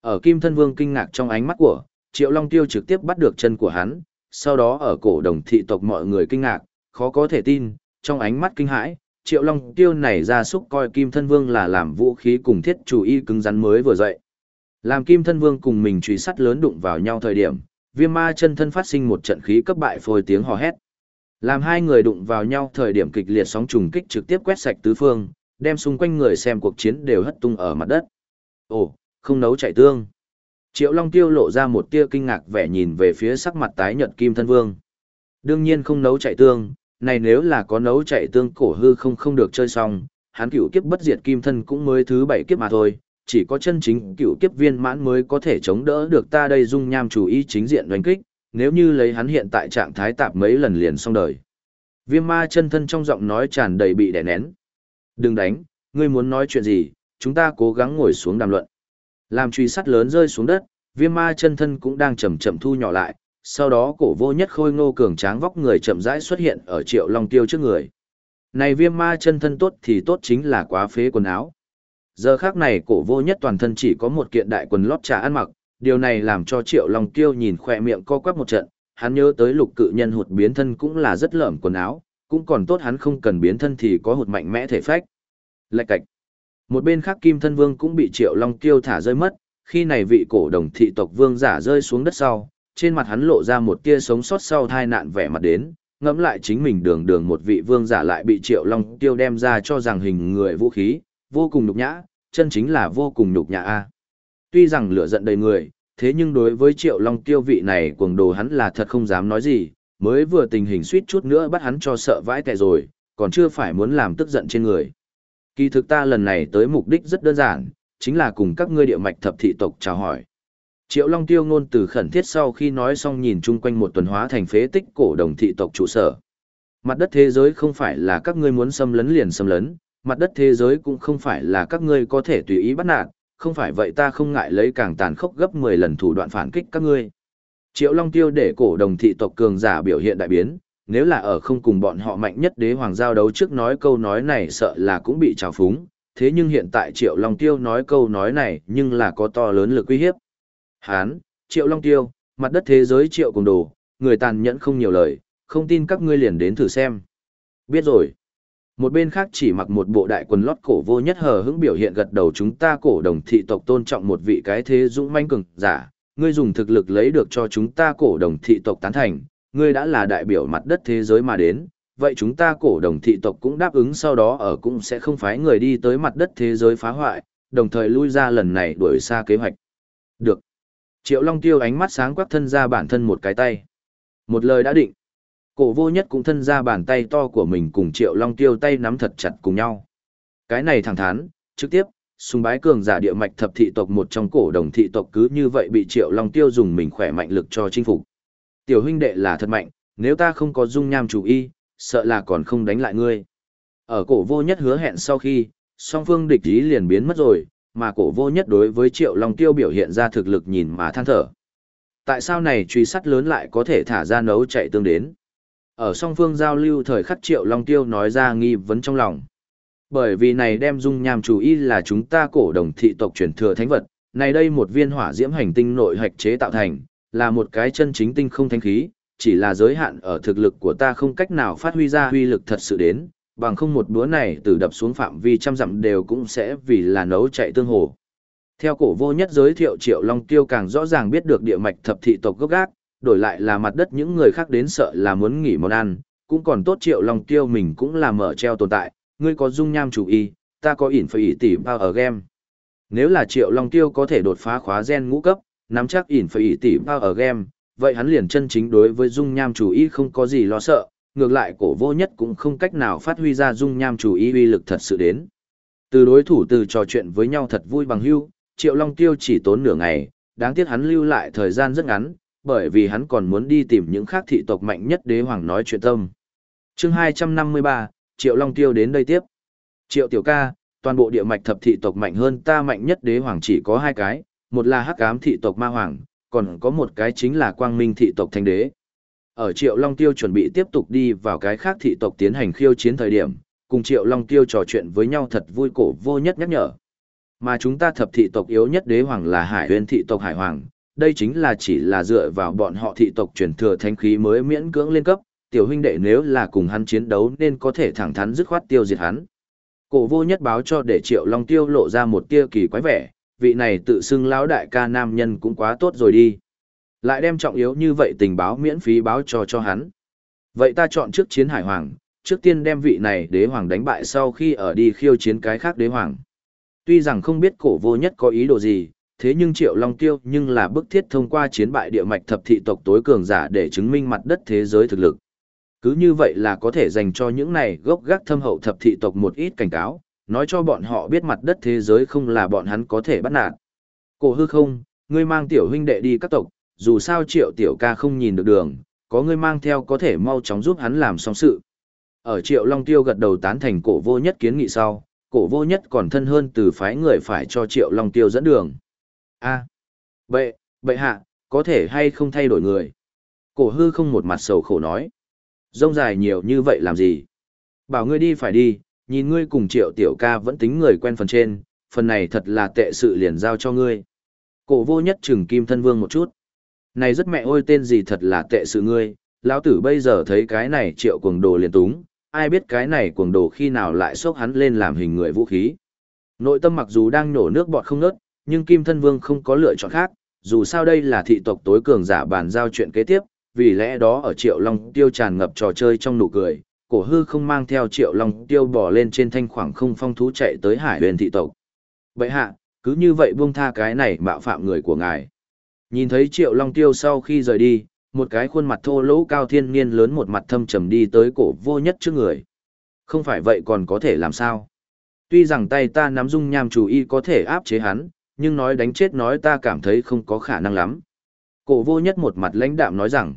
Ở Kim Thân Vương kinh ngạc trong ánh mắt của, Triệu Long Tiêu trực tiếp bắt được chân của hắn, sau đó ở cổ đồng thị tộc mọi người kinh ngạc, khó có thể tin, trong ánh mắt kinh hãi, Triệu Long Tiêu này ra xúc coi Kim Thân Vương là làm vũ khí cùng thiết chủ y cứng rắn mới vừa dậy. Làm Kim Thân Vương cùng mình truy sắt lớn đụng vào nhau thời điểm, viêm ma chân thân phát sinh một trận khí cấp bại phôi tiếng hò hét. Làm hai người đụng vào nhau thời điểm kịch liệt sóng trùng kích trực tiếp quét sạch tứ phương, đem xung quanh người xem cuộc chiến đều hất tung ở mặt đất. Ồ, không nấu chạy tương. Triệu Long Tiêu lộ ra một tia kinh ngạc vẻ nhìn về phía sắc mặt tái nhợt Kim Thân Vương. Đương nhiên không nấu chạy tương, này nếu là có nấu chạy tương cổ hư không không được chơi xong, hắn cửu kiếp bất diệt Kim Thân cũng mới thứ bảy kiếp mà thôi, chỉ có chân chính cửu kiếp viên mãn mới có thể chống đỡ được ta đây dung nham chủ ý chính diện đánh kích, nếu như lấy hắn hiện tại trạng thái tạp mấy lần liền xong đời. Viêm ma chân thân trong giọng nói tràn đầy bị đè nén. Đừng đánh, ngươi muốn nói chuyện gì, chúng ta cố gắng ngồi xuống đàm luận. Làm truy sắt lớn rơi xuống đất, viêm ma chân thân cũng đang chậm chậm thu nhỏ lại, sau đó cổ vô nhất khôi ngô cường tráng vóc người chậm rãi xuất hiện ở triệu long tiêu trước người. Này viêm ma chân thân tốt thì tốt chính là quá phế quần áo. Giờ khác này cổ vô nhất toàn thân chỉ có một kiện đại quần lót trà ăn mặc, điều này làm cho triệu long tiêu nhìn khỏe miệng co quắp một trận, hắn nhớ tới lục cự nhân hụt biến thân cũng là rất lởm quần áo, cũng còn tốt hắn không cần biến thân thì có hụt mạnh mẽ thể phách. Lạch cạch. Một bên khác Kim Thân Vương cũng bị Triệu Long Kiêu thả rơi mất, khi này vị cổ đồng thị tộc vương giả rơi xuống đất sau, trên mặt hắn lộ ra một tia sống sót sau tai nạn vẻ mặt đến, ngẫm lại chính mình đường đường một vị vương giả lại bị Triệu Long Kiêu đem ra cho rằng hình người vũ khí, vô cùng nhục nhã, chân chính là vô cùng nhục nhã a. Tuy rằng lửa giận đầy người, thế nhưng đối với Triệu Long Kiêu vị này cuồng đồ hắn là thật không dám nói gì, mới vừa tình hình suýt chút nữa bắt hắn cho sợ vãi tè rồi, còn chưa phải muốn làm tức giận trên người. Kỳ thực ta lần này tới mục đích rất đơn giản, chính là cùng các ngươi địa mạch thập thị tộc chào hỏi. Triệu Long Tiêu ngôn từ khẩn thiết sau khi nói xong nhìn chung quanh một tuần hóa thành phế tích cổ đồng thị tộc trụ sở. Mặt đất thế giới không phải là các ngươi muốn xâm lấn liền xâm lấn, mặt đất thế giới cũng không phải là các ngươi có thể tùy ý bắt nạt, không phải vậy ta không ngại lấy càng tàn khốc gấp 10 lần thủ đoạn phản kích các ngươi. Triệu Long Tiêu để cổ đồng thị tộc cường giả biểu hiện đại biến, nếu là ở không cùng bọn họ mạnh nhất đế hoàng giao đấu trước nói câu nói này sợ là cũng bị trào phúng, thế nhưng hiện tại Triệu Long Tiêu nói câu nói này nhưng là có to lớn lực uy hiếp. Hán, Triệu Long Tiêu, mặt đất thế giới Triệu cùng đồ, người tàn nhẫn không nhiều lời, không tin các ngươi liền đến thử xem. Biết rồi. Một bên khác chỉ mặc một bộ đại quần lót cổ vô nhất hờ hững biểu hiện gật đầu chúng ta cổ đồng thị tộc tôn trọng một vị cái thế dũng manh cường giả, ngươi dùng thực lực lấy được cho chúng ta cổ đồng thị tộc tán thành, ngươi đã là đại biểu mặt đất thế giới mà đến, vậy chúng ta cổ đồng thị tộc cũng đáp ứng sau đó ở cũng sẽ không phái người đi tới mặt đất thế giới phá hoại, đồng thời lui ra lần này đuổi xa kế hoạch. Được. Triệu Long Tiêu ánh mắt sáng quắc thân ra bản thân một cái tay. Một lời đã định. Cổ vô nhất cũng thân ra bàn tay to của mình cùng Triệu Long Tiêu tay nắm thật chặt cùng nhau. Cái này thẳng thắn, trực tiếp, sùng bái cường giả địa mạch thập thị tộc một trong cổ đồng thị tộc cứ như vậy bị Triệu Long Tiêu dùng mình khỏe mạnh lực cho chinh phục. Tiểu huynh đệ là thật mạnh, nếu ta không có dung nham chủ y, sợ là còn không đánh lại ngươi. Ở cổ vô nhất hứa hẹn sau khi, song phương địch ý liền biến mất rồi, mà cổ vô nhất đối với Triệu Long Tiêu biểu hiện ra thực lực nhìn mà than thở. Tại sao này truy sát lớn lại có thể thả ra nấu chạy tương đến? Ở song phương giao lưu thời khắc Triệu Long Tiêu nói ra nghi vấn trong lòng. Bởi vì này đem dung nham chủ y là chúng ta cổ đồng thị tộc truyền thừa thánh vật, này đây một viên hỏa diễm hành tinh nội hạch chế tạo thành, là một cái chân chính tinh không thánh khí, chỉ là giới hạn ở thực lực của ta không cách nào phát huy ra huy lực thật sự đến, bằng không một búa này từ đập xuống phạm vi trăm dặm đều cũng sẽ vì là nấu chạy tương hồ. Theo cổ vô nhất giới thiệu Triệu Long Tiêu càng rõ ràng biết được địa mạch thập thị tộc gốc gác, đổi lại là mặt đất những người khác đến sợ là muốn nghỉ món ăn, cũng còn tốt Triệu Long Tiêu mình cũng là mở treo tồn tại, ngươi có dung nham chủ y, ta có ỉn phải ỉ tỉ bao ở game. Nếu là Triệu Long Tiêu có thể đột phá khóa gen ngũ cấp, nắm chắc ỉn phải ỉ tỉ bao ở game, vậy hắn liền chân chính đối với dung nham chủ ý không có gì lo sợ, ngược lại cổ vô nhất cũng không cách nào phát huy ra dung nham chủ ý uy lực thật sự đến. Từ đối thủ từ trò chuyện với nhau thật vui bằng hưu, Triệu Long Tiêu chỉ tốn nửa ngày, đáng tiếc hắn lưu lại thời gian rất ngắn, bởi vì hắn còn muốn đi tìm những khác thị tộc mạnh nhất đế hoàng nói chuyện tâm. chương 253, Triệu Long Tiêu đến đây tiếp. Triệu Tiểu Ca, toàn bộ địa mạch thập thị tộc mạnh hơn ta mạnh nhất đế hoàng chỉ có hai cái, một là hắc ám thị tộc ma hoàng, còn có một cái chính là quang minh thị tộc thanh đế. Ở Triệu Long Tiêu chuẩn bị tiếp tục đi vào cái khác thị tộc tiến hành khiêu chiến thời điểm, cùng Triệu Long Tiêu trò chuyện với nhau thật vui cổ vô nhất nhắc nhở. Mà chúng ta thập thị tộc yếu nhất đế hoàng là Hải Huyền thị tộc Hải Hoàng, đây chính là chỉ là dựa vào bọn họ thị tộc truyền thừa thánh khí mới miễn cưỡng lên cấp, tiểu huynh đệ nếu là cùng hắn chiến đấu nên có thể thẳng thắn dứt khoát tiêu diệt hắn. Cổ vô nhất báo cho để Triệu Long Tiêu lộ ra một tia kỳ quái vẻ, vị này tự xưng lão đại ca nam nhân cũng quá tốt rồi đi. Lại đem trọng yếu như vậy tình báo miễn phí báo cho cho hắn. Vậy ta chọn trước chiến hải hoàng, trước tiên đem vị này đế hoàng đánh bại sau khi ở đi khiêu chiến cái khác đế hoàng. Tuy rằng không biết cổ vô nhất có ý đồ gì, thế nhưng Triệu Long Tiêu nhưng là bức thiết thông qua chiến bại địa mạch thập thị tộc tối cường giả để chứng minh mặt đất thế giới thực lực. Cứ như vậy là có thể dành cho những này gốc gác thâm hậu thập thị tộc một ít cảnh cáo, nói cho bọn họ biết mặt đất thế giới không là bọn hắn có thể bắt nạt. Cổ hư không, ngươi mang tiểu huynh đệ đi các tộc, dù sao triệu tiểu ca không nhìn được đường, có ngươi mang theo có thể mau chóng giúp hắn làm xong sự. Ở triệu Long Tiêu gật đầu tán thành cổ vô nhất kiến nghị sau, cổ vô nhất còn thân hơn từ phái người phải cho triệu Long Tiêu dẫn đường. a à, vậy hạ, có thể hay không thay đổi người. Cổ hư không một mặt sầu khổ nói. Rông dài nhiều như vậy làm gì? Bảo ngươi đi phải đi, nhìn ngươi cùng triệu tiểu ca vẫn tính người quen phần trên, phần này thật là tệ sự liền giao cho ngươi. Cổ vô nhất trừng kim thân vương một chút. Này rất mẹ ôi tên gì thật là tệ sự ngươi, lão tử bây giờ thấy cái này triệu cuồng đồ liền túng, ai biết cái này cuồng đồ khi nào lại xốc hắn lên làm hình người vũ khí. Nội tâm mặc dù đang nổ nước bọt không ngớt, nhưng kim thân vương không có lựa chọn khác, dù sao đây là thị tộc tối cường giả bàn giao chuyện kế tiếp, vì lẽ đó ở triệu long tiêu tràn ngập trò chơi trong nụ cười, cổ hư không mang theo triệu long tiêu bỏ lên trên thanh khoảng không phong thú chạy tới hải huyền thị tộc. Bệ hạ, cứ như vậy buông tha cái này mạo phạm người của ngài. Nhìn thấy triệu long tiêu sau khi rời đi, một cái khuôn mặt thô lỗ cao thiên niên lớn một mặt thâm trầm đi tới cổ vô nhất trước người. Không phải vậy còn có thể làm sao? Tuy rằng tay ta nắm dung nham chủ y có thể áp chế hắn, nhưng nói đánh chết nói ta cảm thấy không có khả năng lắm. Cổ vô nhất một mặt lãnh đạm nói rằng,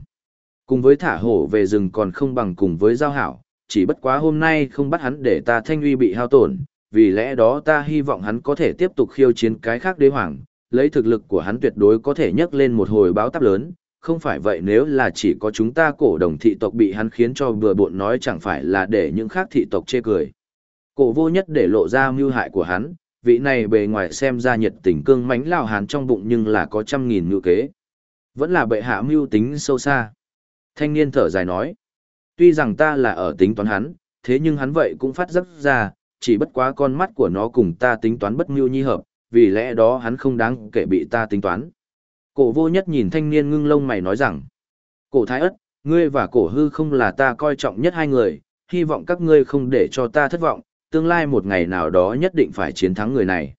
cùng với thả hổ về rừng còn không bằng cùng với giao hảo, chỉ bất quá hôm nay không bắt hắn để ta thanh uy bị hao tổn, vì lẽ đó ta hy vọng hắn có thể tiếp tục khiêu chiến cái khác đế hoàng, lấy thực lực của hắn tuyệt đối có thể nhấc lên một hồi báo táp lớn, không phải vậy nếu là chỉ có chúng ta cổ đồng thị tộc bị hắn khiến cho vừa bộn nói chẳng phải là để những khác thị tộc chê cười. Cổ vô nhất để lộ ra mưu hại của hắn, vị này bề ngoài xem ra nhiệt tình cương mãnh lao hán trong bụng nhưng là có trăm nghìn mưu kế. Vẫn là bệ hạ mưu tính sâu xa. Thanh niên thở dài nói, tuy rằng ta là ở tính toán hắn, thế nhưng hắn vậy cũng phát rất ra, chỉ bất quá con mắt của nó cùng ta tính toán bất mưu nhi hợp, vì lẽ đó hắn không đáng kể bị ta tính toán. Cổ vô nhất nhìn thanh niên ngưng lông mày nói rằng, cổ thái ất, ngươi và cổ hư không là ta coi trọng nhất hai người, hy vọng các ngươi không để cho ta thất vọng, tương lai một ngày nào đó nhất định phải chiến thắng người này.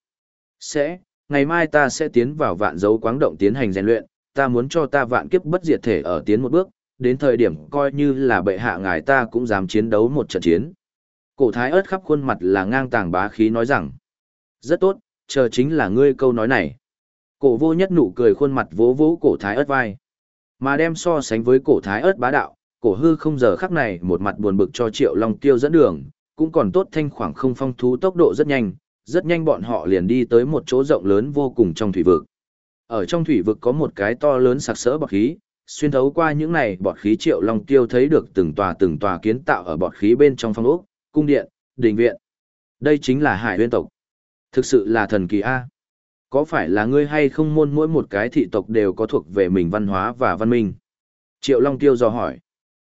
Sẽ, ngày mai ta sẽ tiến vào vạn dấu quáng động tiến hành rèn luyện, ta muốn cho ta vạn kiếp bất diệt thể ở tiến một bước, đến thời điểm coi như là bệ hạ ngài ta cũng dám chiến đấu một trận chiến. Cổ thái ớt khắp khuôn mặt là ngang tàng bá khí nói rằng, rất tốt, chờ chính là ngươi câu nói này. Cổ vô nhất nụ cười khuôn mặt vỗ vỗ cổ thái ớt vai. Mà đem so sánh với cổ thái ớt bá đạo, cổ hư không giờ khắc này một mặt buồn bực cho triệu long tiêu dẫn đường, cũng còn tốt thanh khoảng không phong thú tốc độ rất nhanh, rất nhanh bọn họ liền đi tới một chỗ rộng lớn vô cùng trong thủy vực. Ở trong thủy vực có một cái to lớn sặc sỡ bọc khí, xuyên thấu qua những này bọt khí triệu long tiêu thấy được từng tòa từng tòa kiến tạo ở bọt khí bên trong phong ốc, cung điện, đình viện. Đây chính là hải huyên tộc. Thực sự là thần kỳ A. Có phải là ngươi hay không môn mỗi một cái thị tộc đều có thuộc về mình văn hóa và văn minh? Triệu Long Tiêu dò hỏi.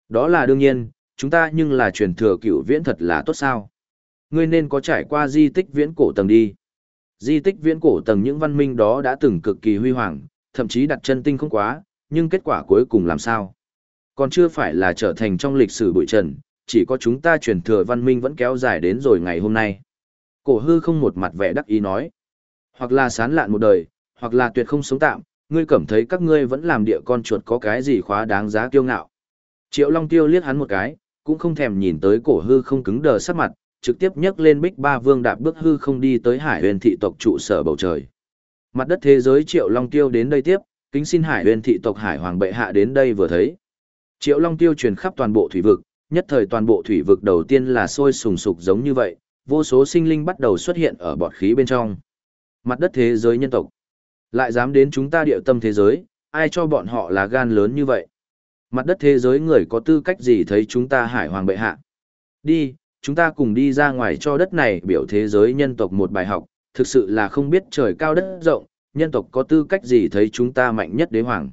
Đó là đương nhiên, chúng ta nhưng là truyền thừa cựu viễn thật là tốt sao. Ngươi nên có trải qua di tích viễn cổ tầng đi. Di tích viễn cổ tầng những văn minh đó đã từng cực kỳ huy hoàng, thậm chí đặt chân tinh không quá, nhưng kết quả cuối cùng làm sao? Còn chưa phải là trở thành trong lịch sử bụi trần, chỉ có chúng ta truyền thừa văn minh vẫn kéo dài đến rồi ngày hôm nay. Cổ hư không một mặt vẻ đắc ý nói. Hoặc là sán lạn một đời, hoặc là tuyệt không sống tạm, ngươi cảm thấy các ngươi vẫn làm địa con chuột có cái gì khóa đáng giá kiêu ngạo. Triệu Long Tiêu liếc hắn một cái, cũng không thèm nhìn tới cổ hư không cứng đờ sắc mặt, trực tiếp nhấc lên bích ba vương đạp bước hư không đi tới hải huyền thị tộc trụ sở bầu trời. Mặt đất thế giới Triệu Long Tiêu đến đây tiếp, kính xin hải huyền thị tộc hải hoàng bệ hạ đến đây vừa thấy. Triệu Long Tiêu truyền khắp toàn bộ thủy vực, nhất thời toàn bộ thủy vực đầu tiên là sôi sùng sục giống như vậy, vô số sinh linh bắt đầu xuất hiện ở bọt khí bên trong. Mặt đất thế giới nhân tộc. Lại dám đến chúng ta địa tâm thế giới, ai cho bọn họ là gan lớn như vậy? Mặt đất thế giới người có tư cách gì thấy chúng ta hải hoàng bệ hạ? Đi, chúng ta cùng đi ra ngoài cho đất này biểu thế giới nhân tộc một bài học, thực sự là không biết trời cao đất rộng, nhân tộc có tư cách gì thấy chúng ta mạnh nhất đế hoàng.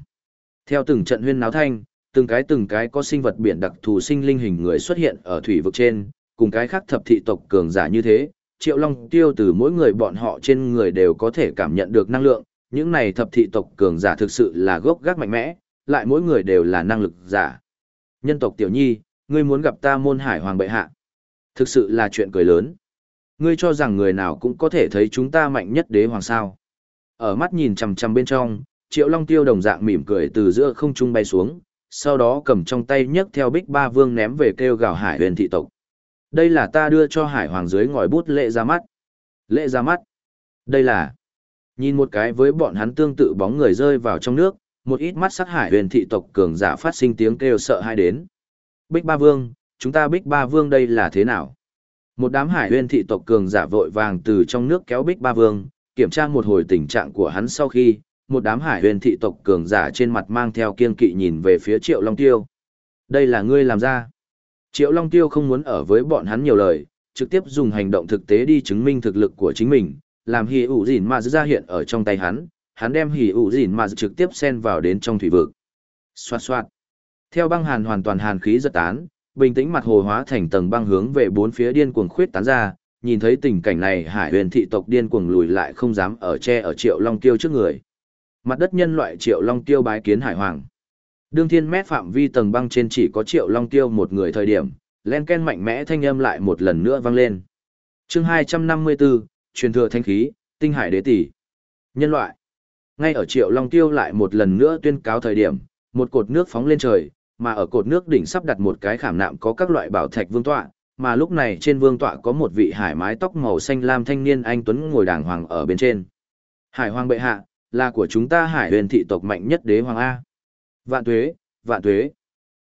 Theo từng trận huyên náo thanh, từng cái từng cái có sinh vật biển đặc thù sinh linh hình người xuất hiện ở thủy vực trên, cùng cái khác thập thị tộc cường giả như thế, Triệu Long Tiêu từ mỗi người bọn họ trên người đều có thể cảm nhận được năng lượng, những này thập thị tộc cường giả thực sự là gốc gác mạnh mẽ, lại mỗi người đều là năng lực giả. Nhân tộc Tiểu Nhi, ngươi muốn gặp ta môn hải hoàng bệ hạ. Thực sự là chuyện cười lớn. Ngươi cho rằng người nào cũng có thể thấy chúng ta mạnh nhất đế hoàng sao. Ở mắt nhìn chằm chằm bên trong, Triệu Long Tiêu đồng dạng mỉm cười từ giữa không trung bay xuống, sau đó cầm trong tay nhấc theo bích ba vương ném về kêu gào hải huyền thị tộc. Đây là ta đưa cho hải hoàng dưới ngòi bút lệ ra mắt. Lệ ra mắt. Đây là... Nhìn một cái với bọn hắn tương tự bóng người rơi vào trong nước, một ít mắt sắc hải huyền thị tộc cường giả phát sinh tiếng kêu sợ hai đến. Bích Ba Vương, chúng ta Bích Ba Vương đây là thế nào? Một đám hải huyền thị tộc cường giả vội vàng từ trong nước kéo Bích Ba Vương, kiểm tra một hồi tình trạng của hắn sau khi, một đám hải huyền thị tộc cường giả trên mặt mang theo kiên kỵ nhìn về phía Triệu Long Tiêu. Đây là ngươi làm ra. Triệu Long Tiêu không muốn ở với bọn hắn nhiều lời, trực tiếp dùng hành động thực tế đi chứng minh thực lực của chính mình, làm hỉ ủ dìn mà ra hiện ở trong tay hắn, hắn đem hỉ ủ dìn mà trực tiếp xen vào đến trong thủy vực. Xoạt xoạt. Theo băng hàn hoàn toàn hàn khí giật tán, bình tĩnh mặt hồ hóa thành tầng băng hướng về bốn phía điên cuồng khuyết tán ra, nhìn thấy tình cảnh này hải huyền thị tộc điên cuồng lùi lại không dám ở che ở triệu long tiêu trước người. Mặt đất nhân loại triệu long tiêu bái kiến hải hoàng. Đương thiên mét phạm vi tầng băng trên chỉ có triệu long tiêu một người thời điểm, len ken mạnh mẽ thanh âm lại một lần nữa vang lên. chương 254, truyền thừa thanh khí, tinh hải đế tỷ. Nhân loại. Ngay ở triệu long tiêu lại một lần nữa tuyên cáo thời điểm, một cột nước phóng lên trời, mà ở cột nước đỉnh sắp đặt một cái khảm nạm có các loại bảo thạch vương tọa, mà lúc này trên vương tọa có một vị hải mái tóc màu xanh lam thanh niên anh tuấn ngồi đàng hoàng ở bên trên. Hải hoàng bệ hạ, là của chúng ta hải huyền thị tộc mạnh nhất đế hoàng A. Vạn tuế, vạn tuế.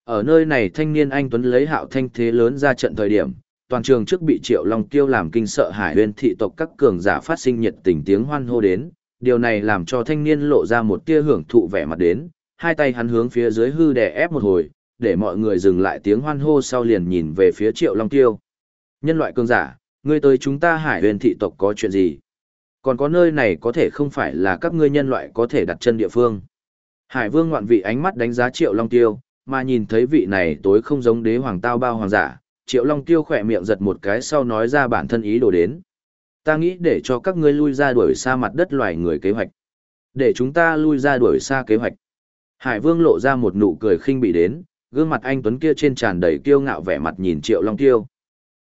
Ở nơi này thanh niên anh tuấn lấy hạo thanh thế lớn ra trận thời điểm, toàn trường trước bị triệu long tiêu làm kinh sợ hải huyền thị tộc các cường giả phát sinh nhiệt tình tiếng hoan hô đến, điều này làm cho thanh niên lộ ra một tia hưởng thụ vẻ mặt đến, hai tay hắn hướng phía dưới hư đè ép một hồi, để mọi người dừng lại tiếng hoan hô sau liền nhìn về phía triệu long tiêu. Nhân loại cường giả, ngươi tới chúng ta hải huyền thị tộc có chuyện gì? Còn có nơi này có thể không phải là các ngươi nhân loại có thể đặt chân địa phương. Hải vương ngoạn vị ánh mắt đánh giá triệu long tiêu, mà nhìn thấy vị này tối không giống đế hoàng tao bao hoàng giả, triệu long tiêu khỏe miệng giật một cái sau nói ra bản thân ý đồ đến. Ta nghĩ để cho các ngươi lui ra đuổi xa mặt đất loài người kế hoạch. Để chúng ta lui ra đuổi xa kế hoạch. Hải vương lộ ra một nụ cười khinh bị đến, gương mặt anh Tuấn kia trên tràn đầy kiêu ngạo vẻ mặt nhìn triệu long tiêu.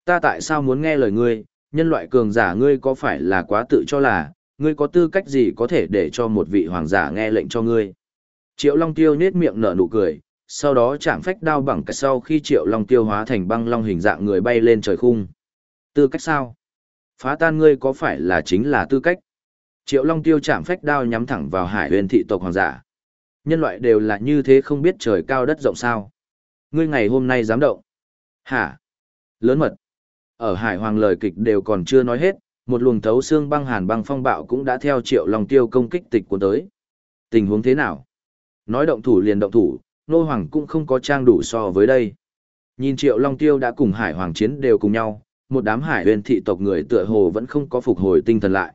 Ta tại sao muốn nghe lời ngươi, nhân loại cường giả ngươi có phải là quá tự cho là, ngươi có tư cách gì có thể để cho một vị hoàng giả nghe lệnh cho ngươi. Triệu Long Tiêu nết miệng nở nụ cười, sau đó chạm phách đao bằng cái sau khi Triệu Long Tiêu hóa thành băng long hình dạng người bay lên trời khung. Tư cách sao? Phá tan ngươi có phải là chính là tư cách? Triệu Long Tiêu chạm phách đao nhắm thẳng vào hải huyền thị tộc hoàng giả. Nhân loại đều là như thế không biết trời cao đất rộng sao. Ngươi ngày hôm nay dám động. Hả? Lớn mật. Ở hải hoàng lời kịch đều còn chưa nói hết, một luồng thấu xương băng hàn băng phong bạo cũng đã theo triệu long tiêu công kích tịch cuốn tới. Tình huống thế nào? Nói động thủ liền động thủ, nô hoàng cũng không có trang đủ so với đây. Nhìn triệu long tiêu đã cùng hải hoàng chiến đều cùng nhau, một đám hải huyền thị tộc người tựa hồ vẫn không có phục hồi tinh thần lại.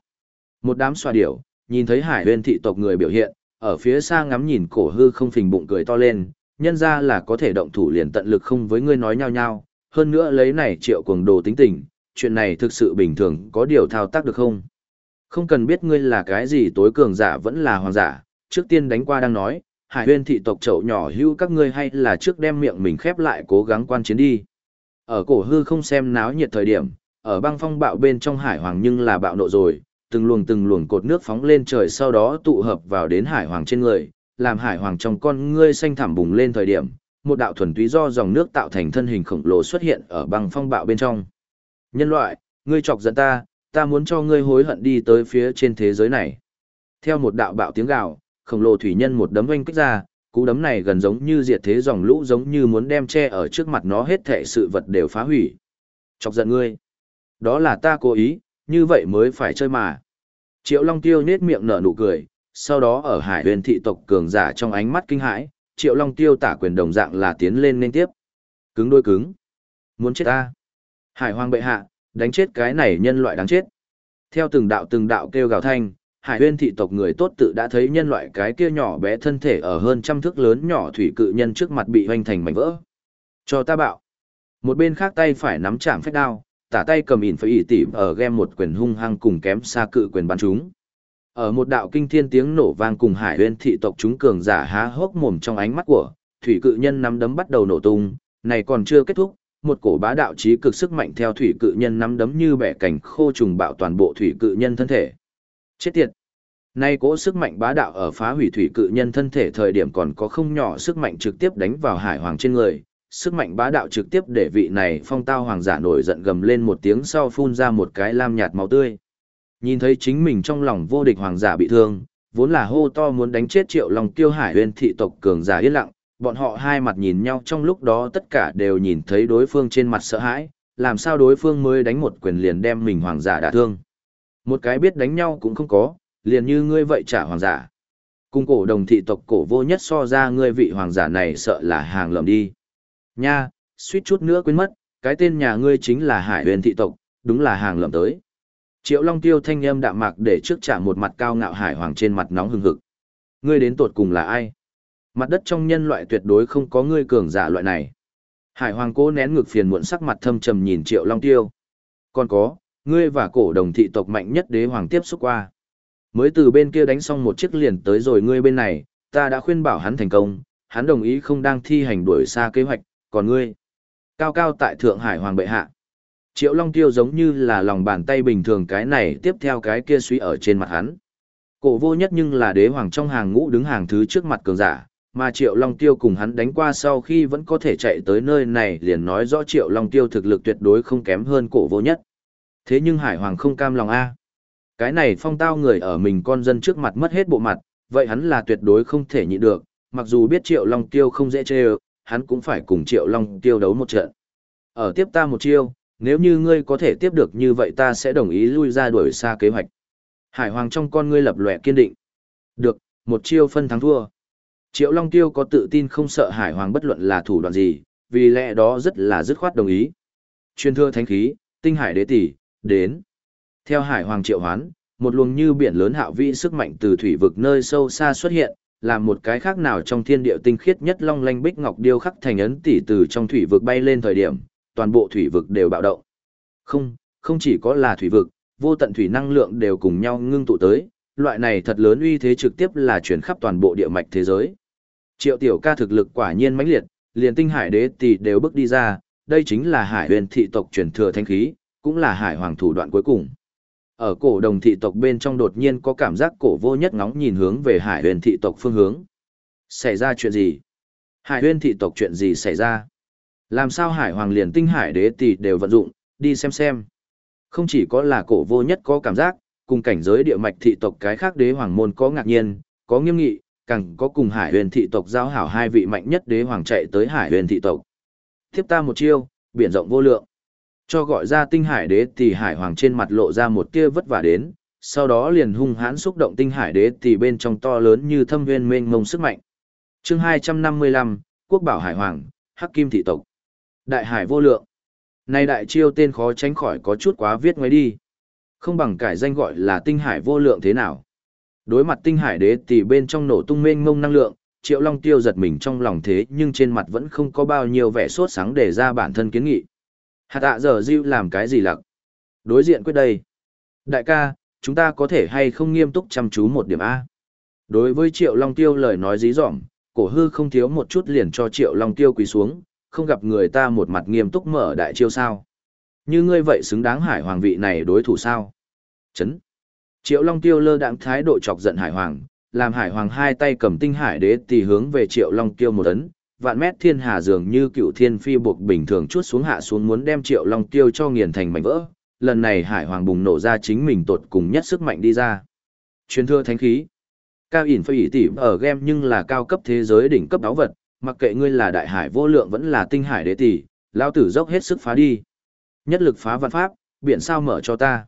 Một đám xoa điểu, nhìn thấy hải huyền thị tộc người biểu hiện, ở phía xa ngắm nhìn cổ hư không phình bụng cười to lên, nhân ra là có thể động thủ liền tận lực không với ngươi nói nhau nhau, hơn nữa lấy này triệu cuồng đồ tính tình, chuyện này thực sự bình thường có điều thao tác được không? Không cần biết ngươi là cái gì tối cường giả vẫn là hoàng giả, trước tiên đánh qua đang nói, hải huyên thị tộc chậu nhỏ hưu các ngươi hay là trước đem miệng mình khép lại cố gắng quan chiến đi. Ở cổ hư không xem náo nhiệt thời điểm, ở băng phong bạo bên trong hải hoàng nhưng là bạo nộ rồi, từng luồng từng luồng cột nước phóng lên trời sau đó tụ hợp vào đến hải hoàng trên người, làm hải hoàng trong con ngươi xanh thẳm bùng lên thời điểm, một đạo thuần túy do dòng nước tạo thành thân hình khổng lồ xuất hiện ở băng phong bạo bên trong. Nhân loại, ngươi chọc giận ta, ta muốn cho ngươi hối hận đi tới phía trên thế giới này. Theo một đạo bạo tiếng gào, khổng lồ thủy nhân một đấm oanh kích ra, cú đấm này gần giống như diệt thế dòng lũ giống như muốn đem che ở trước mặt nó hết thảy sự vật đều phá hủy. Chọc giận ngươi. Đó là ta cố ý, như vậy mới phải chơi mà. Triệu Long Tiêu nết miệng nở nụ cười, sau đó ở hải huyền thị tộc cường giả trong ánh mắt kinh hãi, Triệu Long Tiêu tả quyền đồng dạng là tiến lên nên tiếp. Cứng đôi cứng. Muốn chết ta. Hải Hoàng bệ hạ, đánh chết cái này nhân loại đáng chết. Theo từng đạo từng đạo kêu gào thanh, hải huyên thị tộc người tốt tự đã thấy nhân loại cái kia nhỏ bé thân thể ở hơn trăm thước lớn nhỏ thủy cự nhân trước mặt bị hoành thành mảnh vỡ. Cho ta bạo. Một bên khác tay phải nắm chạm phách đao, tả tay cầm ỉn phải ỉ tỉ ở game một quyền hung hăng cùng kém xa cự quyền bắn chúng. Ở một đạo kinh thiên tiếng nổ vang cùng hải huyên thị tộc chúng cường giả há hốc mồm trong ánh mắt của, thủy cự nhân nắm đấm bắt đầu nổ tung, này còn chưa kết thúc, một cổ bá đạo trí cực sức mạnh theo thủy cự nhân nắm đấm như bẻ cảnh khô trùng bạo toàn bộ thủy cự nhân thân thể. Chết tiệt! Nay cỗ sức mạnh bá đạo ở phá hủy thủy cự nhân thân thể thời điểm còn có không nhỏ sức mạnh trực tiếp đánh vào hải hoàng trên người, sức mạnh bá đạo trực tiếp để vị này phong tao hoàng giả nổi giận gầm lên một tiếng sau phun ra một cái lam nhạt máu tươi. Nhìn thấy chính mình trong lòng vô địch hoàng giả bị thương, vốn là hô to muốn đánh chết triệu lòng tiêu hải huyên thị tộc cường giả yên lặng, bọn họ hai mặt nhìn nhau trong lúc đó tất cả đều nhìn thấy đối phương trên mặt sợ hãi, làm sao đối phương mới đánh một quyền liền đem mình hoàng giả đả thương. Một cái biết đánh nhau cũng không có, liền như ngươi vậy trả hoàng giả. Cung cổ đồng thị tộc cổ vô nhất so ra ngươi vị hoàng giả này sợ là hàng lầm đi. Nha, suýt chút nữa quên mất, cái tên nhà ngươi chính là hải huyền thị tộc, đúng là hàng lầm tới. Triệu Long Tiêu thanh âm đạm mạc để trước trả một mặt cao ngạo hải hoàng trên mặt nóng hừng hực. Ngươi đến tột cùng là ai? Mặt đất trong nhân loại tuyệt đối không có ngươi cường giả loại này. Hải hoàng cố nén ngực phiền muộn sắc mặt thâm trầm nhìn Triệu Long Tiêu. Còn có, ngươi và cổ đồng thị tộc mạnh nhất đế hoàng tiếp xúc qua. Mới từ bên kia đánh xong một chiếc liền tới rồi ngươi bên này, ta đã khuyên bảo hắn thành công, hắn đồng ý không đang thi hành đuổi xa kế hoạch, còn ngươi. Cao cao tại Thượng Hải Hoàng bệ hạ. Triệu Long Tiêu giống như là lòng bàn tay bình thường cái này tiếp theo cái kia suy ở trên mặt hắn. Cổ vô nhất nhưng là đế hoàng trong hàng ngũ đứng hàng thứ trước mặt cường giả, mà Triệu Long Tiêu cùng hắn đánh qua sau khi vẫn có thể chạy tới nơi này liền nói rõ Triệu Long Tiêu thực lực tuyệt đối không kém hơn cổ vô nhất. Thế nhưng Hải Hoàng không cam lòng A. Cái này phong tao người ở mình con dân trước mặt mất hết bộ mặt, vậy hắn là tuyệt đối không thể nhịn được, mặc dù biết Triệu Long Tiêu không dễ chê hắn cũng phải cùng Triệu Long Tiêu đấu một trận. Ở tiếp ta một chiêu, nếu như ngươi có thể tiếp được như vậy ta sẽ đồng ý lui ra đuổi xa kế hoạch. Hải Hoàng trong con ngươi lập lòe kiên định. Được, một chiêu phân thắng thua. Triệu Long Tiêu có tự tin không sợ Hải Hoàng bất luận là thủ đoạn gì, vì lẽ đó rất là dứt khoát đồng ý. Truyền thưa thánh khí, tinh hải đế tỷ, đến. Theo Hải Hoàng triệu hoán, một luồng như biển lớn hạo vĩ sức mạnh từ thủy vực nơi sâu xa xuất hiện, làm một cái khác nào trong thiên địa tinh khiết nhất long lanh bích ngọc điêu khắc thành ấn tỷ từ trong thủy vực bay lên thời điểm, toàn bộ thủy vực đều bạo động. Không, không chỉ có là thủy vực, vô tận thủy năng lượng đều cùng nhau ngưng tụ tới, loại này thật lớn uy thế trực tiếp là chuyển khắp toàn bộ địa mạch thế giới. Triệu tiểu ca thực lực quả nhiên mãnh liệt, liền tinh hải đế tỷ đều bước đi ra, đây chính là hải huyền thị tộc truyền thừa thanh khí, cũng là hải hoàng thủ đoạn cuối cùng. Ở cổ đồng thị tộc bên trong đột nhiên có cảm giác cổ vô nhất ngóng nhìn hướng về hải huyền thị tộc phương hướng. Xảy ra chuyện gì? Hải huyền thị tộc chuyện gì xảy ra? Làm sao hải hoàng liền tinh hải đế tỷ đều vận dụng, đi xem xem. Không chỉ có là cổ vô nhất có cảm giác, cùng cảnh giới địa mạch thị tộc cái khác đế hoàng môn có ngạc nhiên, có nghiêm nghị, càng có cùng hải huyền thị tộc giao hảo hai vị mạnh nhất đế hoàng chạy tới hải huyền thị tộc. Tiếp ta một chiêu, biển rộng vô lượng. Cho gọi ra tinh hải đế tỷ hải hoàng trên mặt lộ ra một tia vất vả đến, sau đó liền hung hãn xúc động tinh hải đế tỷ bên trong to lớn như thâm viên mênh mông sức mạnh. Chương 255, Quốc bảo hải hoàng, Hắc Kim thị tộc. Đại hải vô lượng. nay đại chiêu tên khó tránh khỏi có chút quá viết ngoái đi. Không bằng cải danh gọi là tinh hải vô lượng thế nào. Đối mặt tinh hải đế tỷ bên trong nổ tung mênh mông năng lượng, Triệu Long Tiêu giật mình trong lòng thế nhưng trên mặt vẫn không có bao nhiêu vẻ sốt sáng để ra bản thân kiến nghị. Hạt tạ giờ Diêu làm cái gì lặc? Đối diện quyết đây. Đại ca, chúng ta có thể hay không nghiêm túc chăm chú một điểm A. Đối với Triệu Long Tiêu lời nói dí dỏm, cổ hư không thiếu một chút liền cho Triệu Long Tiêu quỳ xuống, không gặp người ta một mặt nghiêm túc mở đại chiêu sao. Như ngươi vậy xứng đáng hải hoàng vị này đối thủ sao? Chấn. Triệu Long Tiêu lơ đãng thái độ chọc giận hải hoàng, làm hải hoàng hai tay cầm tinh hải đế tì hướng về Triệu Long Tiêu một ấn, vạn mét thiên hà dường như cựu thiên phi buộc bình thường chuốt xuống hạ xuống muốn đem Triệu Long Tiêu cho nghiền thành mảnh vỡ. Lần này hải hoàng bùng nổ ra chính mình tột cùng nhất sức mạnh đi ra. Truyền thưa thánh khí. Cao ỉn phơi tỉ ở game nhưng là cao cấp thế giới đỉnh cấp đáo vật, mặc kệ ngươi là đại hải vô lượng vẫn là tinh hải đế tỷ, lão tử dốc hết sức phá đi. Nhất lực phá văn pháp, biển sao mở cho ta.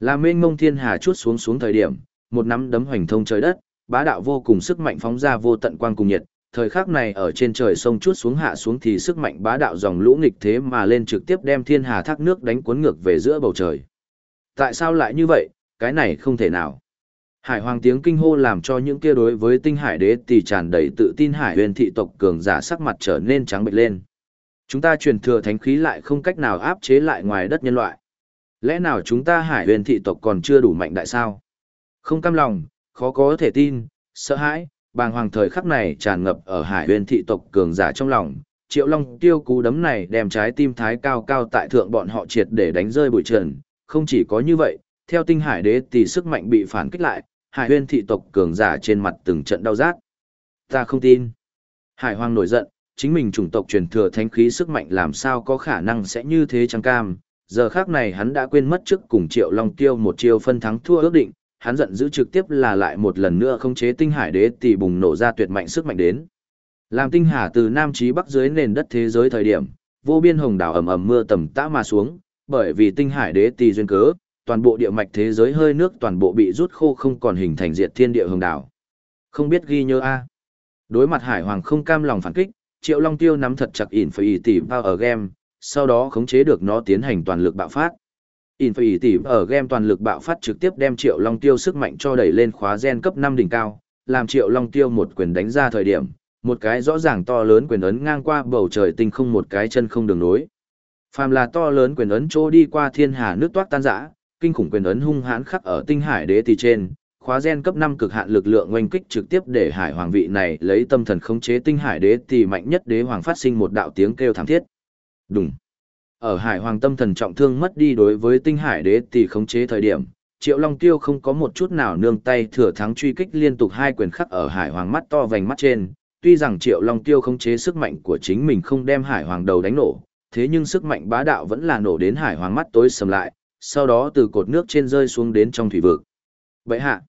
Là mênh mông thiên hà chút xuống xuống thời điểm, một nắm đấm hoành thông trời đất, bá đạo vô cùng sức mạnh phóng ra vô tận quang cùng nhiệt. Thời khắc này ở trên trời sông chút xuống hạ xuống thì sức mạnh bá đạo dòng lũ nghịch thế mà lên trực tiếp đem thiên hà thác nước đánh cuốn ngược về giữa bầu trời. Tại sao lại như vậy, cái này không thể nào. Hải hoàng tiếng kinh hô làm cho những kia đối với tinh hải đế tỷ tràn đầy tự tin hải huyền thị tộc cường giả sắc mặt trở nên trắng bệch lên. Chúng ta truyền thừa thánh khí lại không cách nào áp chế lại ngoài đất nhân loại. Lẽ nào chúng ta hải huyền thị tộc còn chưa đủ mạnh đại sao? Không cam lòng, khó có thể tin, sợ hãi, bàng hoàng thời khắc này tràn ngập ở hải huyền thị tộc cường giả trong lòng. Triệu Long tiêu cú đấm này đem trái tim thái cao cao tại thượng bọn họ triệt để đánh rơi bụi trần. Không chỉ có như vậy, theo tinh hải đế tỷ sức mạnh bị phản kích lại, hải huyên thị tộc cường giả trên mặt từng trận đau rát. Ta không tin. Hải hoang nổi giận, chính mình chủng tộc truyền thừa thánh khí sức mạnh làm sao có khả năng sẽ như thế trắng cam. Giờ khác này hắn đã quên mất trước cùng triệu long tiêu một chiêu phân thắng thua ước định, hắn giận dữ trực tiếp là lại một lần nữa không chế tinh hải đế tỷ bùng nổ ra tuyệt mạnh sức mạnh đến. Làm tinh hà từ nam chí bắc dưới nền đất thế giới thời điểm, vô biên hồng đảo ầm ầm mưa tầm tã mà xuống, bởi vì tinh hải đế tỷ duyên cớ, toàn bộ địa mạch thế giới hơi nước toàn bộ bị rút khô không còn hình thành diệt thiên địa hồng đảo. Không biết ghi nhớ a. Đối mặt Hải Hoàng không cam lòng phản kích, Triệu Long Tiêu nắm thật chặt ỉn phải tỷ vào ở game, sau đó khống chế được nó tiến hành toàn lực bạo phát. ỉn phải tỷ ở game toàn lực bạo phát trực tiếp đem Triệu Long Tiêu sức mạnh cho đẩy lên khóa gen cấp 5 đỉnh cao, làm Triệu Long Tiêu một quyền đánh ra thời điểm, một cái rõ ràng to lớn quyền ấn ngang qua bầu trời tinh không một cái chân không đường nối. Phàm là to lớn quyền ấn chỗ đi qua thiên hà nước toát tan rã, kinh khủng quyền ấn hung hãn khắc ở tinh hải đế tỷ trên, khóa gen cấp 5 cực hạn lực lượng oanh kích trực tiếp để hải hoàng vị này lấy tâm thần khống chế tinh hải đế tỷ mạnh nhất đế hoàng phát sinh một đạo tiếng kêu thảm thiết. Đùng. Ở hải hoàng tâm thần trọng thương mất đi đối với tinh hải đế tỷ khống chế thời điểm, Triệu Long Tiêu không có một chút nào nương tay thừa thắng truy kích liên tục hai quyền khắc ở hải hoàng mắt to vành mắt trên. Tuy rằng Triệu Long Tiêu khống chế sức mạnh của chính mình không đem hải hoàng đầu đánh nổ, thế nhưng sức mạnh bá đạo vẫn là nổ đến hải hoàng mắt tối sầm lại, sau đó từ cột nước trên rơi xuống đến trong thủy vực. Vậy hạ,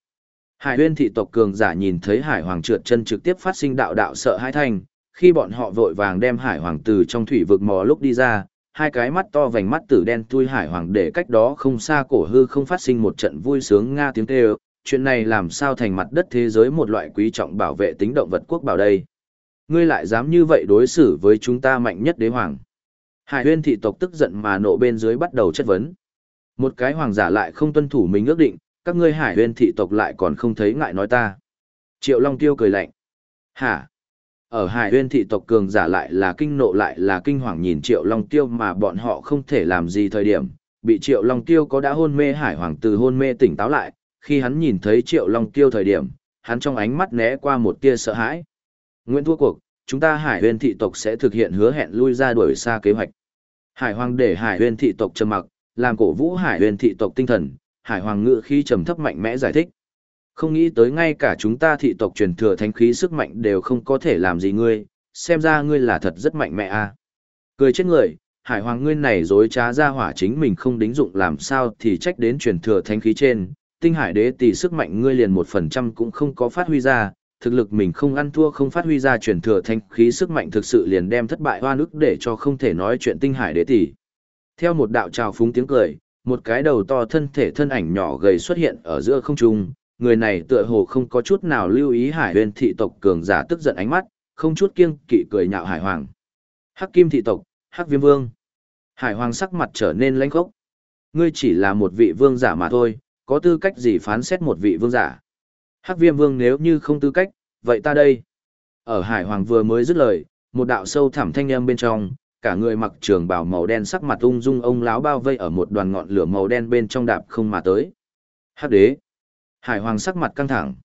hải huyên thị tộc cường giả nhìn thấy hải hoàng trượt chân trực tiếp phát sinh đạo đạo sợ hãi thành. khi bọn họ vội vàng đem hải hoàng từ trong thủy vực mò lúc đi ra, hai cái mắt to vành mắt tử đen tui hải hoàng để cách đó không xa cổ hư không phát sinh một trận vui sướng nga tiếng kêu, chuyện này làm sao thành mặt đất thế giới một loại quý trọng bảo vệ tính động vật quốc bảo đây. Ngươi lại dám như vậy đối xử với chúng ta mạnh nhất đế hoàng. Hải huyên thị tộc tức giận mà nộ bên dưới bắt đầu chất vấn. Một cái hoàng giả lại không tuân thủ mình ước định, các ngươi hải huyên thị tộc lại còn không thấy ngại nói ta. Triệu Long Tiêu cười lạnh. Hả? Ở hải huyên thị tộc cường giả lại là kinh nộ lại là kinh hoàng nhìn Triệu Long Tiêu mà bọn họ không thể làm gì thời điểm. Bị Triệu Long Tiêu có đã hôn mê hải hoàng từ hôn mê tỉnh táo lại, khi hắn nhìn thấy Triệu Long Tiêu thời điểm, hắn trong ánh mắt né qua một tia sợ hãi. Nguyễn thua cuộc, chúng ta hải huyên thị tộc sẽ thực hiện hứa hẹn lui ra đuổi xa kế hoạch. Hải hoàng để hải huyên thị tộc trầm mặc, làm cổ vũ hải huyền thị tộc tinh thần, hải hoàng ngự khí trầm thấp mạnh mẽ giải thích. Không nghĩ tới ngay cả chúng ta thị tộc truyền thừa thánh khí sức mạnh đều không có thể làm gì ngươi, xem ra ngươi là thật rất mạnh mẽ a. À. Cười chết người, hải hoàng ngươi này dối trá ra hỏa chính mình không đính dụng làm sao thì trách đến truyền thừa thánh khí trên, tinh hải đế tỷ sức mạnh ngươi liền một phần trăm cũng không có phát huy ra, thực lực mình không ăn thua không phát huy ra truyền thừa thánh khí sức mạnh thực sự liền đem thất bại hoa nước để cho không thể nói chuyện tinh hải đế tỷ. Theo một đạo trào phúng tiếng cười, một cái đầu to thân thể thân ảnh nhỏ gầy xuất hiện ở giữa không trung, người này tựa hồ không có chút nào lưu ý hải huyền thị tộc cường giả tức giận ánh mắt, không chút kiêng kỵ cười nhạo hải hoàng. Hắc kim thị tộc, hắc viêm vương. Hải hoàng sắc mặt trở nên lãnh khốc. Ngươi chỉ là một vị vương giả mà thôi, có tư cách gì phán xét một vị vương giả. Hắc viêm vương nếu như không tư cách, vậy ta đây. Ở hải hoàng vừa mới dứt lời, một đạo sâu thẳm thanh âm bên trong, cả người mặc trường bào màu đen sắc mặt ung dung ông lão bao vây ở một đoàn ngọn lửa màu đen bên trong đạp không mà tới. Hắc đế. Hải hoàng sắc mặt căng thẳng.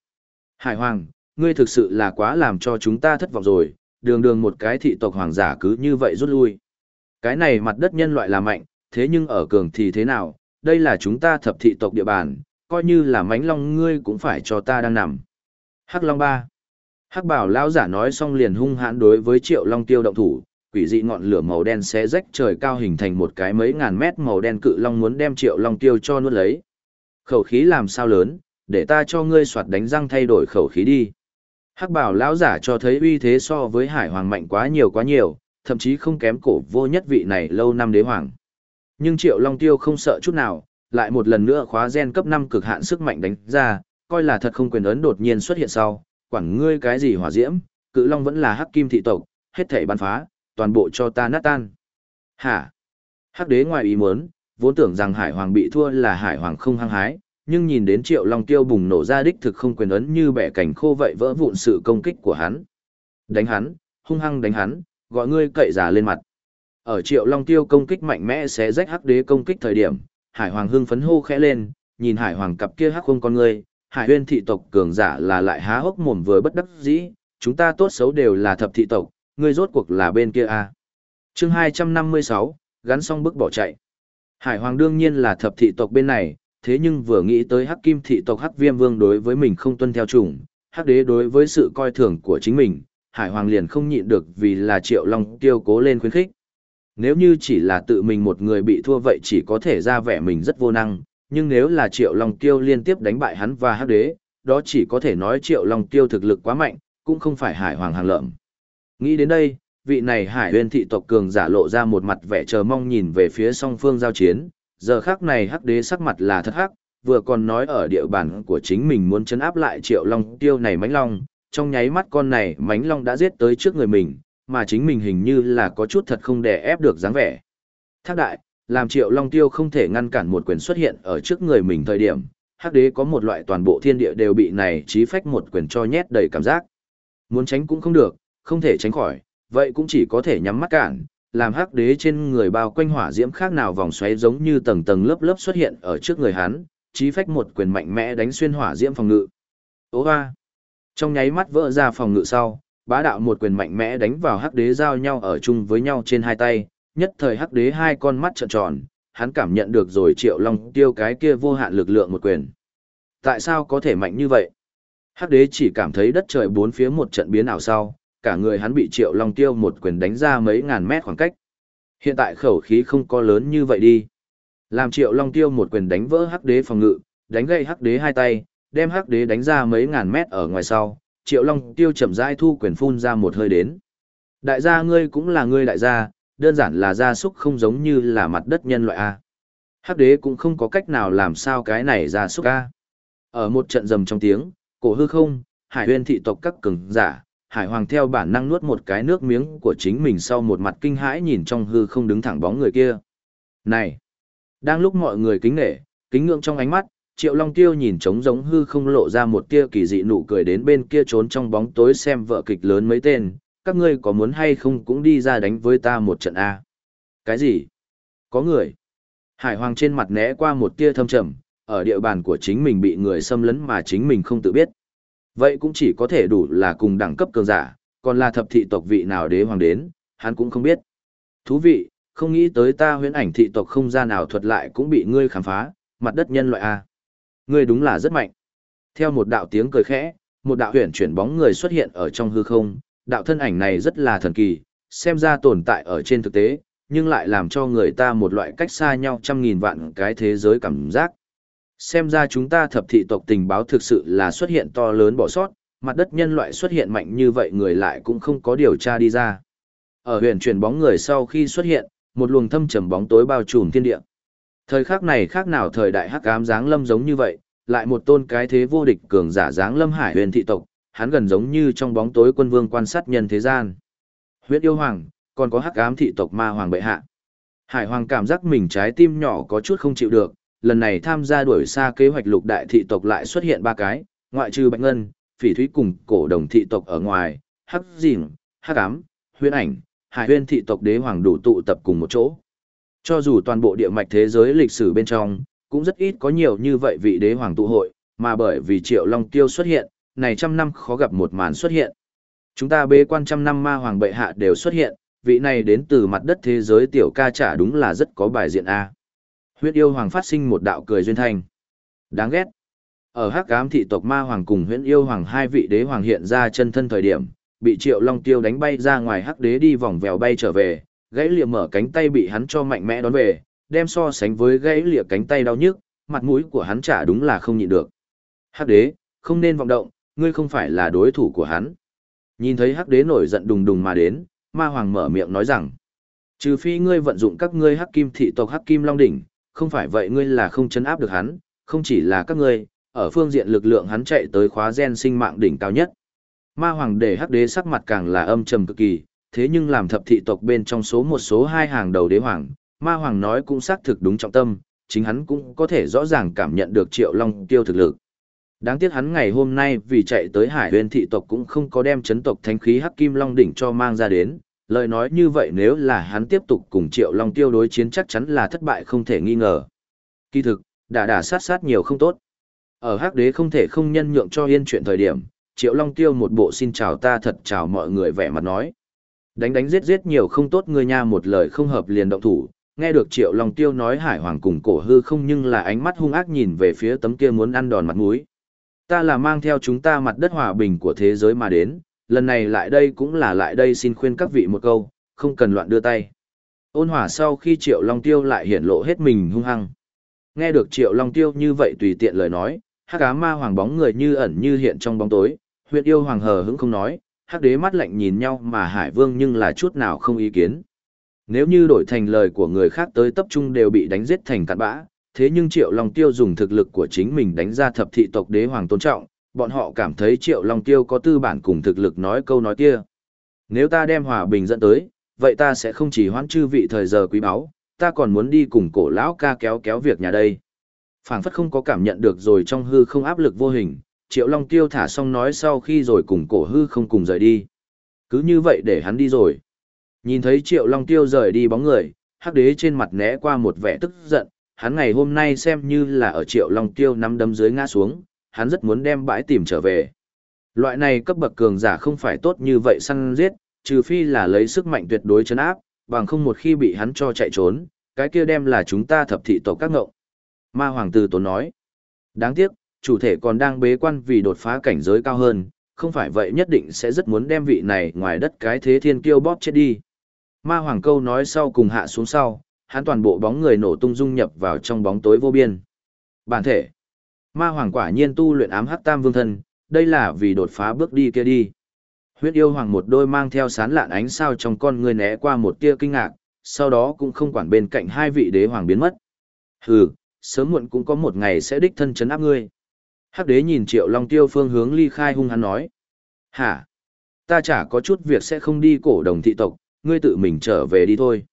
Hải hoàng, ngươi thực sự là quá làm cho chúng ta thất vọng rồi, đường đường một cái thị tộc hoàng giả cứ như vậy rút lui. Cái này mặt đất nhân loại là mạnh, thế nhưng ở cường thì thế nào, đây là chúng ta thập thị tộc địa bàn, coi như là mánh long ngươi cũng phải cho ta đang nằm. Hắc Long ba. Hắc Bảo lão giả nói xong liền hung hãn đối với Triệu Long Tiêu động thủ, quỷ dị ngọn lửa màu đen xé rách trời cao hình thành một cái mấy ngàn mét màu đen cự long muốn đem triệu long tiêu cho nuốt lấy. Khẩu khí làm sao lớn, để ta cho ngươi soạt đánh răng thay đổi khẩu khí đi. Hắc bảo lão giả cho thấy uy thế so với hải hoàng mạnh quá nhiều quá nhiều, thậm chí không kém cổ vô nhất vị này lâu năm đế hoàng. Nhưng triệu long tiêu không sợ chút nào, lại một lần nữa khóa gen cấp 5 cực hạn sức mạnh đánh ra, coi là thật không quyền ấn đột nhiên xuất hiện sau, quản ngươi cái gì hỏa diễm, cự long vẫn là hắc kim thị tộc, hết thảy bắn phá, toàn bộ cho ta nát tan. Hả? Hắc đế ngoài ý muốn, vốn tưởng rằng Hải Hoàng bị thua là Hải Hoàng không hăng hái, nhưng nhìn đến Triệu Long Tiêu bùng nổ ra đích thực không quyền ấn như bẻ cảnh khô vậy vỡ vụn sự công kích của hắn. Đánh hắn, hung hăng đánh hắn, gọi ngươi cậy giả lên mặt. Ở Triệu Long Tiêu công kích mạnh mẽ sẽ rách hắc đế công kích thời điểm, Hải Hoàng hưng phấn hô khẽ lên, nhìn Hải Hoàng cặp kia hắc không con ngươi, Hải Huyên thị tộc cường giả là lại há hốc mồm vừa bất đắc dĩ, chúng ta tốt xấu đều là thập thị tộc, ngươi rốt cuộc là bên kia à. Chương 256, gắn xong bức bỏ chạy. Hải Hoàng đương nhiên là thập thị tộc bên này, thế nhưng vừa nghĩ tới Hắc Kim thị tộc Hắc Viêm Vương đối với mình không tuân theo chủng, Hắc Đế đối với sự coi thường của chính mình, Hải Hoàng liền không nhịn được vì là Triệu Long tiêu cố lên khuyến khích. Nếu như chỉ là tự mình một người bị thua vậy chỉ có thể ra vẻ mình rất vô năng, nhưng nếu là Triệu Long tiêu liên tiếp đánh bại hắn và Hắc Đế, đó chỉ có thể nói Triệu Long tiêu thực lực quá mạnh, cũng không phải Hải Hoàng hàng lợm. Nghĩ đến đây, vị này Hải Huyên thị tộc cường giả lộ ra một mặt vẻ chờ mong nhìn về phía song phương giao chiến, giờ khác này hắc đế sắc mặt là thật hắc, vừa còn nói ở địa bàn của chính mình muốn chấn áp lại triệu long tiêu này mánh long, trong nháy mắt con này mánh long đã giết tới trước người mình, mà chính mình hình như là có chút thật không đè ép được dáng vẻ. Thác đại, làm triệu long tiêu không thể ngăn cản một quyền xuất hiện ở trước người mình thời điểm, hắc đế có một loại toàn bộ thiên địa đều bị này trí phách một quyền cho nhét đầy cảm giác. Muốn tránh cũng không được, không thể tránh khỏi, vậy cũng chỉ có thể nhắm mắt cản, làm hắc đế trên người bao quanh hỏa diễm khác nào vòng xoáy giống như tầng tầng lớp lớp xuất hiện ở trước người hắn, chí phách một quyền mạnh mẽ đánh xuyên hỏa diễm phòng ngự. Ô hoa! Trong nháy mắt vỡ ra phòng ngự sau, bá đạo một quyền mạnh mẽ đánh vào hắc đế giao nhau ở chung với nhau trên hai tay, nhất thời hắc đế hai con mắt trợn tròn, hắn cảm nhận được rồi triệu long tiêu cái kia vô hạn lực lượng một quyền. Tại sao có thể mạnh như vậy? Hắc đế chỉ cảm thấy đất trời bốn phía một trận biến ảo sau, cả người hắn bị triệu long tiêu một quyền đánh ra mấy ngàn mét khoảng cách. Hiện tại khẩu khí không có lớn như vậy đi. Làm triệu long tiêu một quyền đánh vỡ hắc đế phòng ngự, đánh gậy hắc đế hai tay, đem hắc đế đánh ra mấy ngàn mét ở ngoài sau, triệu long tiêu chậm rãi thu quyền phun ra một hơi đến. Đại gia ngươi cũng là ngươi đại gia, đơn giản là gia súc không giống như là mặt đất nhân loại A. Hắc đế cũng không có cách nào làm sao cái này gia súc A. Ở một trận rầm trong tiếng, cổ hư không, hải huyên thị tộc các cường giả, hải hoàng theo bản năng nuốt một cái nước miếng của chính mình sau một mặt kinh hãi nhìn trong hư không đứng thẳng bóng người kia. Này! Đang lúc mọi người kính nể, kính ngưỡng trong ánh mắt, Triệu Long Tiêu nhìn trống giống hư không lộ ra một tia kỳ dị nụ cười đến bên kia trốn trong bóng tối xem vợ kịch lớn mấy tên, các ngươi có muốn hay không cũng đi ra đánh với ta một trận A. Cái gì? Có người. Hải Hoàng trên mặt né qua một tia thâm trầm, ở địa bàn của chính mình bị người xâm lấn mà chính mình không tự biết. Vậy cũng chỉ có thể đủ là cùng đẳng cấp cường giả, còn là thập thị tộc vị nào đế hoàng đến, hắn cũng không biết. Thú vị, không nghĩ tới ta huyễn ảnh thị tộc không gian nào thuật lại cũng bị ngươi khám phá, mặt đất nhân loại A. Ngươi đúng là rất mạnh. Theo một đạo tiếng cười khẽ, một đạo huyển chuyển bóng người xuất hiện ở trong hư không, đạo thân ảnh này rất là thần kỳ, xem ra tồn tại ở trên thực tế, nhưng lại làm cho người ta một loại cách xa nhau trăm nghìn vạn cái thế giới cảm giác. Xem ra chúng ta thập thị tộc tình báo thực sự là xuất hiện to lớn bỏ sót, mặt đất nhân loại xuất hiện mạnh như vậy người lại cũng không có điều tra đi ra. Ở huyền chuyển bóng người sau khi xuất hiện, một luồng thâm trầm bóng tối bao trùm thiên địa. Thời khắc này khác nào thời đại hắc ám dáng lâm giống như vậy, lại một tôn cái thế vô địch cường giả dáng lâm hải huyền thị tộc, hắn gần giống như trong bóng tối quân vương quan sát nhân thế gian. Huyết yêu hoàng, còn có hắc ám thị tộc ma hoàng bệ hạ. Hải hoàng cảm giác mình trái tim nhỏ có chút không chịu được, lần này tham gia đuổi xa kế hoạch lục đại thị tộc lại xuất hiện ba cái, ngoại trừ Bạch Ngân, Phỉ Thúy cùng cổ đồng thị tộc ở ngoài, Hắc Dìm, Hắc Ám, huyễn Ảnh, Hải Huyên thị tộc đế hoàng đủ tụ tập cùng một chỗ. Cho dù toàn bộ địa mạch thế giới lịch sử bên trong, cũng rất ít có nhiều như vậy vị đế hoàng tụ hội, mà bởi vì Triệu Long Tiêu xuất hiện, này trăm năm khó gặp một màn xuất hiện. Chúng ta bế quan trăm năm ma hoàng bệ hạ đều xuất hiện, vị này đến từ mặt đất thế giới tiểu ca trả đúng là rất có bài diện A. Huyết yêu hoàng phát sinh một đạo cười duyên thanh. Đáng ghét. Ở hắc ám thị tộc ma hoàng cùng huyễn yêu hoàng hai vị đế hoàng hiện ra chân thân thời điểm, bị triệu long tiêu đánh bay ra ngoài hắc đế đi vòng vèo bay trở về, gãy lìa mở cánh tay bị hắn cho mạnh mẽ đón về, đem so sánh với gãy lìa cánh tay đau nhức, mặt mũi của hắn chả đúng là không nhịn được. Hắc đế, không nên vọng động, ngươi không phải là đối thủ của hắn. Nhìn thấy hắc đế nổi giận đùng đùng mà đến, ma hoàng mở miệng nói rằng, trừ phi ngươi vận dụng các ngươi hắc kim thị tộc hắc kim long đỉnh, không phải vậy ngươi là không chấn áp được hắn, không chỉ là các ngươi, ở phương diện lực lượng hắn chạy tới khóa gen sinh mạng đỉnh cao nhất. Ma hoàng để hắc đế sắc mặt càng là âm trầm cực kỳ, thế nhưng làm thập thị tộc bên trong số một số hai hàng đầu đế hoàng, ma hoàng nói cũng xác thực đúng trọng tâm, chính hắn cũng có thể rõ ràng cảm nhận được triệu long tiêu thực lực. Đáng tiếc hắn ngày hôm nay vì chạy tới hải huyền thị tộc cũng không có đem chấn tộc thánh khí hắc kim long đỉnh cho mang ra đến, lời nói như vậy nếu là hắn tiếp tục cùng triệu long tiêu đối chiến chắc chắn là thất bại không thể nghi ngờ. Kỳ thực, đã đả sát sát nhiều không tốt. Ở hắc đế không thể không nhân nhượng cho yên chuyện thời điểm, triệu long tiêu một bộ xin chào ta thật chào mọi người vẻ mặt nói. Đánh đánh giết giết nhiều không tốt người nha một lời không hợp liền động thủ, nghe được triệu long tiêu nói hải hoàng cùng cổ hư không nhưng là ánh mắt hung ác nhìn về phía tấm kia muốn ăn đòn mặt mũi. Ta là mang theo chúng ta mặt đất hòa bình của thế giới mà đến, lần này lại đây cũng là lại đây xin khuyên các vị một câu, không cần loạn đưa tay. Ôn hỏa sau khi triệu long tiêu lại hiển lộ hết mình hung hăng. Nghe được triệu long tiêu như vậy tùy tiện lời nói, hắc á ma hoàng bóng người như ẩn như hiện trong bóng tối, huyện yêu hoàng hờ hững không nói, hắc đế mắt lạnh nhìn nhau mà hải vương nhưng là chút nào không ý kiến. Nếu như đổi thành lời của người khác tới tập trung đều bị đánh giết thành cặn bã, thế nhưng Triệu Long Tiêu dùng thực lực của chính mình đánh ra thập thị tộc đế hoàng tôn trọng, bọn họ cảm thấy Triệu Long Tiêu có tư bản cùng thực lực nói câu nói kia. Nếu ta đem hòa bình dẫn tới, vậy ta sẽ không chỉ hoãn chư vị thời giờ quý báu, ta còn muốn đi cùng cổ lão ca kéo kéo việc nhà đây. Phảng phất không có cảm nhận được rồi trong hư không áp lực vô hình, Triệu Long Tiêu thả xong nói sau khi rồi cùng cổ hư không cùng rời đi. Cứ như vậy để hắn đi rồi. Nhìn thấy Triệu Long Tiêu rời đi bóng người, hắc đế trên mặt né qua một vẻ tức giận, hắn ngày hôm nay xem như là ở Triệu Long Tiêu nắm đấm dưới ngã xuống, hắn rất muốn đem bãi tìm trở về. Loại này cấp bậc cường giả không phải tốt như vậy săn giết, trừ phi là lấy sức mạnh tuyệt đối chấn áp, bằng không một khi bị hắn cho chạy trốn, cái kia đem là chúng ta thập thị tộc các ngộng. Ma Hoàng Tử Tốn nói, đáng tiếc, chủ thể còn đang bế quan vì đột phá cảnh giới cao hơn, không phải vậy nhất định sẽ rất muốn đem vị này ngoài đất cái thế thiên kiêu bóp chết đi. Ma Hoàng câu nói sau cùng hạ xuống sau, hắn toàn bộ bóng người nổ tung dung nhập vào trong bóng tối vô biên. Bản thể. Ma Hoàng quả nhiên tu luyện ám hắc tam vương thân, đây là vì đột phá bước đi kia đi. Huyết yêu hoàng một đôi mang theo sán lạn ánh sao trong con người né qua một tia kinh ngạc, sau đó cũng không quản bên cạnh hai vị đế hoàng biến mất. Hừ, sớm muộn cũng có một ngày sẽ đích thân chấn áp ngươi. Hắc đế nhìn triệu long tiêu phương hướng ly khai hung hắn nói. Hả? Ta chả có chút việc sẽ không đi cổ đồng thị tộc, ngươi tự mình trở về đi thôi.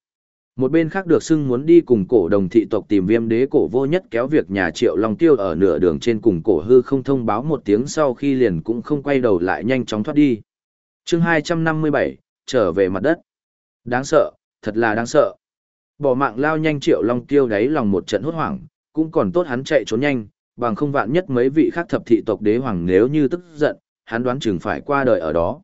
Một bên khác được xưng muốn đi cùng cổ đồng thị tộc tìm viêm đế cổ vô nhất kéo việc nhà triệu long tiêu ở nửa đường trên cùng cổ hư không thông báo một tiếng sau khi liền cũng không quay đầu lại nhanh chóng thoát đi. chương 257, trở về mặt đất. Đáng sợ, thật là đáng sợ. Bỏ mạng lao nhanh triệu long tiêu đáy lòng một trận hốt hoảng, cũng còn tốt hắn chạy trốn nhanh, bằng không vạn nhất mấy vị khác thập thị tộc đế hoàng nếu như tức giận, hắn đoán chừng phải qua đời ở đó.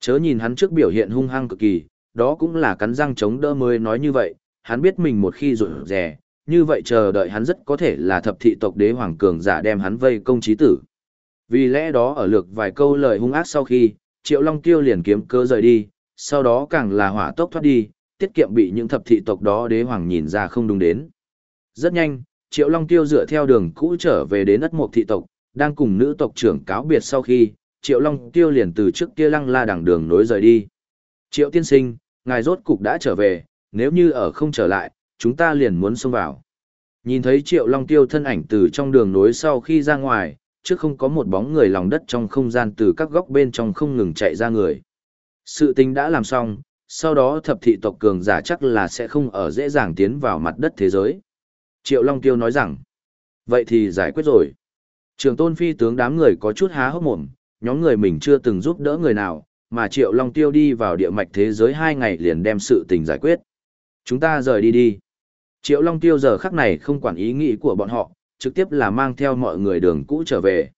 Chớ nhìn hắn trước biểu hiện hung hăng cực kỳ, đó cũng là cắn răng chống đỡ mới nói như vậy, hắn biết mình một khi rụt rè, như vậy chờ đợi hắn rất có thể là thập thị tộc đế hoàng cường giả đem hắn vây công trí tử. Vì lẽ đó ở lược vài câu lời hung ác sau khi, Triệu Long Tiêu liền kiếm cơ rời đi, sau đó càng là hỏa tốc thoát đi, tiết kiệm bị những thập thị tộc đó đế hoàng nhìn ra không đúng đến. Rất nhanh, Triệu Long Tiêu dựa theo đường cũ trở về đến ất mục thị tộc, đang cùng nữ tộc trưởng cáo biệt sau khi, Triệu Long Tiêu liền từ trước kia lăng la đằng đường nối rời đi. Triệu tiên sinh, ngài rốt cục đã trở về, nếu như ở không trở lại, chúng ta liền muốn xông vào. Nhìn thấy Triệu Long Tiêu thân ảnh từ trong đường nối sau khi ra ngoài, trước không có một bóng người lòng đất trong không gian từ các góc bên trong không ngừng chạy ra người. Sự tình đã làm xong, sau đó thập thị tộc cường giả chắc là sẽ không ở dễ dàng tiến vào mặt đất thế giới. Triệu Long Tiêu nói rằng, vậy thì giải quyết rồi. Trường tôn phi tướng đám người có chút há hốc mồm, nhóm người mình chưa từng giúp đỡ người nào, mà Triệu Long Tiêu đi vào địa mạch thế giới hai ngày liền đem sự tình giải quyết. Chúng ta rời đi đi. Triệu Long Tiêu giờ khắc này không quản ý nghĩ của bọn họ, trực tiếp là mang theo mọi người đường cũ trở về.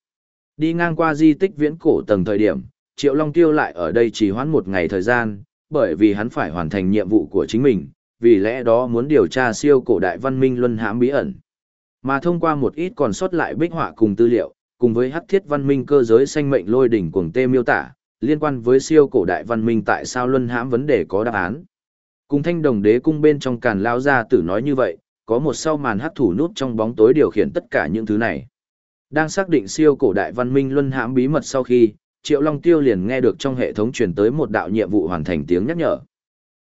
Đi ngang qua di tích viễn cổ tầng thời điểm, Triệu Long Tiêu lại ở đây chỉ hoãn một ngày thời gian, bởi vì hắn phải hoàn thành nhiệm vụ của chính mình, vì lẽ đó muốn điều tra siêu cổ đại văn minh luân hãm bí ẩn. Mà thông qua một ít còn sót lại bích họa cùng tư liệu, cùng với hắc thiết văn minh cơ giới sanh mệnh lôi đỉnh cuồng tê miêu tả, liên quan với siêu cổ đại văn minh tại sao luân hãm vấn đề có đáp án. Cùng thanh đồng đế cung bên trong càn lao ra tử nói như vậy, có một sau màn hắc thủ nút trong bóng tối điều khiển tất cả những thứ này. Đang xác định siêu cổ đại văn minh luân hãm bí mật sau khi, Triệu Long Tiêu liền nghe được trong hệ thống truyền tới một đạo nhiệm vụ hoàn thành tiếng nhắc nhở.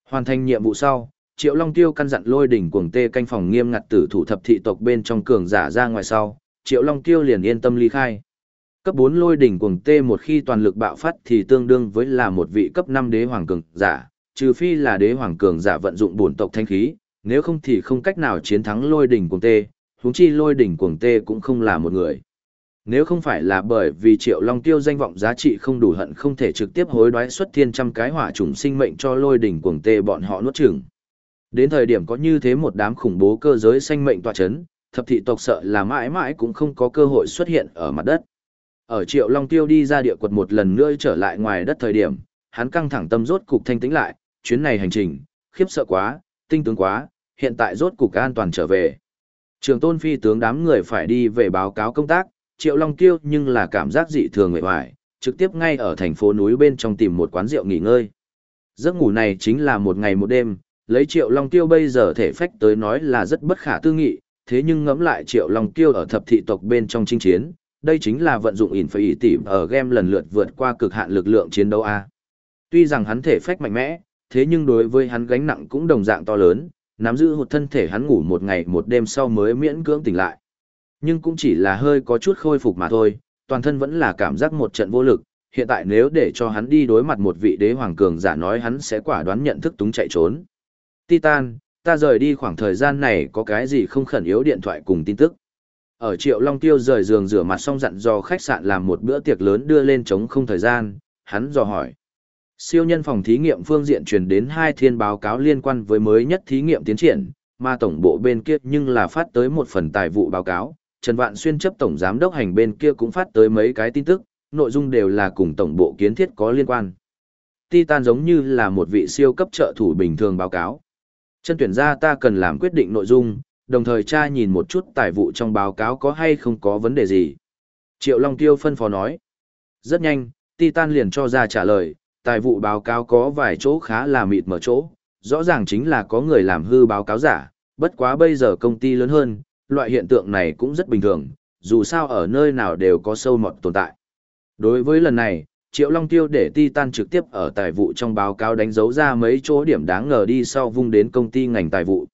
Hoàn thành nhiệm vụ sau, Triệu Long Tiêu căn dặn lôi đỉnh cuồng tê canh phòng nghiêm ngặt tử thủ thập thị tộc bên trong cường giả ra ngoài sau, Triệu Long Tiêu liền yên tâm ly khai. Cấp 4 lôi đỉnh cuồng tê một khi toàn lực bạo phát thì tương đương với là một vị cấp 5 đế hoàng cường giả, trừ phi là đế hoàng cường giả vận dụng bổn tộc thanh khí, nếu không thì không cách nào chiến thắng lôi đỉnh cuồng tê, huống chi lôi đỉnh cuồng tê cũng không là một người. Nếu không phải là bởi vì Triệu Long Tiêu danh vọng giá trị không đủ hận không thể trực tiếp hối đoái xuất thiên trăm cái hỏa trùng sinh mệnh cho lôi đỉnh cuồng tê bọn họ nuốt chửng. Đến thời điểm có như thế một đám khủng bố cơ giới sinh mệnh tọa chấn, thập thị tộc sợ là mãi mãi cũng không có cơ hội xuất hiện ở mặt đất. Ở Triệu Long Tiêu đi ra địa quật một lần nữa trở lại ngoài đất thời điểm, hắn căng thẳng tâm rốt cục thanh tĩnh lại, chuyến này hành trình, khiếp sợ quá, tinh tướng quá, hiện tại rốt cục an toàn trở về. Trường tôn phi tướng đám người phải đi về báo cáo công tác, Triệu Long Tiêu nhưng là cảm giác dị thường mệt hoài, trực tiếp ngay ở thành phố núi bên trong tìm một quán rượu nghỉ ngơi. Giấc ngủ này chính là một ngày một đêm, lấy Triệu Long Tiêu bây giờ thể phách tới nói là rất bất khả tư nghị, thế nhưng ngẫm lại Triệu Long Tiêu ở thập thị tộc bên trong chinh chiến, đây chính là vận dụng ỉn phải tỉ ở game lần lượt vượt qua cực hạn lực lượng chiến đấu A. Tuy rằng hắn thể phách mạnh mẽ, thế nhưng đối với hắn gánh nặng cũng đồng dạng to lớn, nắm giữ hụt thân thể hắn ngủ một ngày một đêm sau mới miễn cưỡng tỉnh lại. Nhưng cũng chỉ là hơi có chút khôi phục mà thôi, toàn thân vẫn là cảm giác một trận vô lực, hiện tại nếu để cho hắn đi đối mặt một vị đế hoàng cường giả nói hắn sẽ quả đoán nhận thức túng chạy trốn. Titan, ta rời đi khoảng thời gian này có cái gì không khẩn yếu điện thoại cùng tin tức. Ở Triệu Long Tiêu rời giường rửa mặt xong dặn dò khách sạn làm một bữa tiệc lớn đưa lên chống không thời gian, hắn dò hỏi. Siêu nhân phòng thí nghiệm phương diện truyền đến hai thiên báo cáo liên quan với mới nhất thí nghiệm tiến triển, mà tổng bộ bên kia nhưng là phát tới một phần tài vụ báo cáo. Trần Vạn Xuyên chấp tổng giám đốc hành bên kia cũng phát tới mấy cái tin tức, nội dung đều là cùng tổng bộ kiến thiết có liên quan. Titan giống như là một vị siêu cấp trợ thủ bình thường báo cáo. Chân tuyển gia ta cần làm quyết định nội dung, đồng thời tra nhìn một chút tài vụ trong báo cáo có hay không có vấn đề gì. Triệu Long Tiêu phân phó nói. Rất nhanh, Titan liền cho ra trả lời, tài vụ báo cáo có vài chỗ khá là mịt mở chỗ, rõ ràng chính là có người làm hư báo cáo giả, bất quá bây giờ công ty lớn hơn, loại hiện tượng này cũng rất bình thường, dù sao ở nơi nào đều có sâu mọt tồn tại. Đối với lần này, Triệu Long Tiêu để Titan trực tiếp ở tài vụ trong báo cáo đánh dấu ra mấy chỗ điểm đáng ngờ đi sau vung đến công ty ngành tài vụ.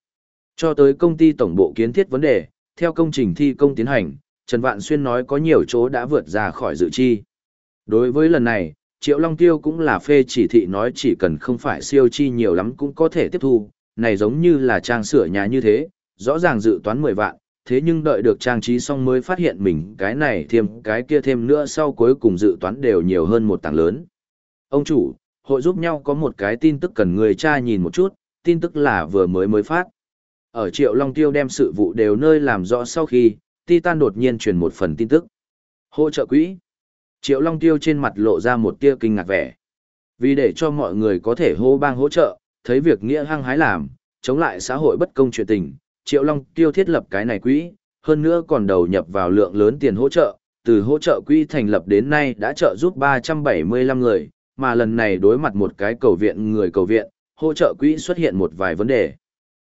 Cho tới công ty tổng bộ kiến thiết vấn đề, theo công trình thi công tiến hành, Trần Vạn Xuyên nói có nhiều chỗ đã vượt ra khỏi dự chi. Đối với lần này, Triệu Long Tiêu cũng là phê chỉ thị nói chỉ cần không phải siêu chi nhiều lắm cũng có thể tiếp thu, này giống như là trang sửa nhà như thế, rõ ràng dự toán 10 vạn, thế nhưng đợi được trang trí xong mới phát hiện mình cái này thêm cái kia thêm nữa sau cuối cùng dự toán đều nhiều hơn một tảng lớn. Ông chủ, hội giúp nhau có một cái tin tức cần người cha nhìn một chút, tin tức là vừa mới mới phát. Ở Triệu Long Tiêu đem sự vụ đều nơi làm rõ sau khi, Titan đột nhiên truyền một phần tin tức. Hỗ trợ quỹ. Triệu Long Tiêu trên mặt lộ ra một tia kinh ngạc vẻ. Vì để cho mọi người có thể hô bang hỗ trợ, thấy việc nghĩa hăng hái làm, chống lại xã hội bất công chuyện tình, Triệu Long Tiêu thiết lập cái này quỹ, hơn nữa còn đầu nhập vào lượng lớn tiền hỗ trợ, từ hỗ trợ quỹ thành lập đến nay đã trợ giúp 375 người, mà lần này đối mặt một cái cầu viện người cầu viện, hỗ trợ quỹ xuất hiện một vài vấn đề.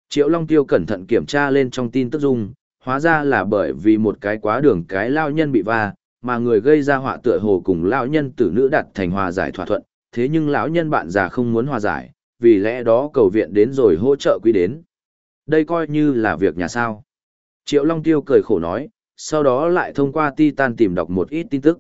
Triệu Long Tiêu cẩn thận kiểm tra lên trong tin tức dung, hóa ra là bởi vì một cái quá đường cái lao nhân bị va, mà người gây ra họa tựa hồ cùng lão nhân tử nữ đặt thành hòa giải thỏa thuận, thế nhưng lão nhân bạn già không muốn hòa giải, vì lẽ đó cầu viện đến rồi hỗ trợ quý đến. Đây coi như là việc nhà sao. Triệu Long Tiêu cười khổ nói, sau đó lại thông qua Titan tìm đọc một ít tin tức.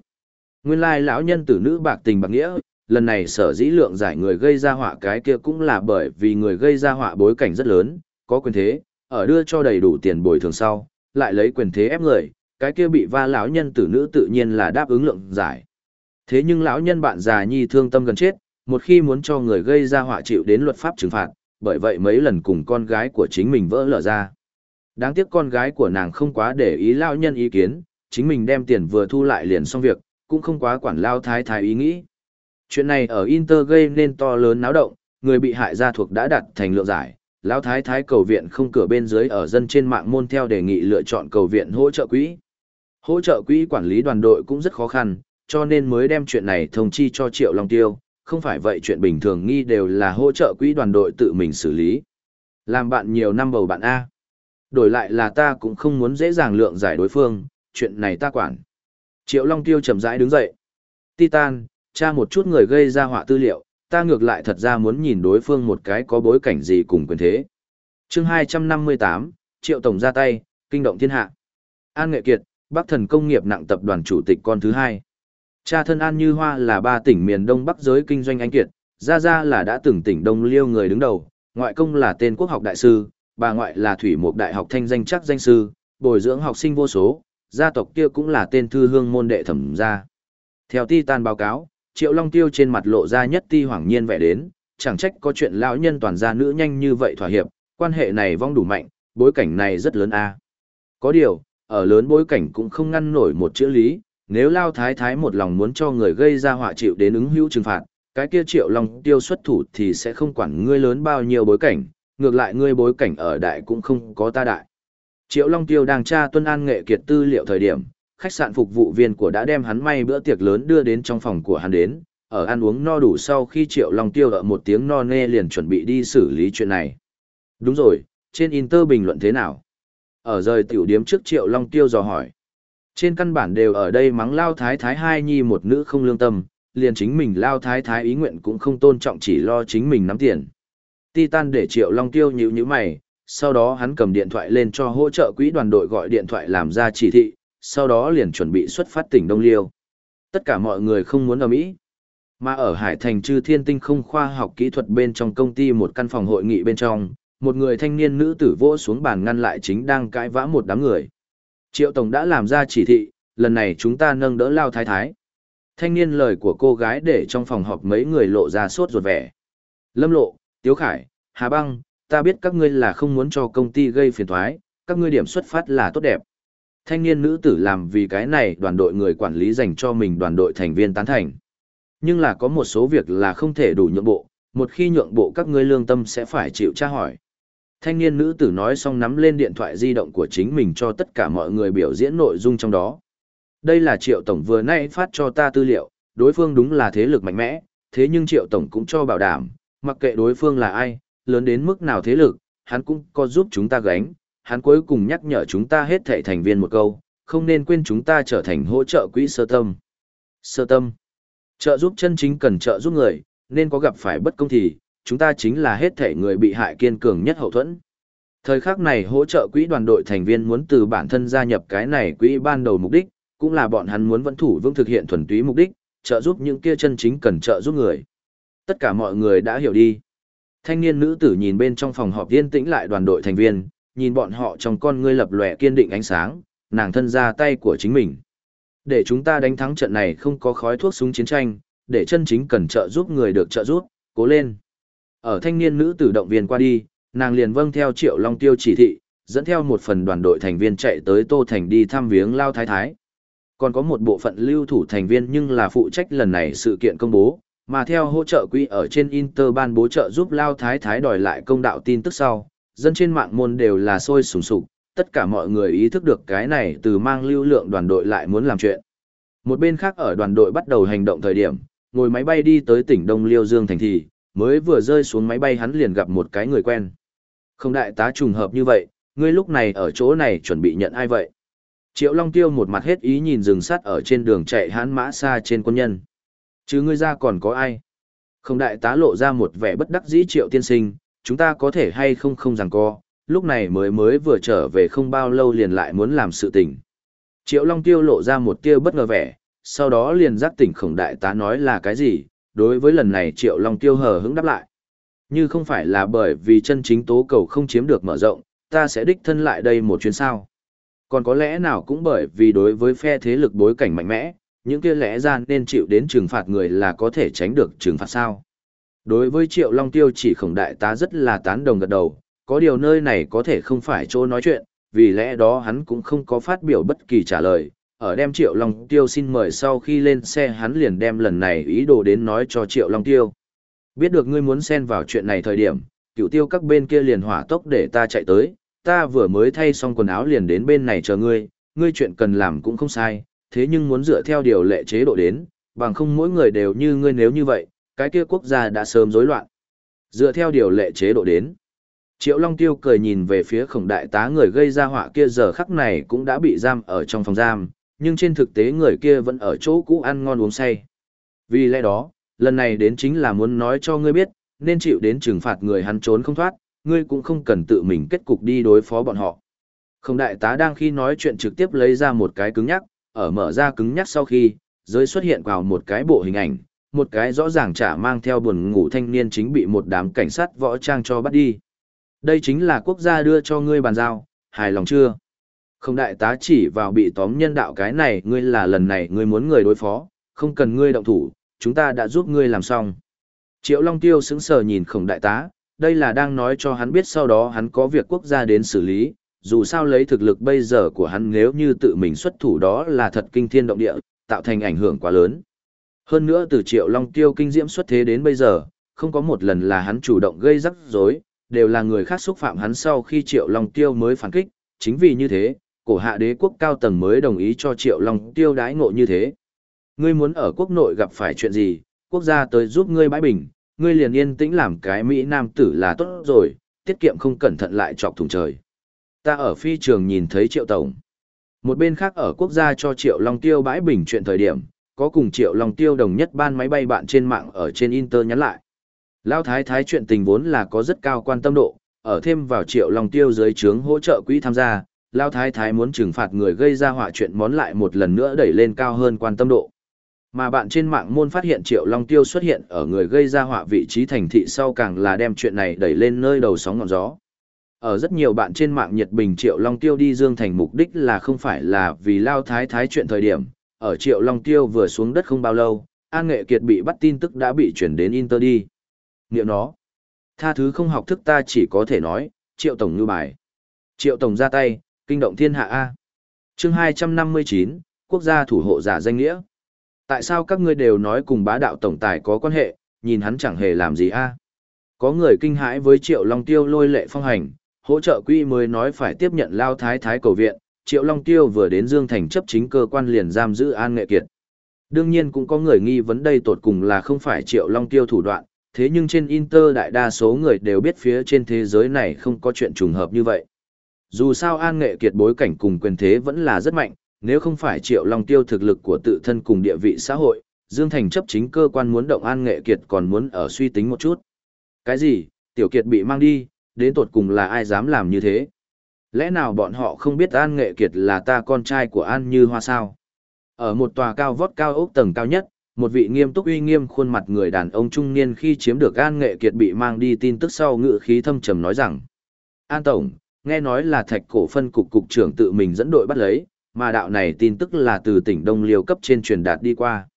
Nguyên lai lão nhân tử nữ bạc tình bạc nghĩa, lần này sở dĩ lượng giải người gây ra họa cái kia cũng là bởi vì người gây ra họa bối cảnh rất lớn, có quyền thế, ở đưa cho đầy đủ tiền bồi thường sau, lại lấy quyền thế ép người, cái kia bị va lão nhân tử nữ tự nhiên là đáp ứng lượng giải. Thế nhưng lão nhân bạn già nhi thương tâm gần chết, một khi muốn cho người gây ra họa chịu đến luật pháp trừng phạt, bởi vậy mấy lần cùng con gái của chính mình vỡ lở ra. Đáng tiếc con gái của nàng không quá để ý lão nhân ý kiến, chính mình đem tiền vừa thu lại liền xong việc, cũng không quá quản lao thái thái ý nghĩ. Chuyện này ở Inter gây nên to lớn náo động, người bị hại gia thuộc đã đặt thành lượng giải, lão thái thái cầu viện không cửa bên dưới ở dân trên mạng môn theo đề nghị lựa chọn cầu viện hỗ trợ quỹ. Hỗ trợ quỹ quản lý đoàn đội cũng rất khó khăn, cho nên mới đem chuyện này thông chi cho Triệu Long Tiêu, không phải vậy chuyện bình thường nghi đều là hỗ trợ quỹ đoàn đội tự mình xử lý. Làm bạn nhiều năm bầu bạn A. Đổi lại là ta cũng không muốn dễ dàng lượng giải đối phương, chuyện này ta quản. Triệu Long Tiêu chậm rãi đứng dậy. Titan, tra một chút người gây ra họa tư liệu, ta ngược lại thật ra muốn nhìn đối phương một cái có bối cảnh gì cùng quyền thế. chương 258, Triệu Tổng ra tay, kinh động thiên hạ. An Nghệ Kiệt, Bắc Thần Công nghiệp nặng tập đoàn chủ tịch con thứ hai. Cha thân An Như Hoa là ba tỉnh miền Đông Bắc giới kinh doanh anh kiệt, Gia Gia là đã từng tỉnh Đông Liêu người đứng đầu, ngoại công là tên quốc học đại sư, bà ngoại là thủy mục đại học thanh danh chắc danh sư, bồi dưỡng học sinh vô số, gia tộc kia cũng là tên thư hương môn đệ thẩm gia. Theo Titan báo cáo, Triệu Long Tiêu trên mặt lộ ra nhất ti hoảng nhiên vẻ đến, chẳng trách có chuyện lão nhân toàn gia nữ nhanh như vậy thỏa hiệp, quan hệ này vong đủ mạnh, bối cảnh này rất lớn a. Có điều, ở lớn bối cảnh cũng không ngăn nổi một chữ lý, nếu Lao Thái Thái một lòng muốn cho người gây ra họa chịu đến ứng hữu trừng phạt, cái kia Triệu Long Tiêu xuất thủ thì sẽ không quản ngươi lớn bao nhiêu bối cảnh, ngược lại ngươi bối cảnh ở đại cũng không có ta đại. Triệu Long Tiêu đang tra tuân an nghệ kiệt tư liệu thời điểm, khách sạn phục vụ viên của đã đem hắn may bữa tiệc lớn đưa đến trong phòng của hắn đến, ở ăn uống no đủ sau khi Triệu Long Tiêu ở một tiếng no nê liền chuẩn bị đi xử lý chuyện này. Đúng rồi, trên Inter bình luận thế nào? Ở rời tiểu điếm trước Triệu Long Tiêu dò hỏi. Trên căn bản đều ở đây mắng Lao Thái Thái hai nhi một nữ không lương tâm, liền chính mình Lao Thái Thái ý nguyện cũng không tôn trọng chỉ lo chính mình nắm tiền. Titan để Triệu Long Tiêu nhíu nhíu mày, sau đó hắn cầm điện thoại lên cho hỗ trợ quỹ đoàn đội gọi điện thoại làm ra chỉ thị, sau đó liền chuẩn bị xuất phát tỉnh Đông Liêu. Tất cả mọi người không muốn ở Mỹ. Mà ở Hải Thành Trư Thiên Tinh không khoa học kỹ thuật bên trong công ty một căn phòng hội nghị bên trong, một người thanh niên nữ tử vỗ xuống bàn ngăn lại chính đang cãi vã một đám người. Triệu Tổng đã làm ra chỉ thị, lần này chúng ta nâng đỡ lao thái thái. Thanh niên lời của cô gái để trong phòng họp mấy người lộ ra sốt ruột vẻ. Lâm Lộ, Tiếu Khải, Hà Băng, ta biết các ngươi là không muốn cho công ty gây phiền thoái, các ngươi điểm xuất phát là tốt đẹp. Thanh niên nữ tử làm vì cái này đoàn đội người quản lý dành cho mình đoàn đội thành viên tán thành. Nhưng là có một số việc là không thể đủ nhượng bộ, một khi nhượng bộ các ngươi lương tâm sẽ phải chịu tra hỏi. Thanh niên nữ tử nói xong nắm lên điện thoại di động của chính mình cho tất cả mọi người biểu diễn nội dung trong đó. Đây là Triệu Tổng vừa nay phát cho ta tư liệu, đối phương đúng là thế lực mạnh mẽ, thế nhưng Triệu Tổng cũng cho bảo đảm, mặc kệ đối phương là ai, lớn đến mức nào thế lực, hắn cũng có giúp chúng ta gánh, hắn cuối cùng nhắc nhở chúng ta hết thảy thành viên một câu, không nên quên chúng ta trở thành hỗ trợ quỹ sơ tâm. Sơ tâm. Trợ giúp chân chính cần trợ giúp người, nên có gặp phải bất công thì, chúng ta chính là hết thảy người bị hại kiên cường nhất hậu thuẫn. Thời khắc này hỗ trợ quỹ đoàn đội thành viên muốn từ bản thân gia nhập cái này quỹ ban đầu mục đích, cũng là bọn hắn muốn vẫn thủ vững thực hiện thuần túy mục đích, trợ giúp những kia chân chính cần trợ giúp người. Tất cả mọi người đã hiểu đi. Thanh niên nữ tử nhìn bên trong phòng họp yên tĩnh lại đoàn đội thành viên, nhìn bọn họ trong con ngươi lập lòe kiên định ánh sáng, nàng thân ra tay của chính mình. Để chúng ta đánh thắng trận này không có khói thuốc súng chiến tranh, để chân chính cần trợ giúp người được trợ giúp, cố lên. Ở thanh niên nữ tử động viên qua đi, nàng liền vâng theo Triệu Long Tiêu chỉ thị, dẫn theo một phần đoàn đội thành viên chạy tới Tô Thành đi thăm viếng Lao Thái Thái. Còn có một bộ phận lưu thủ thành viên nhưng là phụ trách lần này sự kiện công bố, mà theo hỗ trợ quỹ ở trên Inter ban bố trợ giúp Lao Thái Thái đòi lại công đạo tin tức sau, dân trên mạng môn đều là sôi sùng sục, tất cả mọi người ý thức được cái này từ mang lưu lượng đoàn đội lại muốn làm chuyện. Một bên khác ở đoàn đội bắt đầu hành động thời điểm, ngồi máy bay đi tới tỉnh Đông Liêu Dương thành thị, mới vừa rơi xuống máy bay hắn liền gặp một cái người quen. Không đại tá trùng hợp như vậy, ngươi lúc này ở chỗ này chuẩn bị nhận ai vậy? Triệu Long Tiêu một mặt hết ý nhìn rừng sắt ở trên đường chạy hắn mã xa trên quân nhân. Chứ ngươi ra còn có ai? Không đại tá lộ ra một vẻ bất đắc dĩ triệu tiên sinh, chúng ta có thể hay không không rằng co, lúc này mới mới vừa trở về không bao lâu liền lại muốn làm sự tình. Triệu Long Tiêu lộ ra một tia bất ngờ vẻ, sau đó liền giác tỉnh khổng đại tá nói là cái gì, đối với lần này Triệu Long Tiêu hờ hững đáp lại. Như không phải là bởi vì chân chính tố cầu không chiếm được mở rộng, ta sẽ đích thân lại đây một chuyến sao. Còn có lẽ nào cũng bởi vì đối với phe thế lực bối cảnh mạnh mẽ, những kia lẽ ra nên chịu đến trừng phạt người là có thể tránh được trừng phạt sao. Đối với Triệu Long Tiêu chỉ khổng đại tá rất là tán đồng gật đầu, có điều nơi này có thể không phải chỗ nói chuyện, vì lẽ đó hắn cũng không có phát biểu bất kỳ trả lời. Ở đem Triệu Long Tiêu xin mời sau khi lên xe hắn liền đem lần này ý đồ đến nói cho Triệu Long Tiêu. Biết được ngươi muốn xen vào chuyện này thời điểm, cựu tiêu các bên kia liền hỏa tốc để ta chạy tới, ta vừa mới thay xong quần áo liền đến bên này chờ ngươi, ngươi chuyện cần làm cũng không sai, thế nhưng muốn dựa theo điều lệ chế độ đến, bằng không mỗi người đều như ngươi nếu như vậy, cái kia quốc gia đã sớm rối loạn. Dựa theo điều lệ chế độ đến. Triệu Long Tiêu cười nhìn về phía khổng đại tá người gây ra họa kia giờ khắc này cũng đã bị giam ở trong phòng giam, nhưng trên thực tế người kia vẫn ở chỗ cũ ăn ngon uống say. Vì lẽ đó, lần này đến chính là muốn nói cho ngươi biết, nên chịu đến trừng phạt người hắn trốn không thoát, ngươi cũng không cần tự mình kết cục đi đối phó bọn họ. Khổng đại tá đang khi nói chuyện trực tiếp lấy ra một cái cứng nhắc, ở mở ra cứng nhắc sau khi, giới xuất hiện vào một cái bộ hình ảnh, một cái rõ ràng chả mang theo buồn ngủ thanh niên chính bị một đám cảnh sát võ trang cho bắt đi. Đây chính là quốc gia đưa cho ngươi bàn giao, hài lòng chưa? Không đại tá chỉ vào bị tóm nhân đạo cái này ngươi là lần này ngươi muốn người đối phó, không cần ngươi động thủ, chúng ta đã giúp ngươi làm xong. Triệu Long Tiêu sững sờ nhìn khổng đại tá, đây là đang nói cho hắn biết sau đó hắn có việc quốc gia đến xử lý, dù sao lấy thực lực bây giờ của hắn nếu như tự mình xuất thủ đó là thật kinh thiên động địa, tạo thành ảnh hưởng quá lớn. Hơn nữa từ Triệu Long Tiêu kinh diễm xuất thế đến bây giờ, không có một lần là hắn chủ động gây rắc rối, đều là người khác xúc phạm hắn sau khi Triệu Long Tiêu mới phản kích, chính vì như thế, cổ hạ đế quốc cao tầng mới đồng ý cho Triệu Long Tiêu đái ngộ như thế. Ngươi muốn ở quốc nội gặp phải chuyện gì, quốc gia tới giúp ngươi bãi bình, ngươi liền yên tĩnh làm cái Mỹ Nam tử là tốt rồi, tiết kiệm không cẩn thận lại chọc thùng trời. Ta ở phi trường nhìn thấy Triệu Tổng. Một bên khác ở quốc gia cho Triệu Long Tiêu bãi bình chuyện thời điểm, có cùng Triệu Long Tiêu đồng nhất ban máy bay bạn trên mạng ở trên Inter nhắn lại. Lao Thái Thái chuyện tình vốn là có rất cao quan tâm độ, ở thêm vào Triệu Long Tiêu dưới trướng hỗ trợ quỹ tham gia, Lao Thái Thái muốn trừng phạt người gây ra họa chuyện món lại một lần nữa đẩy lên cao hơn quan tâm độ. Mà bạn trên mạng môn phát hiện Triệu Long Tiêu xuất hiện ở người gây ra họa vị trí thành thị sau càng là đem chuyện này đẩy lên nơi đầu sóng ngọn gió. Ở rất nhiều bạn trên mạng nhiệt bình Triệu Long Tiêu đi Dương Thành mục đích là không phải là vì Lao Thái Thái chuyện thời điểm, ở Triệu Long Tiêu vừa xuống đất không bao lâu, An Nghệ Kiệt bị bắt tin tức đã bị chuyển đến Inter đi. Niệm nó. Tha thứ không học thức ta chỉ có thể nói, Triệu Tổng như bài. Triệu Tổng ra tay, kinh động thiên hạ A. chương 259, quốc gia thủ hộ giả danh nghĩa. Tại sao các ngươi đều nói cùng bá đạo tổng tài có quan hệ, nhìn hắn chẳng hề làm gì A. Có người kinh hãi với Triệu Long Tiêu lôi lệ phong hành, hỗ trợ quỹ mới nói phải tiếp nhận lao thái thái cầu viện, Triệu Long Tiêu vừa đến Dương Thành chấp chính cơ quan liền giam giữ An Nghệ Kiệt. Đương nhiên cũng có người nghi vấn đây tột cùng là không phải Triệu Long Tiêu thủ đoạn, thế nhưng trên Inter đại đa số người đều biết phía trên thế giới này không có chuyện trùng hợp như vậy. Dù sao An Nghệ Kiệt bối cảnh cùng quyền thế vẫn là rất mạnh, nếu không phải Triệu Long Tiêu thực lực của tự thân cùng địa vị xã hội, Dương Thành chấp chính cơ quan muốn động An Nghệ Kiệt còn muốn ở suy tính một chút. Cái gì, Tiểu Kiệt bị mang đi, đến tột cùng là ai dám làm như thế? Lẽ nào bọn họ không biết An Nghệ Kiệt là ta con trai của An Như Hoa sao? Ở một tòa cao vót cao ốc tầng cao nhất, một vị nghiêm túc uy nghiêm khuôn mặt người đàn ông trung niên khi chiếm được An Nghệ Kiệt bị mang đi tin tức sau ngự khí thâm trầm nói rằng An Tổng, nghe nói là thạch cổ phân cục cục trưởng tự mình dẫn đội bắt lấy, mà đạo này tin tức là từ tỉnh Đông Liêu cấp trên truyền đạt đi qua.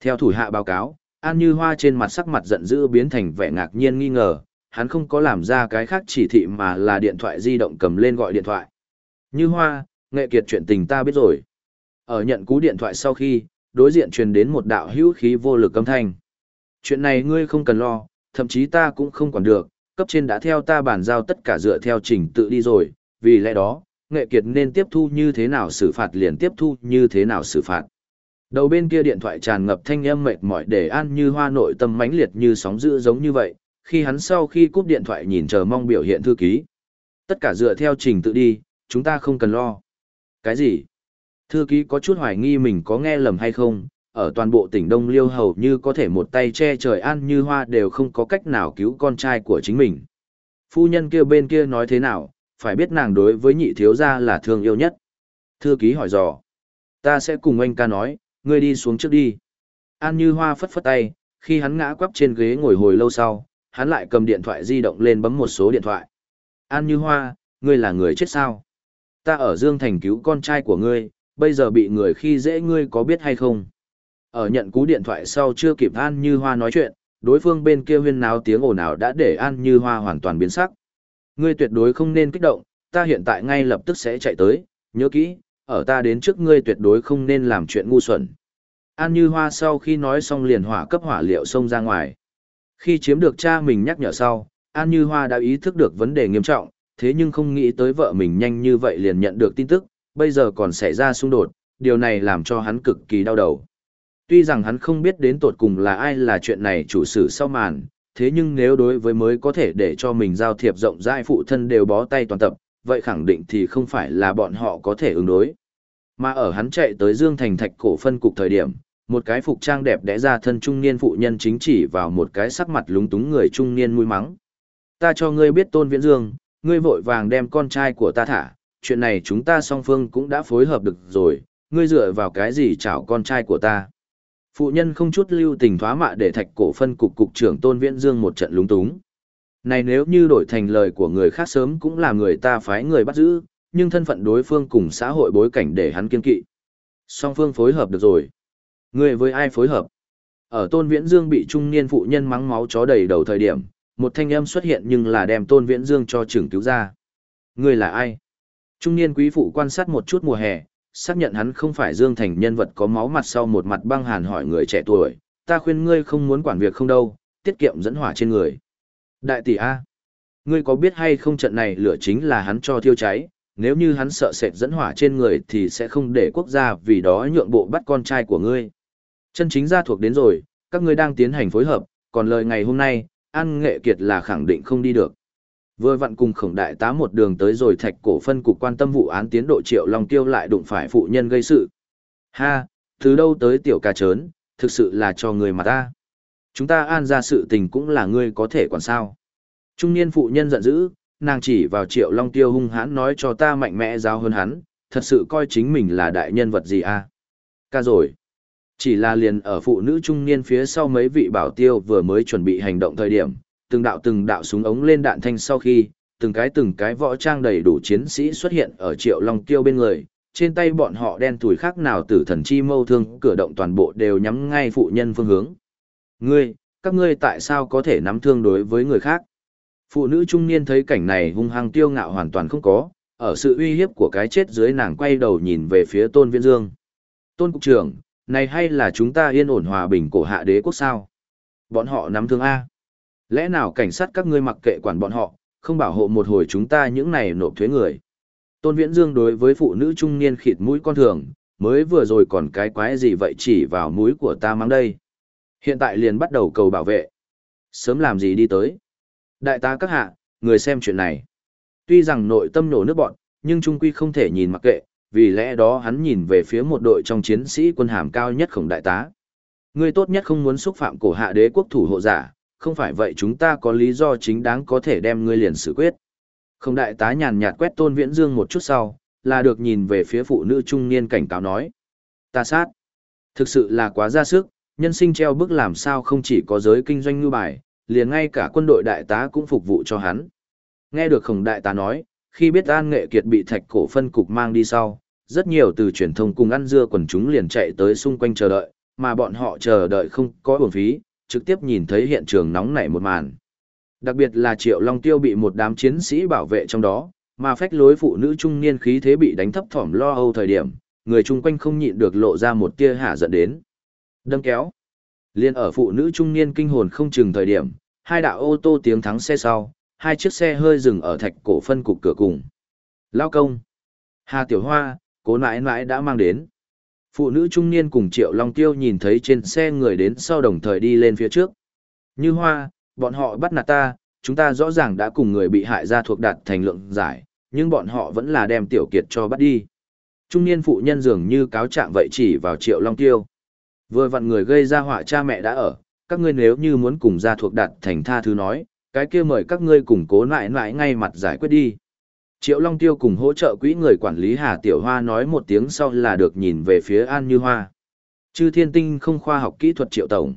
Theo thủ hạ báo cáo, An Như Hoa trên mặt sắc mặt giận dữ biến thành vẻ ngạc nhiên nghi ngờ, hắn không có làm ra cái khác chỉ thị mà là điện thoại di động cầm lên gọi điện thoại. Như Hoa, nghệ kiệt chuyện tình ta biết rồi. Ở nhận cú điện thoại sau khi, đối diện truyền đến một đạo hữu khí vô lực âm thanh. Chuyện này ngươi không cần lo, thậm chí ta cũng không quản được, cấp trên đã theo ta bàn giao tất cả dựa theo trình tự đi rồi, vì lẽ đó, nghệ kiệt nên tiếp thu như thế nào xử phạt liền tiếp thu như thế nào xử phạt. Đầu bên kia điện thoại tràn ngập thanh âm mệt mỏi để an như hoa nội tâm mãnh liệt như sóng dữ giống như vậy, khi hắn sau khi cúp điện thoại nhìn chờ mong biểu hiện thư ký. Tất cả dựa theo trình tự đi, chúng ta không cần lo. Cái gì? Thư ký có chút hoài nghi mình có nghe lầm hay không, ở toàn bộ tỉnh Đông Liêu hầu như có thể một tay che trời an như hoa đều không có cách nào cứu con trai của chính mình. Phu nhân kia bên kia nói thế nào, phải biết nàng đối với nhị thiếu gia là thương yêu nhất. Thư ký hỏi dò. Ta sẽ cùng anh ca nói, ngươi đi xuống trước đi. An như hoa phất phất tay, khi hắn ngã quắp trên ghế ngồi hồi lâu sau, hắn lại cầm điện thoại di động lên bấm một số điện thoại. An như hoa, ngươi là người chết sao? Ta ở Dương Thành cứu con trai của ngươi, bây giờ bị người khi dễ ngươi có biết hay không? Ở nhận cú điện thoại sau chưa kịp An Như Hoa nói chuyện, đối phương bên kia huyên náo tiếng ồn ào đã để An Như Hoa hoàn toàn biến sắc. Ngươi tuyệt đối không nên kích động, ta hiện tại ngay lập tức sẽ chạy tới, nhớ kỹ, ở ta đến trước ngươi tuyệt đối không nên làm chuyện ngu xuẩn. An Như Hoa sau khi nói xong liền hỏa cấp hỏa liệu xông ra ngoài. Khi chiếm được cha mình nhắc nhở sau, An Như Hoa đã ý thức được vấn đề nghiêm trọng, thế nhưng không nghĩ tới vợ mình nhanh như vậy liền nhận được tin tức, bây giờ còn xảy ra xung đột, điều này làm cho hắn cực kỳ đau đầu. Tuy rằng hắn không biết đến tột cùng là ai là chuyện này chủ sử sau màn, thế nhưng nếu đối với mới có thể để cho mình giao thiệp rộng rãi phụ thân đều bó tay toàn tập, vậy khẳng định thì không phải là bọn họ có thể ứng đối. Mà ở hắn chạy tới Dương Thành Thạch cổ phân cục thời điểm, một cái phục trang đẹp đẽ ra thân trung niên phụ nhân chính chỉ vào một cái sắc mặt lúng túng người trung niên mũi mắng. Ta cho ngươi biết Tôn Viễn Dương, ngươi vội vàng đem con trai của ta thả, chuyện này chúng ta song phương cũng đã phối hợp được rồi, ngươi dựa vào cái gì chảo con trai của ta. Phụ nhân không chút lưu tình thoá mạ để thạch cổ phân cục cục trưởng Tôn Viễn Dương một trận lúng túng. Này nếu như đổi thành lời của người khác sớm cũng là người ta phái người bắt giữ, nhưng thân phận đối phương cùng xã hội bối cảnh để hắn kiên kỵ. Song phương phối hợp được rồi. Người với ai phối hợp? Ở Tôn Viễn Dương bị trung niên phụ nhân mắng máu chó đầy đầu thời điểm, một thanh âm xuất hiện nhưng là đem Tôn Viễn Dương cho trưởng cứu ra. Người là ai? Trung niên quý phụ quan sát một chút mùa hè, xác nhận hắn không phải Dương Thành nhân vật có máu mặt sau một mặt băng hàn hỏi người trẻ tuổi, ta khuyên ngươi không muốn quản việc không đâu, tiết kiệm dẫn hỏa trên người. Đại tỷ A, ngươi có biết hay không trận này lửa chính là hắn cho thiêu cháy, nếu như hắn sợ sệt dẫn hỏa trên người thì sẽ không để quốc gia vì đó nhượng bộ bắt con trai của ngươi. Chân chính gia thuộc đến rồi, các ngươi đang tiến hành phối hợp, còn lời ngày hôm nay, An Nghệ Kiệt là khẳng định không đi được. Vừa vặn cùng khổng đại tá một đường tới rồi thạch cổ phân cục quan tâm vụ án tiến độ triệu long tiêu lại đụng phải phụ nhân gây sự. Ha, từ đâu tới tiểu ca trớn, thực sự là cho người mà ta. Chúng ta an ra sự tình cũng là ngươi có thể quản sao. Trung niên phụ nhân giận dữ, nàng chỉ vào triệu long tiêu hung hãn nói cho ta mạnh mẽ giáo hơn hắn, thật sự coi chính mình là đại nhân vật gì à. Ca rồi. Chỉ là liền ở phụ nữ trung niên phía sau mấy vị bảo tiêu vừa mới chuẩn bị hành động thời điểm, từng đạo từng đạo súng ống lên đạn thanh sau khi, từng cái từng cái võ trang đầy đủ chiến sĩ xuất hiện ở triệu long tiêu bên người, trên tay bọn họ đen tuổi khác nào tử thần chi mâu thương, cửa động toàn bộ đều nhắm ngay phụ nhân phương hướng. Ngươi, các ngươi tại sao có thể nắm thương đối với người khác? Phụ nữ trung niên thấy cảnh này hung hăng tiêu ngạo hoàn toàn không có, ở sự uy hiếp của cái chết dưới nàng quay đầu nhìn về phía Tôn Viễn Dương. Tôn Cục trưởng, này hay là chúng ta yên ổn hòa bình cổ hạ đế quốc sao? Bọn họ nắm thương A. Lẽ nào cảnh sát các ngươi mặc kệ quản bọn họ, không bảo hộ một hồi chúng ta những này nộp thuế người? Tôn Viễn Dương đối với phụ nữ trung niên khịt mũi con thường, mới vừa rồi còn cái quái gì vậy chỉ vào mũi của ta mang đây. Hiện tại liền bắt đầu cầu bảo vệ. Sớm làm gì đi tới. Đại tá các hạ, người xem chuyện này. Tuy rằng nội tâm nổ nước bọn, nhưng trung quy không thể nhìn mặc kệ, vì lẽ đó hắn nhìn về phía một đội trong chiến sĩ quân hàm cao nhất khổng đại tá. ngươi tốt nhất không muốn xúc phạm cổ hạ đế quốc thủ hộ giả, không phải vậy chúng ta có lý do chính đáng có thể đem ngươi liền xử quyết. khổng đại tá nhàn nhạt quét tôn viễn dương một chút sau, là được nhìn về phía phụ nữ trung niên cảnh cáo nói. Ta sát. Thực sự là quá ra sức, nhân sinh treo bức làm sao không chỉ có giới kinh doanh ngư bài, liền ngay cả quân đội đại tá cũng phục vụ cho hắn. Nghe được khổng đại tá nói, khi biết an nghệ kiệt bị thạch cổ phân cục mang đi sau, rất nhiều từ truyền thông cùng ăn dưa quần chúng liền chạy tới xung quanh chờ đợi, mà bọn họ chờ đợi không có uổng phí, trực tiếp nhìn thấy hiện trường nóng nảy một màn. Đặc biệt là Triệu Long Tiêu bị một đám chiến sĩ bảo vệ trong đó, mà phách lối phụ nữ trung niên khí thế bị đánh thấp thỏm lo âu thời điểm, người chung quanh không nhịn được lộ ra một tia hạ giận đến. Đâm kéo. Liên ở phụ nữ trung niên kinh hồn không chừng thời điểm, hai đạo ô tô tiếng thắng xe sau, hai chiếc xe hơi dừng ở thạch cổ phân cục cửa cùng. Lao công. Hà Tiểu Hoa, cố nãi nãi đã mang đến. Phụ nữ trung niên cùng Triệu Long Tiêu nhìn thấy trên xe người đến sau đồng thời đi lên phía trước. Như Hoa, bọn họ bắt nạt ta, chúng ta rõ ràng đã cùng người bị hại ra thuộc đạt thành lượng giải, nhưng bọn họ vẫn là đem Tiểu Kiệt cho bắt đi. Trung niên phụ nhân dường như cáo trạng vậy chỉ vào Triệu Long Tiêu. Vừa vặn người gây ra họa cha mẹ đã ở, các ngươi nếu như muốn cùng gia thuộc đạt thành tha thứ nói, cái kia mời các ngươi cùng cố nại nại ngay mặt giải quyết đi. Triệu Long Tiêu cùng hỗ trợ quỹ người quản lý Hà Tiểu Hoa nói một tiếng sau là được nhìn về phía An Như Hoa. Chư thiên tinh không khoa học kỹ thuật Triệu Tổng.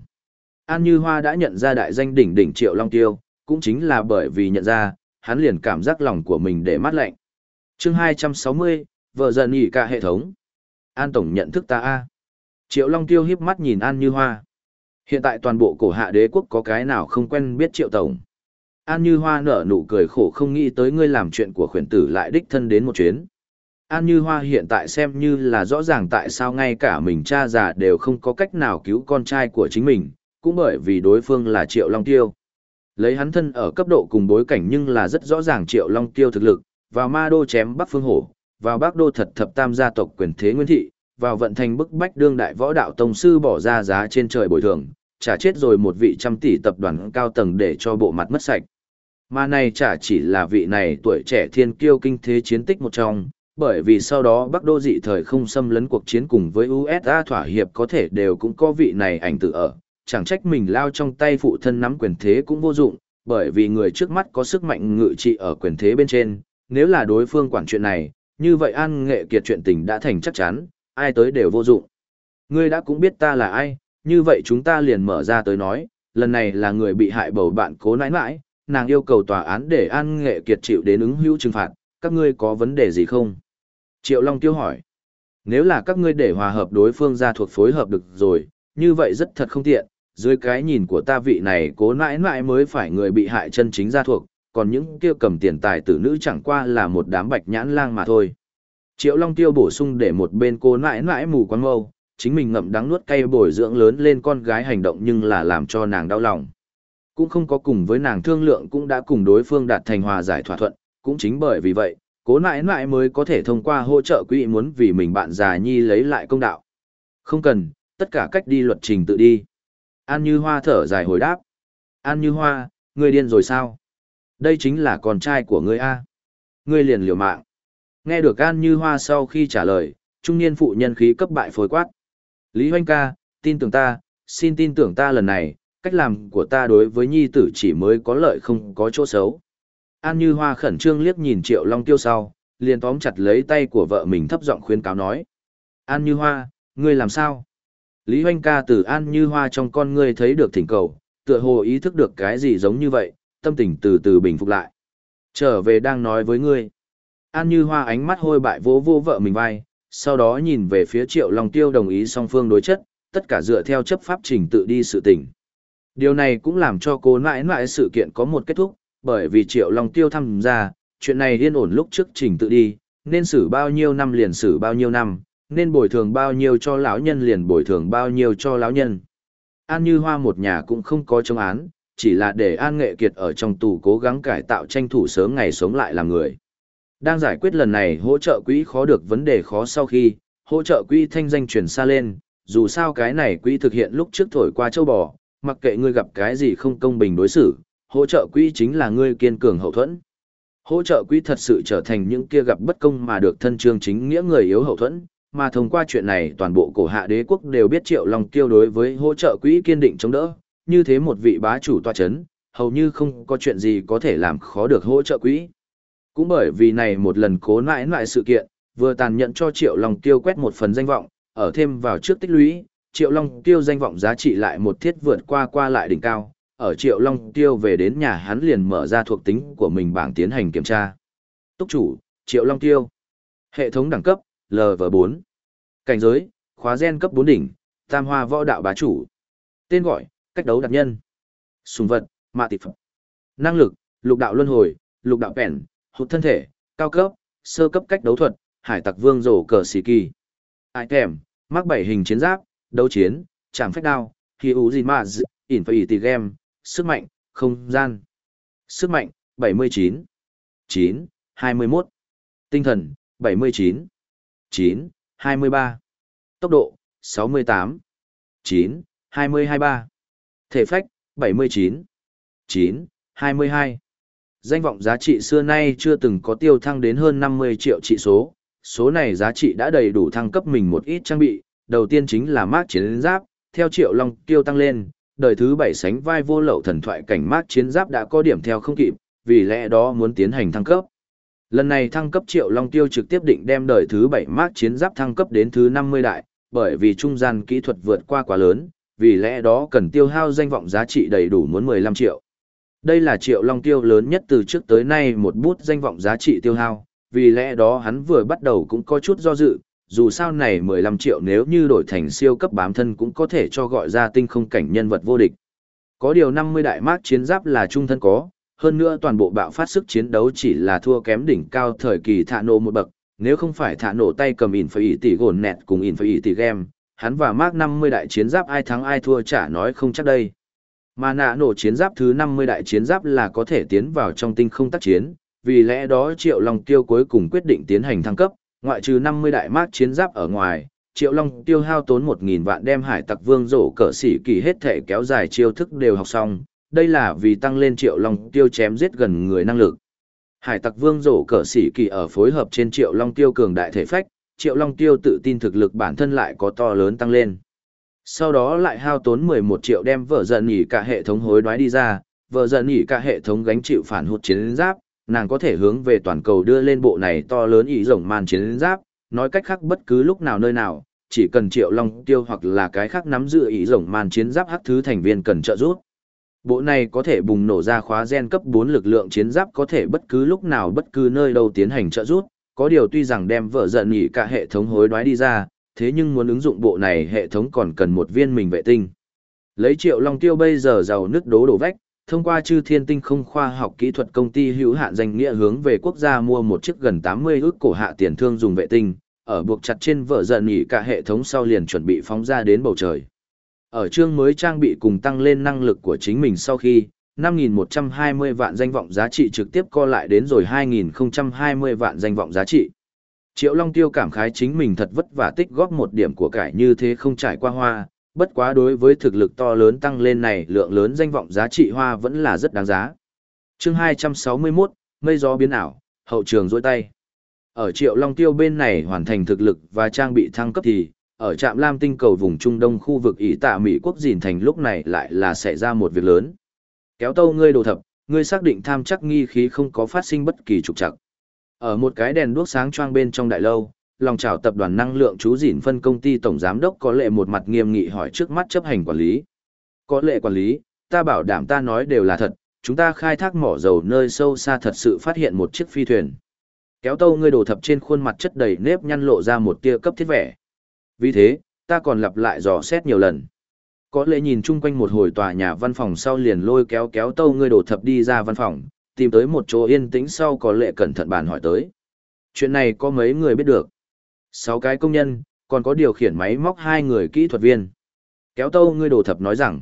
An Như Hoa đã nhận ra đại danh đỉnh đỉnh Triệu Long Tiêu, cũng chính là bởi vì nhận ra, hắn liền cảm giác lòng của mình để mát lạnh. chương 260, vợ dần nghỉ cả hệ thống. An Tổng nhận thức ta a Triệu Long Tiêu hiếp mắt nhìn An Như Hoa. Hiện tại toàn bộ cổ hạ đế quốc có cái nào không quen biết Triệu Tổng. An Như Hoa nở nụ cười khổ không nghĩ tới ngươi làm chuyện của khuyển tử lại đích thân đến một chuyến. An Như Hoa hiện tại xem như là rõ ràng tại sao ngay cả mình cha già đều không có cách nào cứu con trai của chính mình, cũng bởi vì đối phương là Triệu Long Tiêu. Lấy hắn thân ở cấp độ cùng bối cảnh nhưng là rất rõ ràng Triệu Long Tiêu thực lực, vào ma đô chém Bắc Phương Hổ, vào Bắc đô thật thập tam gia tộc quyền thế nguyên thị, vào vận thành bức bách đương đại võ đạo tông sư bỏ ra giá trên trời bồi thường, trả chết rồi một vị trăm tỷ tập đoàn cao tầng để cho bộ mặt mất sạch. Mà này chả chỉ là vị này tuổi trẻ thiên kiêu kinh thế chiến tích một trong, bởi vì sau đó Bắc Đô dị thời không xâm lấn cuộc chiến cùng với USA thỏa hiệp có thể đều cũng có vị này ảnh tự ở, chẳng trách mình lao trong tay phụ thân nắm quyền thế cũng vô dụng, bởi vì người trước mắt có sức mạnh ngự trị ở quyền thế bên trên, nếu là đối phương quản chuyện này, như vậy an nghệ kiệt chuyện tình đã thành chắc chắn, ai tới đều vô dụng. Ngươi đã cũng biết ta là ai, như vậy chúng ta liền mở ra tới nói, lần này là người bị hại bầu bạn cố nãi nãi, nàng yêu cầu tòa án để An Nghệ Kiệt chịu đến ứng hữu trừng phạt, các ngươi có vấn đề gì không? Triệu Long Tiêu hỏi. Nếu là các ngươi để hòa hợp đối phương ra thuộc phối hợp được rồi, như vậy rất thật không tiện, dưới cái nhìn của ta vị này cố nãi nãi mới phải người bị hại chân chính ra thuộc, còn những kia cầm tiền tài tử nữ chẳng qua là một đám bạch nhãn lang mà thôi. Triệu Long Tiêu bổ sung để một bên cô nãi nãi mù quáng mâu, chính mình ngậm đắng nuốt cay bồi dưỡng lớn lên con gái hành động nhưng là làm cho nàng đau lòng. Cũng không có cùng với nàng thương lượng cũng đã cùng đối phương đạt thành hòa giải thỏa thuận, cũng chính bởi vì vậy, cố nãi nãi mới có thể thông qua hỗ trợ quỹ muốn vì mình bạn già nhi lấy lại công đạo. Không cần, tất cả cách đi luật trình tự đi. An Như Hoa thở dài hồi đáp. An Như Hoa, ngươi điên rồi sao? Đây chính là con trai của ngươi A. Ngươi liền liều mạng. Nghe được An Như Hoa sau khi trả lời, trung niên phụ nhân khí cấp bại phối quát. Lý Hoanh ca, tin tưởng ta, xin tin tưởng ta lần này, cách làm của ta đối với nhi tử chỉ mới có lợi không có chỗ xấu. An Như Hoa khẩn trương liếc nhìn Triệu Long Tiêu sau, liền tóm chặt lấy tay của vợ mình thấp giọng khuyên cáo nói. An Như Hoa, ngươi làm sao? Lý Hoanh ca từ An Như Hoa trong con ngươi thấy được thỉnh cầu, tựa hồ ý thức được cái gì giống như vậy, tâm tình từ từ bình phục lại. Trở về đang nói với ngươi. An Như Hoa ánh mắt hôi bại vỗ vô vợ mình vai, sau đó nhìn về phía Triệu Long Tiêu đồng ý song phương đối chất, tất cả dựa theo chấp pháp trình tự đi sự tình. Điều này cũng làm cho cô mãi mãi sự kiện có một kết thúc, bởi vì Triệu Long Tiêu tham gia, chuyện này yên ổn lúc trước trình tự đi, nên xử bao nhiêu năm liền xử bao nhiêu năm, nên bồi thường bao nhiêu cho lão nhân liền bồi thường bao nhiêu cho lão nhân. An Như Hoa một nhà cũng không có chống án, chỉ là để An Nghệ Kiệt ở trong tù cố gắng cải tạo tranh thủ sớm ngày sống lại làm người. Đang giải quyết lần này hỗ trợ quỹ khó được vấn đề khó sau khi, hỗ trợ quỹ thanh danh chuyển xa lên, dù sao cái này quỹ thực hiện lúc trước thổi qua châu bò, mặc kệ ngươi gặp cái gì không công bình đối xử, hỗ trợ quỹ chính là ngươi kiên cường hậu thuẫn. Hỗ trợ quỹ thật sự trở thành những kia gặp bất công mà được thân trương chính nghĩa người yếu hậu thuẫn, mà thông qua chuyện này toàn bộ cổ hạ đế quốc đều biết Triệu Long Tiêu đối với hỗ trợ quỹ kiên định chống đỡ, như thế một vị bá chủ tòa chấn, hầu như không có chuyện gì có thể làm khó được hỗ trợ quỹ. Cũng bởi vì này một lần cố nãi nãi sự kiện, vừa tàn nhẫn cho Triệu Long Tiêu quét một phần danh vọng, ở thêm vào trước tích lũy, Triệu Long Tiêu danh vọng giá trị lại một thiết vượt qua qua lại đỉnh cao, ở Triệu Long Tiêu về đến nhà hắn liền mở ra thuộc tính của mình bảng tiến hành kiểm tra. Túc chủ, Triệu Long Tiêu. Hệ thống đẳng cấp, LV4. Cảnh giới, khóa gen cấp 4 đỉnh, tam hoa võ đạo bá chủ. Tên gọi, cách đấu đặc nhân. Sùng vật, mạ tịp phẩm. Năng lực, lục đạo luân hồi, lục đạo bèn, hụt thân thể, cao cấp, sơ cấp cách đấu thuật, hải tặc vương rổ cờ xì kỳ. Item, mắc bảy hình chiến giáp, đấu chiến, chạm phách đao, khi ủ gì mà dị, ỉn phải tỷ game, sức mạnh, không gian. Sức mạnh, 79. 9, 21. Tinh thần, 79. 9, 23. Tốc độ, 68. 9, 2023. Thể phách, 79. 9, 22. Danh vọng giá trị xưa nay chưa từng có tiêu thăng đến hơn 50 triệu trị số. Số này giá trị đã đầy đủ thăng cấp mình một ít trang bị. Đầu tiên chính là mác chiến giáp, theo triệu long tiêu tăng lên, đời thứ bảy sánh vai vô lậu thần thoại cảnh mác chiến giáp đã có điểm theo không kịp, vì lẽ đó muốn tiến hành thăng cấp. Lần này thăng cấp triệu long tiêu trực tiếp định đem đời thứ bảy mác chiến giáp thăng cấp đến thứ 50 đại, bởi vì trung gian kỹ thuật vượt qua quá lớn, vì lẽ đó cần tiêu hao danh vọng giá trị đầy đủ muốn 15 triệu. Đây là triệu long tiêu lớn nhất từ trước tới nay một bút danh vọng giá trị tiêu hao, vì lẽ đó hắn vừa bắt đầu cũng có chút do dự, dù sao này 15 triệu nếu như đổi thành siêu cấp bám thân cũng có thể cho gọi ra tinh không cảnh nhân vật vô địch. Có điều 50 đại mác chiến giáp là trung thân có, hơn nữa toàn bộ bạo phát sức chiến đấu chỉ là thua kém đỉnh cao thời kỳ thả nổ một bậc, nếu không phải thả nổ tay cầm ỉn phải tỷ gồn nẹt cùng ỉn phải tỷ game, hắn và mác 50 đại chiến giáp ai thắng ai thua chả nói không chắc đây. Mà nạ nổ chiến giáp thứ 50 đại chiến giáp là có thể tiến vào trong tinh không tác chiến, vì lẽ đó Triệu Long Tiêu cuối cùng quyết định tiến hành thăng cấp, ngoại trừ 50 đại mác chiến giáp ở ngoài, Triệu Long Tiêu hao tốn 1.000 vạn đem hải tặc vương rổ cỡ sĩ kỳ hết thể kéo dài chiêu thức đều học xong, đây là vì tăng lên Triệu Long Tiêu chém giết gần người năng lực. Hải tặc vương rổ cỡ sĩ kỳ ở phối hợp trên Triệu Long Tiêu cường đại thể phách, Triệu Long Tiêu tự tin thực lực bản thân lại có to lớn tăng lên. Sau đó lại hao tốn 11 triệu đem vợ giận nhỉ cả hệ thống hối đoái đi ra, vợ giận nhỉ cả hệ thống gánh chịu phản hụt chiến giáp, nàng có thể hướng về toàn cầu đưa lên bộ này to lớn ý rồng màn chiến giáp, nói cách khác bất cứ lúc nào nơi nào, chỉ cần triệu long tiêu hoặc là cái khác nắm giữ ý rồng màn chiến giáp hắc thứ thành viên cần trợ giúp. Bộ này có thể bùng nổ ra khóa gen cấp 4 lực lượng chiến giáp có thể bất cứ lúc nào bất cứ nơi đâu tiến hành trợ giúp, có điều tuy rằng đem vợ giận nghỉ cả hệ thống hối đoái đi ra, thế nhưng muốn ứng dụng bộ này hệ thống còn cần một viên mình vệ tinh. Lấy triệu long tiêu bây giờ giàu nước đố đổ vách, thông qua chư thiên tinh không khoa học kỹ thuật công ty hữu hạn danh nghĩa hướng về quốc gia mua một chiếc gần 80 ước cổ hạ tiền thương dùng vệ tinh, ở buộc chặt trên vợ giận nghỉ cả hệ thống sau liền chuẩn bị phóng ra đến bầu trời. Ở chương mới trang bị cùng tăng lên năng lực của chính mình sau khi, 5.120 vạn danh vọng giá trị trực tiếp co lại đến rồi 2.020 vạn danh vọng giá trị. Triệu Long Tiêu cảm khái chính mình thật vất vả tích góp một điểm của cải như thế không trải qua hoa, bất quá đối với thực lực to lớn tăng lên này lượng lớn danh vọng giá trị hoa vẫn là rất đáng giá. chương 261, mây gió biến ảo, hậu trường dôi tay. Ở Triệu Long Tiêu bên này hoàn thành thực lực và trang bị thăng cấp thì, ở trạm Lam Tinh cầu vùng Trung Đông khu vực Ý tạ Mỹ quốc dìn thành lúc này lại là xảy ra một việc lớn. Kéo tâu ngươi đồ thập, ngươi xác định tham chắc nghi khí không có phát sinh bất kỳ trục trặc. Ở một cái đèn đuốc sáng choang bên trong đại lâu, lòng chào tập đoàn năng lượng chú dỉn phân công ty tổng giám đốc có lệ một mặt nghiêm nghị hỏi trước mắt chấp hành quản lý. Có lệ quản lý, ta bảo đảm ta nói đều là thật, chúng ta khai thác mỏ dầu nơi sâu xa thật sự phát hiện một chiếc phi thuyền. Kéo tâu ngươi đổ thập trên khuôn mặt chất đầy nếp nhăn lộ ra một tia cấp thiết vẻ. Vì thế, ta còn lặp lại dò xét nhiều lần. Có lẽ nhìn chung quanh một hồi tòa nhà văn phòng sau liền lôi kéo kéo tâu ngươi đổ thập đi ra văn phòng, tìm tới một chỗ yên tĩnh sau có lệ cẩn thận bàn hỏi tới. Chuyện này có mấy người biết được? Sáu cái công nhân, còn có điều khiển máy móc hai người kỹ thuật viên. Kéo tâu ngươi đồ thập nói rằng,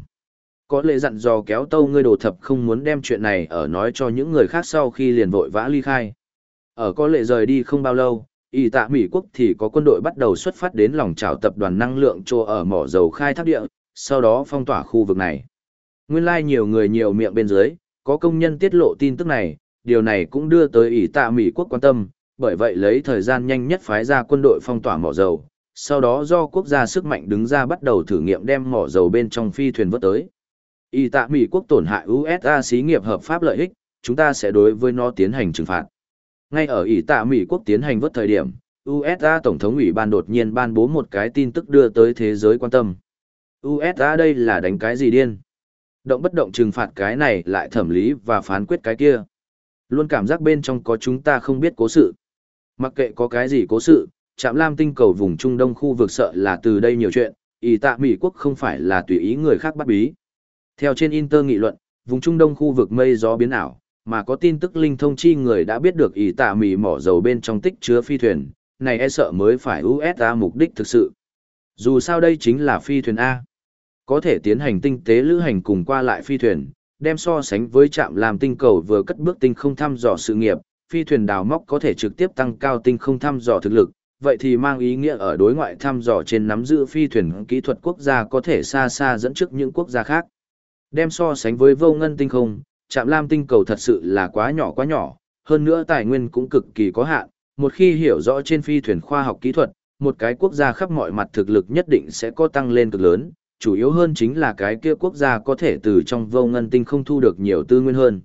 có lệ dặn dò kéo tâu ngươi đồ thập không muốn đem chuyện này ở nói cho những người khác sau khi liền vội vã ly khai. Ở có lệ rời đi không bao lâu, y tạ Mỹ quốc thì có quân đội bắt đầu xuất phát đến lòng trào tập đoàn năng lượng trô ở mỏ dầu khai thác địa, sau đó phong tỏa khu vực này. Nguyên lai like nhiều người nhiều miệng bên dưới, có công nhân tiết lộ tin tức này, điều này cũng đưa tới ỷ tạ Mỹ quốc quan tâm, bởi vậy lấy thời gian nhanh nhất phái ra quân đội phong tỏa mỏ dầu, sau đó do quốc gia sức mạnh đứng ra bắt đầu thử nghiệm đem mỏ dầu bên trong phi thuyền vớt tới. Y tạ Mỹ quốc tổn hại USA xí nghiệp hợp pháp lợi ích, chúng ta sẽ đối với nó tiến hành trừng phạt. Ngay ở Y tạ Mỹ quốc tiến hành vớt thời điểm, USA Tổng thống ủy ban đột nhiên ban bố một cái tin tức đưa tới thế giới quan tâm. USA đây là đánh cái gì điên? Động bất động trừng phạt cái này lại thẩm lý và phán quyết cái kia. Luôn cảm giác bên trong có chúng ta không biết cố sự. Mặc kệ có cái gì cố sự, Trạm Lam tinh cầu vùng Trung Đông khu vực sợ là từ đây nhiều chuyện, ý tạ Mỹ quốc không phải là tùy ý người khác bắt bí. Theo trên Inter nghị luận, vùng Trung Đông khu vực mây gió biến ảo, mà có tin tức linh thông chi người đã biết được ý tạ Mỹ mỏ dầu bên trong tích chứa phi thuyền, này e sợ mới phải USA mục đích thực sự. Dù sao đây chính là phi thuyền A. Có thể tiến hành tinh tế lữ hành cùng qua lại phi thuyền, đem so sánh với trạm làm tinh cầu vừa cất bước tinh không thăm dò sự nghiệp, phi thuyền đào móc có thể trực tiếp tăng cao tinh không thăm dò thực lực, vậy thì mang ý nghĩa ở đối ngoại thăm dò trên nắm giữ phi thuyền kỹ thuật quốc gia có thể xa xa dẫn trước những quốc gia khác. Đem so sánh với vô ngân tinh không, trạm lam tinh cầu thật sự là quá nhỏ quá nhỏ, hơn nữa tài nguyên cũng cực kỳ có hạn, một khi hiểu rõ trên phi thuyền khoa học kỹ thuật, một cái quốc gia khắp mọi mặt thực lực nhất định sẽ có tăng lên cực lớn, chủ yếu hơn chính là cái kia quốc gia có thể từ trong vô ngân tinh không thu được nhiều tư nguyên hơn.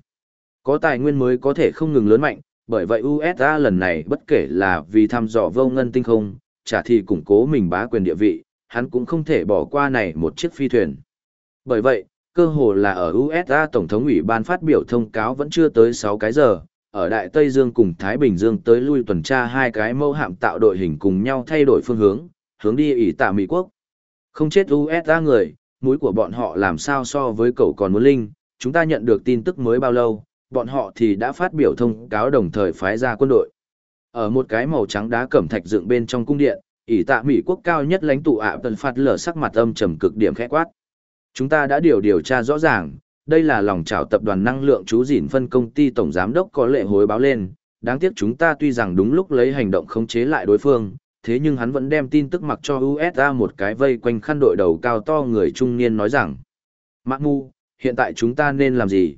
Có tài nguyên mới có thể không ngừng lớn mạnh, bởi vậy USA lần này bất kể là vì thăm dò vô ngân tinh không, trả thì củng cố mình bá quyền địa vị, hắn cũng không thể bỏ qua này một chiếc phi thuyền. Bởi vậy, cơ hồ là ở USA Tổng thống ủy ban phát biểu thông cáo vẫn chưa tới 6 cái giờ, ở Đại Tây Dương cùng Thái Bình Dương tới lui tuần tra hai cái mâu hạm tạo đội hình cùng nhau thay đổi phương hướng, hướng đi ỉ tạ Mỹ Quốc. Không chết USA người, mũi của bọn họ làm sao so với cậu còn muốn linh, chúng ta nhận được tin tức mới bao lâu, bọn họ thì đã phát biểu thông cáo đồng thời phái ra quân đội. Ở một cái màu trắng đá cẩm thạch dựng bên trong cung điện, ỷ tạ Mỹ quốc cao nhất lãnh tụ ạ tần phạt lở sắc mặt âm trầm cực điểm khẽ quát. Chúng ta đã điều điều tra rõ ràng, đây là lòng trào tập đoàn năng lượng chú dỉn phân công ty tổng giám đốc có lệ hối báo lên, đáng tiếc chúng ta tuy rằng đúng lúc lấy hành động khống chế lại đối phương, thế nhưng hắn vẫn đem tin tức mặc cho USA một cái vây quanh khăn đội đầu cao to người trung niên nói rằng. Mạc Mu, hiện tại chúng ta nên làm gì?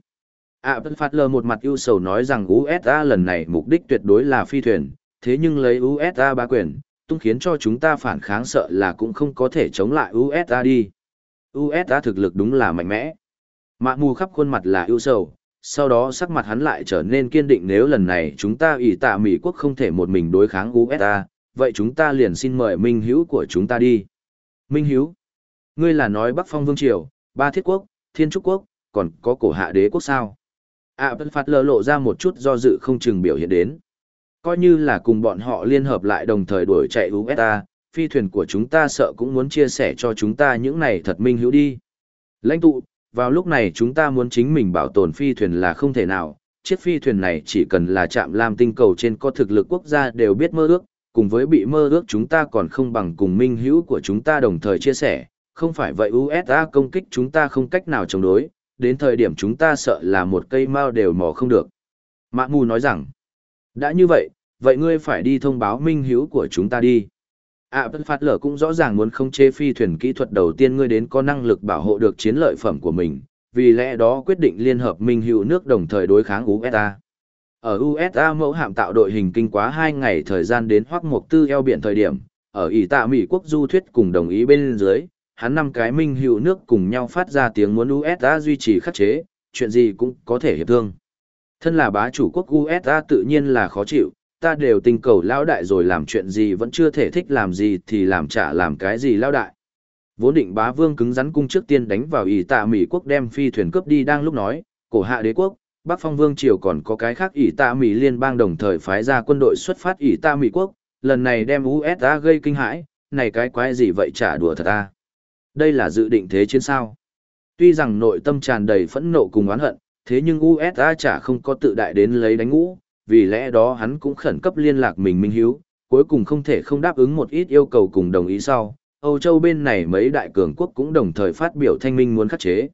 Ạ bất phát lờ một mặt ưu sầu nói rằng usa lần này mục đích tuyệt đối là phi thuyền, thế nhưng lấy usa ba quyền, tung khiến cho chúng ta phản kháng sợ là cũng không có thể chống lại usa đi. Usa thực lực đúng là mạnh mẽ. Mạ mù khắp khuôn mặt là ưu sầu, sau đó sắc mặt hắn lại trở nên kiên định nếu lần này chúng ta ỷ tạ mỹ quốc không thể một mình đối kháng usa vậy chúng ta liền xin mời minh hữu của chúng ta đi. Minh hữu ngươi là nói bắc phong vương triều, ba thiết quốc, thiên trúc quốc, còn có cổ hạ đế quốc sao? À vẫn phạt lờ lộ ra một chút do dự không chừng biểu hiện đến. Coi như là cùng bọn họ liên hợp lại đồng thời đuổi chạy USA, phi thuyền của chúng ta sợ cũng muốn chia sẻ cho chúng ta những này thật minh hữu đi. Lãnh tụ, vào lúc này chúng ta muốn chính mình bảo tồn phi thuyền là không thể nào, chiếc phi thuyền này chỉ cần là chạm làm tinh cầu trên có thực lực quốc gia đều biết mơ ước, cùng với bị mơ ước chúng ta còn không bằng cùng minh hữu của chúng ta đồng thời chia sẻ, không phải vậy USA công kích chúng ta không cách nào chống đối, đến thời điểm chúng ta sợ là một cây mao đều mò không được. Mạ mù nói rằng, đã như vậy, vậy ngươi phải đi thông báo minh hữu của chúng ta đi. À bất phát lở cũng rõ ràng muốn không chế phi thuyền kỹ thuật đầu tiên ngươi đến có năng lực bảo hộ được chiến lợi phẩm của mình, vì lẽ đó quyết định liên hợp minh hữu nước đồng thời đối kháng USA. Ở USA mẫu hạm tạo đội hình kinh quá 2 ngày thời gian đến hoặc mục tư eo biển thời điểm, ở Ý tạ Mỹ quốc du thuyết cùng đồng ý bên dưới, hắn năm cái minh hữu nước cùng nhau phát ra tiếng muốn USA duy trì khắc chế, chuyện gì cũng có thể hiệp thương. Thân là bá chủ quốc USA tự nhiên là khó chịu, ta đều tình cầu lao đại rồi làm chuyện gì vẫn chưa thể thích làm gì thì làm trả làm cái gì lao đại. Vốn định bá vương cứng rắn cung trước tiên đánh vào Ý tạ Mỹ quốc đem phi thuyền cướp đi đang lúc nói, cổ hạ đế quốc, Bắc Phong Vương Triều còn có cái khác ỷ tạ Mỹ liên bang đồng thời phái ra quân đội xuất phát ỷ tạ Mỹ quốc, lần này đem USA gây kinh hãi, này cái quái gì vậy trả đùa thật ta. Đây là dự định thế chiến sao. Tuy rằng nội tâm tràn đầy phẫn nộ cùng oán hận, thế nhưng USA chả không có tự đại đến lấy đánh ngũ, vì lẽ đó hắn cũng khẩn cấp liên lạc mình minh hiếu, cuối cùng không thể không đáp ứng một ít yêu cầu cùng đồng ý sau. Âu Châu bên này mấy đại cường quốc cũng đồng thời phát biểu thanh minh muốn khắc chế.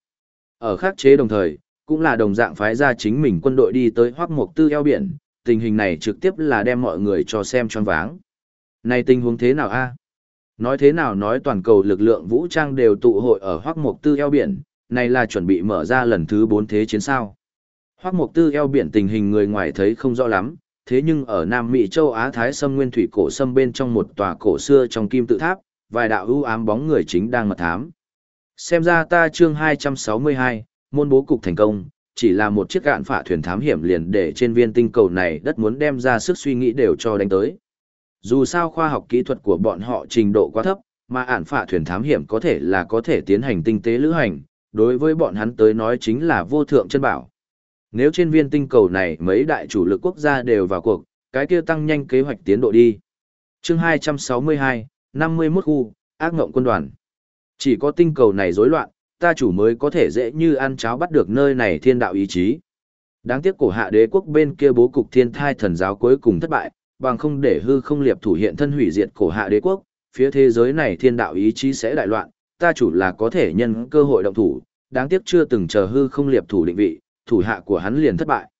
Ở khắc chế đồng thời, cũng là đồng dạng phái ra chính mình quân đội đi tới hoác mục tư eo biển, tình hình này trực tiếp là đem mọi người cho xem choáng váng. Này tình huống thế nào a? Nói thế nào nói toàn cầu lực lượng vũ trang đều tụ hội ở hoác mục tư eo biển, này là chuẩn bị mở ra lần thứ 4 thế chiến sao. Hoác mục tư eo biển tình hình người ngoài thấy không rõ lắm, thế nhưng ở Nam Mỹ châu Á Thái Sâm Nguyên Thủy cổ sâm bên trong một tòa cổ xưa trong kim tự tháp, vài đạo ưu ám bóng người chính đang mật thám. Xem ra ta chương 262, môn bố cục thành công, chỉ là một chiếc gạn phả thuyền thám hiểm liền để trên viên tinh cầu này đất muốn đem ra sức suy nghĩ đều cho đánh tới. Dù sao khoa học kỹ thuật của bọn họ trình độ quá thấp, mà ản phả thuyền thám hiểm có thể là có thể tiến hành tinh tế lữ hành, đối với bọn hắn tới nói chính là vô thượng chân bảo. Nếu trên viên tinh cầu này mấy đại chủ lực quốc gia đều vào cuộc, cái kia tăng nhanh kế hoạch tiến độ đi. Chương 262, 51 khu, ác ngộng quân đoàn. Chỉ có tinh cầu này rối loạn, ta chủ mới có thể dễ như ăn cháo bắt được nơi này thiên đạo ý chí. Đáng tiếc cổ hạ đế quốc bên kia bố cục thiên thai thần giáo cuối cùng thất bại, bằng không để hư không liệp thủ hiện thân hủy diệt cổ hạ đế quốc, phía thế giới này thiên đạo ý chí sẽ đại loạn, ta chủ là có thể nhân cơ hội động thủ, đáng tiếc chưa từng chờ hư không liệp thủ định vị, thủ hạ của hắn liền thất bại.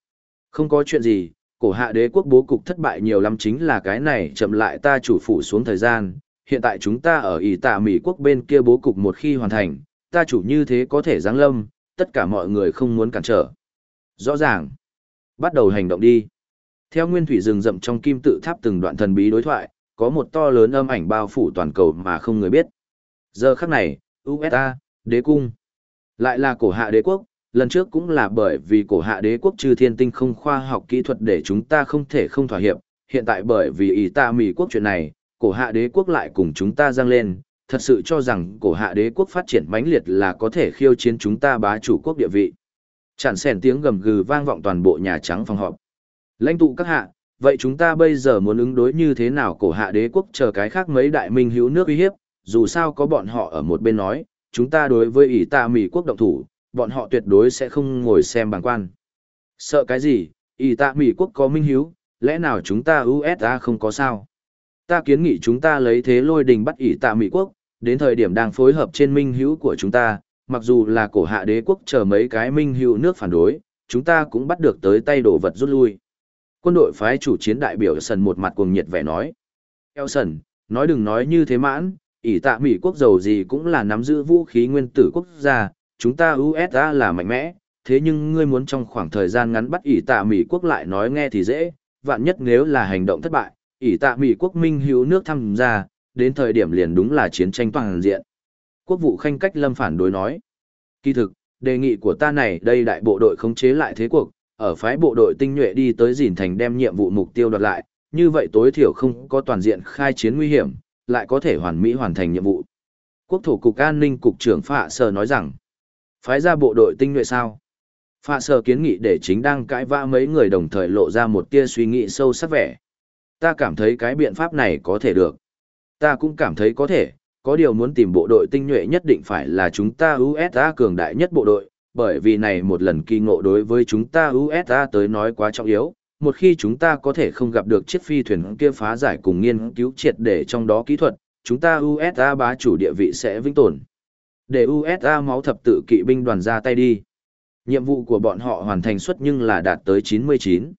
Không có chuyện gì, cổ hạ đế quốc bố cục thất bại nhiều lắm chính là cái này chậm lại ta chủ phủ xuống thời gian, hiện tại chúng ta ở Ý tạ Mỹ quốc bên kia bố cục một khi hoàn thành, ta chủ như thế có thể giáng lâm, tất cả mọi người không muốn cản trở. Rõ ràng. Bắt đầu hành động đi. Theo nguyên thủy rừng rậm trong kim tự tháp từng đoạn thần bí đối thoại, có một to lớn âm ảnh bao phủ toàn cầu mà không người biết. Giờ khắc này, USA, đế cung. Lại là cổ hạ đế quốc, lần trước cũng là bởi vì cổ hạ đế quốc trừ thiên tinh không khoa học kỹ thuật để chúng ta không thể không thỏa hiệp, hiện tại bởi vì ý ta Mỹ quốc chuyện này, cổ hạ đế quốc lại cùng chúng ta giang lên, thật sự cho rằng cổ hạ đế quốc phát triển mãnh liệt là có thể khiêu chiến chúng ta bá chủ quốc địa vị. Chản sèn tiếng gầm gừ vang vọng toàn bộ Nhà Trắng phòng họp. Lãnh tụ các hạ, vậy chúng ta bây giờ muốn ứng đối như thế nào cổ hạ đế quốc chờ cái khác mấy đại minh hữu nước uy hiếp, dù sao có bọn họ ở một bên nói, chúng ta đối với ỷ Tạ Mỹ quốc động thủ, bọn họ tuyệt đối sẽ không ngồi xem bằng quan. Sợ cái gì, ỷ Tạ Mỹ quốc có minh hữu, lẽ nào chúng ta USA không có sao? Ta kiến nghị chúng ta lấy thế lôi đình bắt ỷ Tạ Mỹ quốc, đến thời điểm đang phối hợp trên minh hữu của chúng ta, mặc dù là cổ hạ đế quốc chờ mấy cái minh hữu nước phản đối, chúng ta cũng bắt được tới tay đồ vật rút lui. Quân đội phái chủ chiến đại biểu Sần một mặt cuồng nhiệt vẻ nói. Eo Sần, nói đừng nói như thế mãn, ỷ tạ Mỹ quốc giàu gì cũng là nắm giữ vũ khí nguyên tử quốc gia, chúng ta USA là mạnh mẽ, thế nhưng ngươi muốn trong khoảng thời gian ngắn bắt ỷ tạ Mỹ quốc lại nói nghe thì dễ, vạn nhất nếu là hành động thất bại, ỷ tạ Mỹ quốc minh hữu nước tham gia, đến thời điểm liền đúng là chiến tranh toàn diện. Quốc vụ khanh cách lâm phản đối nói. Kỳ thực, đề nghị của ta này đây đại bộ đội khống chế lại thế cuộc, ở phái bộ đội tinh nhuệ đi tới dìn thành đem nhiệm vụ mục tiêu đoạt lại, như vậy tối thiểu không có toàn diện khai chiến nguy hiểm, lại có thể hoàn mỹ hoàn thành nhiệm vụ. Quốc thủ cục an ninh cục trưởng Phạ Sở nói rằng, Phái ra bộ đội tinh nhuệ sao? Phạ sở kiến nghị để chính đang cãi vã mấy người đồng thời lộ ra một tia suy nghĩ sâu sắc vẻ. Ta cảm thấy cái biện pháp này có thể được. Ta cũng cảm thấy có thể, có điều muốn tìm bộ đội tinh nhuệ nhất định phải là chúng ta USA cường đại nhất bộ đội, bởi vì này một lần kỳ ngộ đối với chúng ta USA tới nói quá trọng yếu. Một khi chúng ta có thể không gặp được chiếc phi thuyền kia phá giải cùng nghiên cứu triệt để trong đó kỹ thuật, chúng ta USA bá chủ địa vị sẽ vĩnh tồn. Để USA máu thập tự kỵ binh đoàn ra tay đi. Nhiệm vụ của bọn họ hoàn thành suất nhưng là đạt tới 99.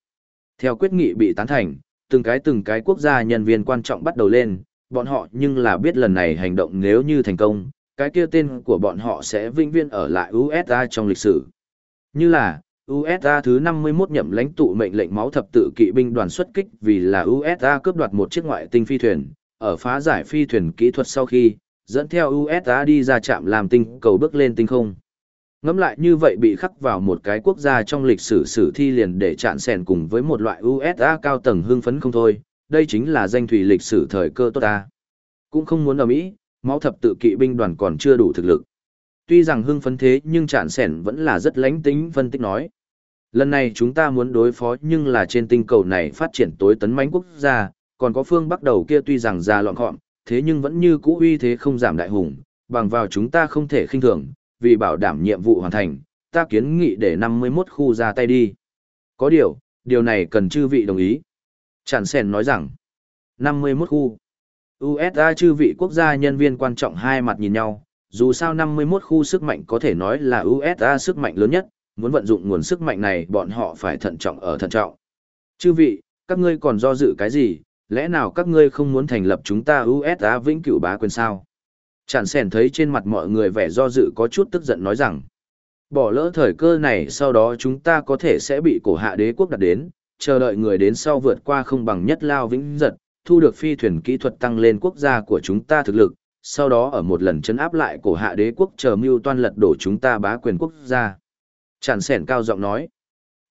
Theo quyết nghị bị tán thành, từng cái từng cái quốc gia nhân viên quan trọng bắt đầu lên, bọn họ nhưng là biết lần này hành động nếu như thành công, cái kia tên của bọn họ sẽ vinh viên ở lại USA trong lịch sử. Như là, USA thứ 51 nhậm lãnh tụ mệnh lệnh máu thập tự kỵ binh đoàn xuất kích vì là USA cướp đoạt một chiếc ngoại tinh phi thuyền, ở phá giải phi thuyền kỹ thuật sau khi, dẫn theo USA đi ra trạm làm tinh cầu bước lên tinh không. Ngẫm lại như vậy bị khắc vào một cái quốc gia trong lịch sử sử thi liền để chạn sèn cùng với một loại USA cao tầng hưng phấn không thôi, đây chính là danh thủy lịch sử thời cơ tốt ta. Cũng không muốn ở Mỹ, máu thập tự kỵ binh đoàn còn chưa đủ thực lực. Tuy rằng hưng phấn thế nhưng chạn sẻn vẫn là rất lánh tính phân tích nói. Lần này chúng ta muốn đối phó nhưng là trên tinh cầu này phát triển tối tấn mãnh quốc gia, còn có phương bắc đầu kia tuy rằng già loạn gọn, thế nhưng vẫn như cũ uy thế không giảm đại hùng, bằng vào chúng ta không thể khinh thường, vì bảo đảm nhiệm vụ hoàn thành, ta kiến nghị để 51 khu ra tay đi. Có điều, điều này cần chư vị đồng ý. Tràn Sen nói rằng, 51 khu. USA chư vị quốc gia nhân viên quan trọng hai mặt nhìn nhau, dù sao 51 khu sức mạnh có thể nói là USA sức mạnh lớn nhất, muốn vận dụng nguồn sức mạnh này bọn họ phải thận trọng ở thận trọng. Chư vị, các ngươi còn do dự cái gì, lẽ nào các ngươi không muốn thành lập chúng ta USA vĩnh cửu bá quyền sao? Chản sèn thấy trên mặt mọi người vẻ do dự có chút tức giận nói rằng, bỏ lỡ thời cơ này sau đó chúng ta có thể sẽ bị cổ hạ đế quốc đặt đến, chờ đợi người đến sau vượt qua không bằng nhất lao vĩnh giật, thu được phi thuyền kỹ thuật tăng lên quốc gia của chúng ta thực lực, sau đó ở một lần chấn áp lại cổ hạ đế quốc chờ mưu toan lật đổ chúng ta bá quyền quốc gia. Chản sẻn cao giọng nói,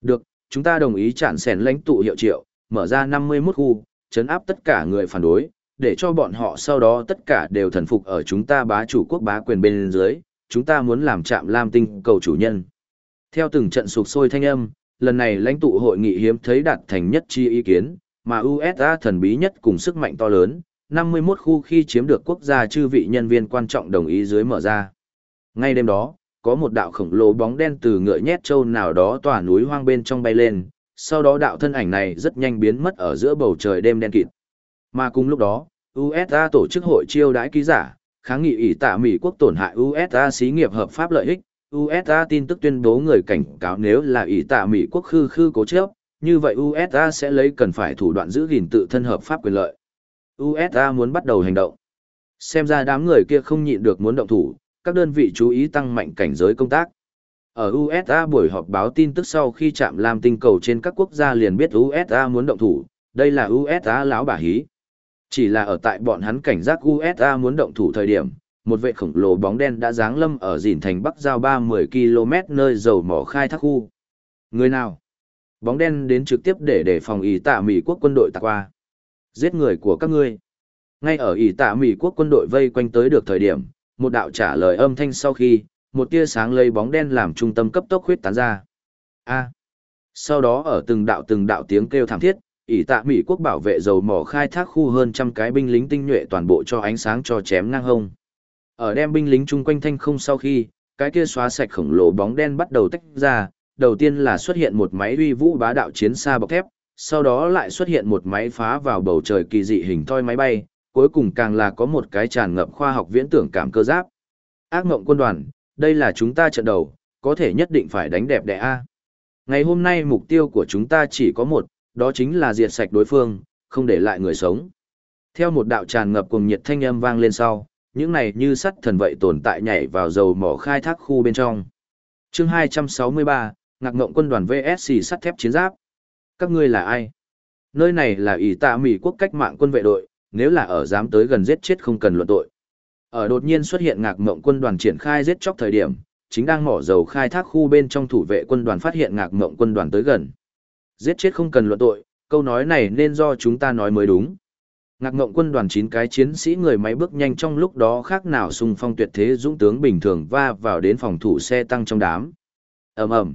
được, chúng ta đồng ý chản sẻn lãnh tụ hiệu triệu, mở ra 51 khu, chấn áp tất cả người phản đối, để cho bọn họ sau đó tất cả đều thần phục ở chúng ta bá chủ quốc bá quyền bên dưới, chúng ta muốn làm chạm lam tinh cầu chủ nhân. Theo từng trận sục sôi thanh âm, lần này lãnh tụ hội nghị hiếm thấy đạt thành nhất chi ý kiến, mà USA thần bí nhất cùng sức mạnh to lớn, 51 khu khi chiếm được quốc gia chư vị nhân viên quan trọng đồng ý dưới mở ra. Ngay đêm đó, có một đạo khổng lồ bóng đen từ ngựa nhét châu nào đó tỏa núi hoang bên trong bay lên, sau đó đạo thân ảnh này rất nhanh biến mất ở giữa bầu trời đêm đen kịt. Mà cùng lúc đó, USA tổ chức hội chiêu đãi ký giả, kháng nghị ỷ tạ Mỹ quốc tổn hại USA xí nghiệp hợp pháp lợi ích. USA tin tức tuyên bố người cảnh cáo nếu là ỷ tạ Mỹ quốc khư khư cố chấp, như vậy USA sẽ lấy cần phải thủ đoạn giữ gìn tự thân hợp pháp quyền lợi. USA muốn bắt đầu hành động. Xem ra đám người kia không nhịn được muốn động thủ, các đơn vị chú ý tăng mạnh cảnh giới công tác. Ở USA buổi họp báo tin tức sau khi chạm làm tinh cầu trên các quốc gia liền biết USA muốn động thủ, đây là USA lão bà hí. Chỉ là ở tại bọn hắn cảnh giác USA muốn động thủ thời điểm, một vệ khổng lồ bóng đen đã giáng lâm ở dìn thành bắc giao 30 km nơi dầu mỏ khai thác khu. Người nào? Bóng đen đến trực tiếp để đề phòng ý tạ Mỹ quốc quân đội tạc qua. Giết người của các ngươi. Ngay ở ý tạ Mỹ quốc quân đội vây quanh tới được thời điểm, một đạo trả lời âm thanh sau khi, một tia sáng lấy bóng đen làm trung tâm cấp tốc huyết tán ra. A. Sau đó ở từng đạo từng đạo tiếng kêu thảm thiết, ỷ tạ Mỹ quốc bảo vệ dầu mỏ khai thác khu hơn trăm cái binh lính tinh nhuệ toàn bộ cho ánh sáng cho chém ngang hông. Ở đem binh lính chung quanh thanh không sau khi, cái kia xóa sạch khổng lồ bóng đen bắt đầu tách ra, đầu tiên là xuất hiện một máy uy vũ bá đạo chiến xa bọc thép, sau đó lại xuất hiện một máy phá vào bầu trời kỳ dị hình thoi máy bay, cuối cùng càng là có một cái tràn ngập khoa học viễn tưởng cảm cơ giáp. Ác mộng quân đoàn, đây là chúng ta trận đầu, có thể nhất định phải đánh đẹp đẽ a. Ngày hôm nay mục tiêu của chúng ta chỉ có một, đó chính là diệt sạch đối phương, không để lại người sống. Theo một đạo tràn ngập cùng nhiệt thanh âm vang lên sau, những này như sắt thần vậy tồn tại nhảy vào dầu mỏ khai thác khu bên trong. Chương 263, Ngạc Ngộng quân đoàn VSC sắt thép chiến giáp. Các ngươi là ai? Nơi này là ỷ tạ Mỹ quốc cách mạng quân vệ đội, nếu là ở dám tới gần giết chết không cần luận tội. Ở đột nhiên xuất hiện Ngạc Ngộng quân đoàn triển khai giết chóc thời điểm, chính đang mỏ dầu khai thác khu bên trong thủ vệ quân đoàn phát hiện Ngạc Ngộng quân đoàn tới gần. Giết chết không cần luận tội, câu nói này nên do chúng ta nói mới đúng. Ngạc ngộng quân đoàn chín cái chiến sĩ người máy bước nhanh trong lúc đó khác nào xung phong tuyệt thế dũng tướng bình thường va vào đến phòng thủ xe tăng trong đám. ầm ầm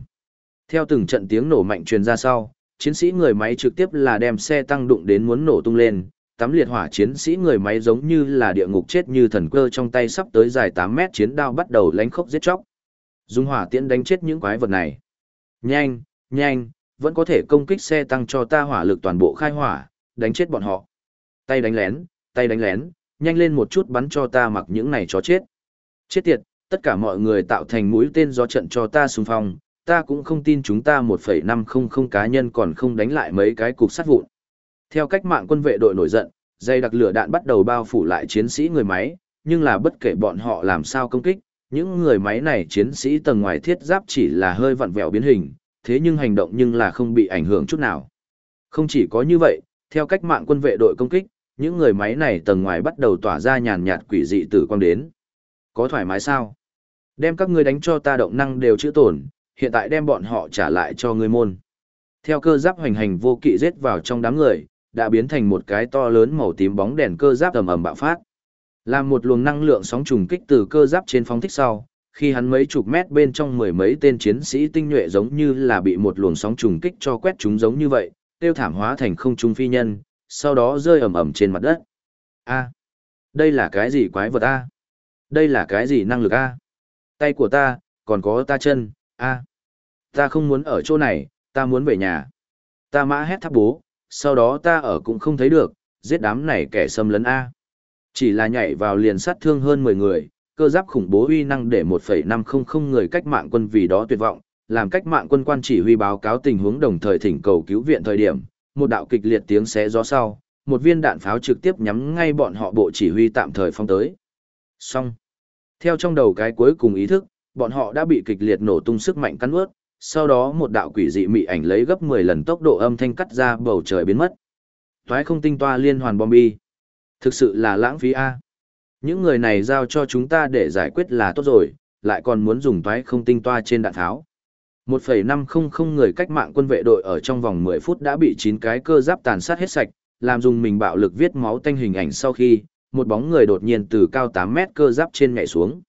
theo từng trận tiếng nổ mạnh truyền ra sau, chiến sĩ người máy trực tiếp là đem xe tăng đụng đến muốn nổ tung lên, tắm liệt hỏa chiến sĩ người máy giống như là địa ngục chết như thần cơ trong tay sắp tới dài 8 mét chiến đao bắt đầu lánh khốc giết chóc. Dùng hỏa tiễn đánh chết những quái vật này. Nhanh, nhanh, vẫn có thể công kích xe tăng cho ta hỏa lực toàn bộ khai hỏa, đánh chết bọn họ. Tay đánh lén, tay đánh lén, nhanh lên một chút bắn cho ta mặc những này chó chết. Chết tiệt, tất cả mọi người tạo thành mũi tên gió trận cho ta xung phong, ta cũng không tin chúng ta 1,500 cá nhân còn không đánh lại mấy cái cục sắt vụn. Theo cách mạng quân vệ đội nổi giận, dây đặc lửa đạn bắt đầu bao phủ lại chiến sĩ người máy, nhưng là bất kể bọn họ làm sao công kích, những người máy này chiến sĩ tầng ngoài thiết giáp chỉ là hơi vặn vẹo biến hình, thế nhưng hành động nhưng là không bị ảnh hưởng chút nào. Không chỉ có như vậy, theo cách mạng quân vệ đội công kích, những người máy này tầng ngoài bắt đầu tỏa ra nhàn nhạt quỷ dị tử quang đến. Có thoải mái sao? Đem các ngươi đánh cho ta động năng đều chữa tổn, hiện tại đem bọn họ trả lại cho ngươi môn. Theo cơ giáp hoành hành vô kỵ giết vào trong đám người, đã biến thành một cái to lớn màu tím bóng đèn cơ giáp ầm ầm bạo phát. Làm một luồng năng lượng sóng trùng kích từ cơ giáp trên phóng thích sau, khi hắn mấy chục mét bên trong mười mấy tên chiến sĩ tinh nhuệ giống như là bị một luồng sóng trùng kích cho quét chúng giống như vậy, tiêu thảm hóa thành không trung phi nhân, sau đó rơi ầm ầm trên mặt đất. A, đây là cái gì quái vật a? Đây là cái gì năng lực a? Tay của ta, còn có ta chân, a. Ta không muốn ở chỗ này, ta muốn về nhà. Ta mã hét tháp bố, sau đó ta ở cũng không thấy được, giết đám này kẻ xâm lấn A. Chỉ là nhảy vào liền sát thương hơn 10 người, cơ giáp khủng bố uy năng để 1,500 người cách mạng quân vì đó tuyệt vọng, làm cách mạng quân quan chỉ huy báo cáo tình huống đồng thời thỉnh cầu cứu viện thời điểm, một đạo kịch liệt tiếng xé gió sau, một viên đạn pháo trực tiếp nhắm ngay bọn họ bộ chỉ huy tạm thời phong tới. Xong. Theo trong đầu cái cuối cùng ý thức, bọn họ đã bị kịch liệt nổ tung sức mạnh cắn ướt, sau đó một đạo quỷ dị mị ảnh lấy gấp 10 lần tốc độ âm thanh cắt ra bầu trời biến mất. Toái không tinh toa liên hoàn bom bi. Thực sự là lãng phí A. Những người này giao cho chúng ta để giải quyết là tốt rồi, lại còn muốn dùng toái không tinh toa trên đạn tháo. 1,500 người cách mạng quân vệ đội ở trong vòng 10 phút đã bị 9 cái cơ giáp tàn sát hết sạch, làm dùng mình bạo lực viết máu tanh hình ảnh sau khi, một bóng người đột nhiên từ cao 8 mét cơ giáp trên nhảy xuống.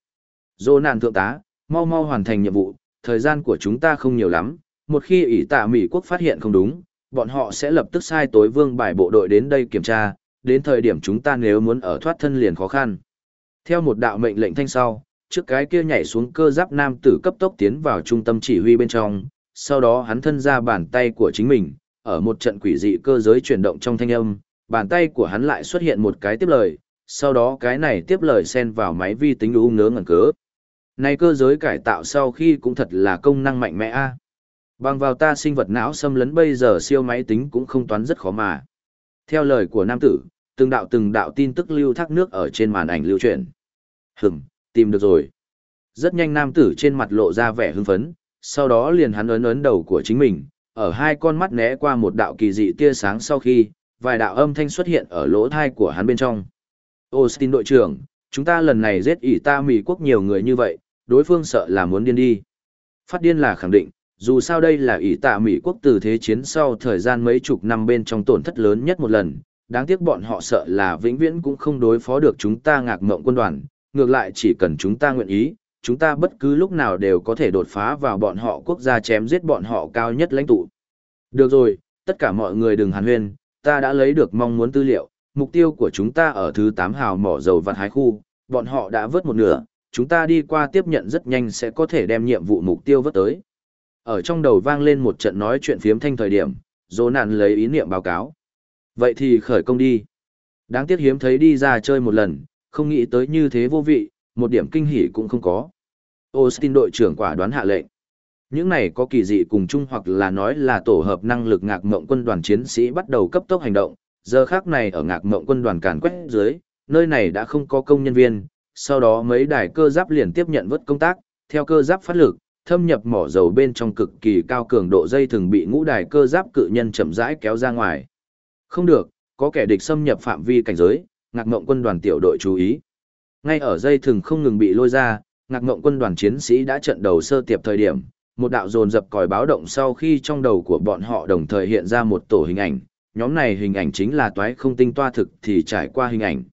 Dô nàn thượng tá, mau mau hoàn thành nhiệm vụ, thời gian của chúng ta không nhiều lắm, một khi ỷ tạ Mỹ quốc phát hiện không đúng, bọn họ sẽ lập tức sai tối vương bài bộ đội đến đây kiểm tra, đến thời điểm chúng ta nếu muốn ở thoát thân liền khó khăn. Theo một đạo mệnh lệnh thanh sau, trước cái kia nhảy xuống cơ giáp nam tử cấp tốc tiến vào trung tâm chỉ huy bên trong, sau đó hắn thân ra bàn tay của chính mình, ở một trận quỷ dị cơ giới chuyển động trong thanh âm, bàn tay của hắn lại xuất hiện một cái tiếp lời, sau đó cái này tiếp lời xen vào máy vi tính u ngớ ngẩn cớ. Này cơ giới cải tạo sau khi cũng thật là công năng mạnh mẽ a. Bằng vào ta sinh vật não xâm lấn bây giờ siêu máy tính cũng không toán rất khó mà. Theo lời của nam tử, từng đạo từng đạo tin tức lưu thác nước ở trên màn ảnh lưu truyền. Hừm, tìm được rồi. Rất nhanh nam tử trên mặt lộ ra vẻ hưng phấn, sau đó liền hắn ấn ấn đầu của chính mình, ở hai con mắt né qua một đạo kỳ dị tia sáng sau khi, vài đạo âm thanh xuất hiện ở lỗ thai của hắn bên trong. Austin đội trưởng, chúng ta lần này giết ỉ ta Mỹ quốc nhiều người như vậy, đối phương sợ là muốn điên đi. Phát điên là khẳng định, dù sao đây là ỷ tạ Mỹ quốc từ thế chiến sau thời gian mấy chục năm bên trong tổn thất lớn nhất một lần, đáng tiếc bọn họ sợ là vĩnh viễn cũng không đối phó được chúng ta ngạc mộng quân đoàn, ngược lại chỉ cần chúng ta nguyện ý, chúng ta bất cứ lúc nào đều có thể đột phá vào bọn họ quốc gia chém giết bọn họ cao nhất lãnh tụ. Được rồi, tất cả mọi người đừng hàn huyên, ta đã lấy được mong muốn tư liệu, mục tiêu của chúng ta ở thứ 8 hào mỏ dầu vặt hái khu, bọn họ đã vớt một nửa, chúng ta đi qua tiếp nhận rất nhanh sẽ có thể đem nhiệm vụ mục tiêu vớt tới. Ở trong đầu vang lên một trận nói chuyện phiếm thanh thời điểm, dỗ nạn lấy ý niệm báo cáo. Vậy thì khởi công đi. Đáng tiếc hiếm thấy đi ra chơi một lần, không nghĩ tới như thế vô vị, một điểm kinh hỉ cũng không có. Austin đội trưởng quả đoán hạ lệnh. Những này có kỳ dị cùng chung hoặc là nói là tổ hợp năng lực ngạc mộng quân đoàn chiến sĩ bắt đầu cấp tốc hành động. Giờ khác này ở ngạc mộng quân đoàn càn quét dưới, nơi này đã không có công nhân viên, sau đó mấy đài cơ giáp liền tiếp nhận vớt công tác, theo cơ giáp phát lực, thâm nhập mỏ dầu bên trong cực kỳ cao cường độ dây thường bị ngũ đài cơ giáp cự nhân chậm rãi kéo ra ngoài. Không được, có kẻ địch xâm nhập phạm vi cảnh giới, ngạc ngộng quân đoàn tiểu đội chú ý. Ngay ở dây thường không ngừng bị lôi ra, ngạc ngộng quân đoàn chiến sĩ đã trận đầu sơ tiệp thời điểm, một đạo dồn dập còi báo động sau khi trong đầu của bọn họ đồng thời hiện ra một tổ hình ảnh, nhóm này hình ảnh chính là toái không tinh toa thực thì trải qua hình ảnh.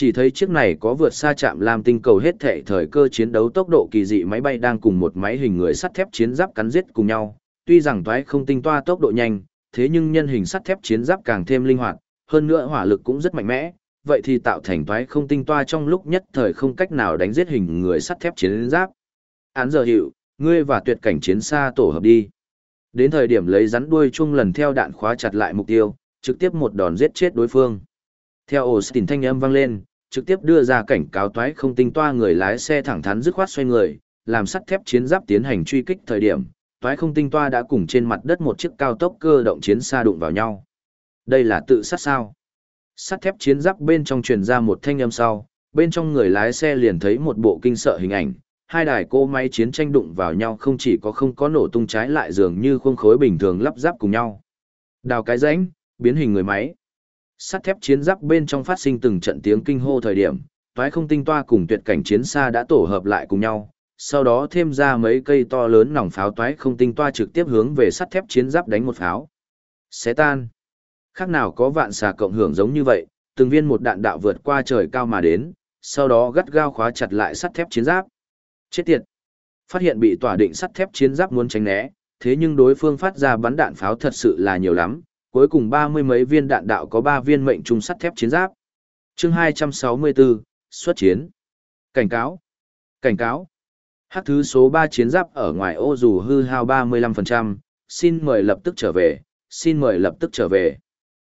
Chỉ thấy chiếc này có vượt xa chạm làm tinh cầu hết thể thời cơ chiến đấu tốc độ kỳ dị máy bay đang cùng một máy hình người sắt thép chiến giáp cắn giết cùng nhau. Tuy rằng toái không tinh toa tốc độ nhanh, thế nhưng nhân hình sắt thép chiến giáp càng thêm linh hoạt, hơn nữa hỏa lực cũng rất mạnh mẽ, vậy thì tạo thành toái không tinh toa trong lúc nhất thời không cách nào đánh giết hình người sắt thép chiến giáp. Án giờ hiệu, ngươi và tuyệt cảnh chiến xa tổ hợp đi. Đến thời điểm lấy rắn đuôi chung lần theo đạn khóa chặt lại mục tiêu, trực tiếp một đòn giết chết đối phương. Theo Austin thanh âm vang lên, trực tiếp đưa ra cảnh cáo toái không tinh toa người lái xe thẳng thắn dứt khoát xoay người, làm sắt thép chiến giáp tiến hành truy kích thời điểm, toái không tinh toa đã cùng trên mặt đất một chiếc cao tốc cơ động chiến xa đụng vào nhau. Đây là tự sát sao? Sắt thép chiến giáp bên trong truyền ra một thanh âm sau, bên trong người lái xe liền thấy một bộ kinh sợ hình ảnh, hai đài cô máy chiến tranh đụng vào nhau không chỉ có không có nổ tung trái lại dường như khuôn khối bình thường lắp ráp cùng nhau. Đào cái rãnh, biến hình người máy. Sắt thép chiến giáp bên trong phát sinh từng trận tiếng kinh hô thời điểm, toái không tinh toa cùng tuyệt cảnh chiến xa đã tổ hợp lại cùng nhau, sau đó thêm ra mấy cây to lớn nòng pháo toái không tinh toa trực tiếp hướng về sắt thép chiến giáp đánh một pháo. Xé tan. Khác nào có vạn xà cộng hưởng giống như vậy, từng viên một đạn đạo vượt qua trời cao mà đến, sau đó gắt gao khóa chặt lại sắt thép chiến giáp. Chết tiệt. Phát hiện bị tỏa định sắt thép chiến giáp muốn tránh né, thế nhưng đối phương phát ra bắn đạn pháo thật sự là nhiều lắm, cuối cùng ba mươi mấy viên đạn đạo có ba viên mệnh trung sắt thép chiến giáp. Chương hai trăm sáu mươi bốn xuất chiến. Cảnh cáo. Cảnh cáo. Hát thứ số ba chiến giáp ở ngoài ô dù hư hao ba mươi lăm phần trăm, xin mời lập tức trở về, xin mời lập tức trở về.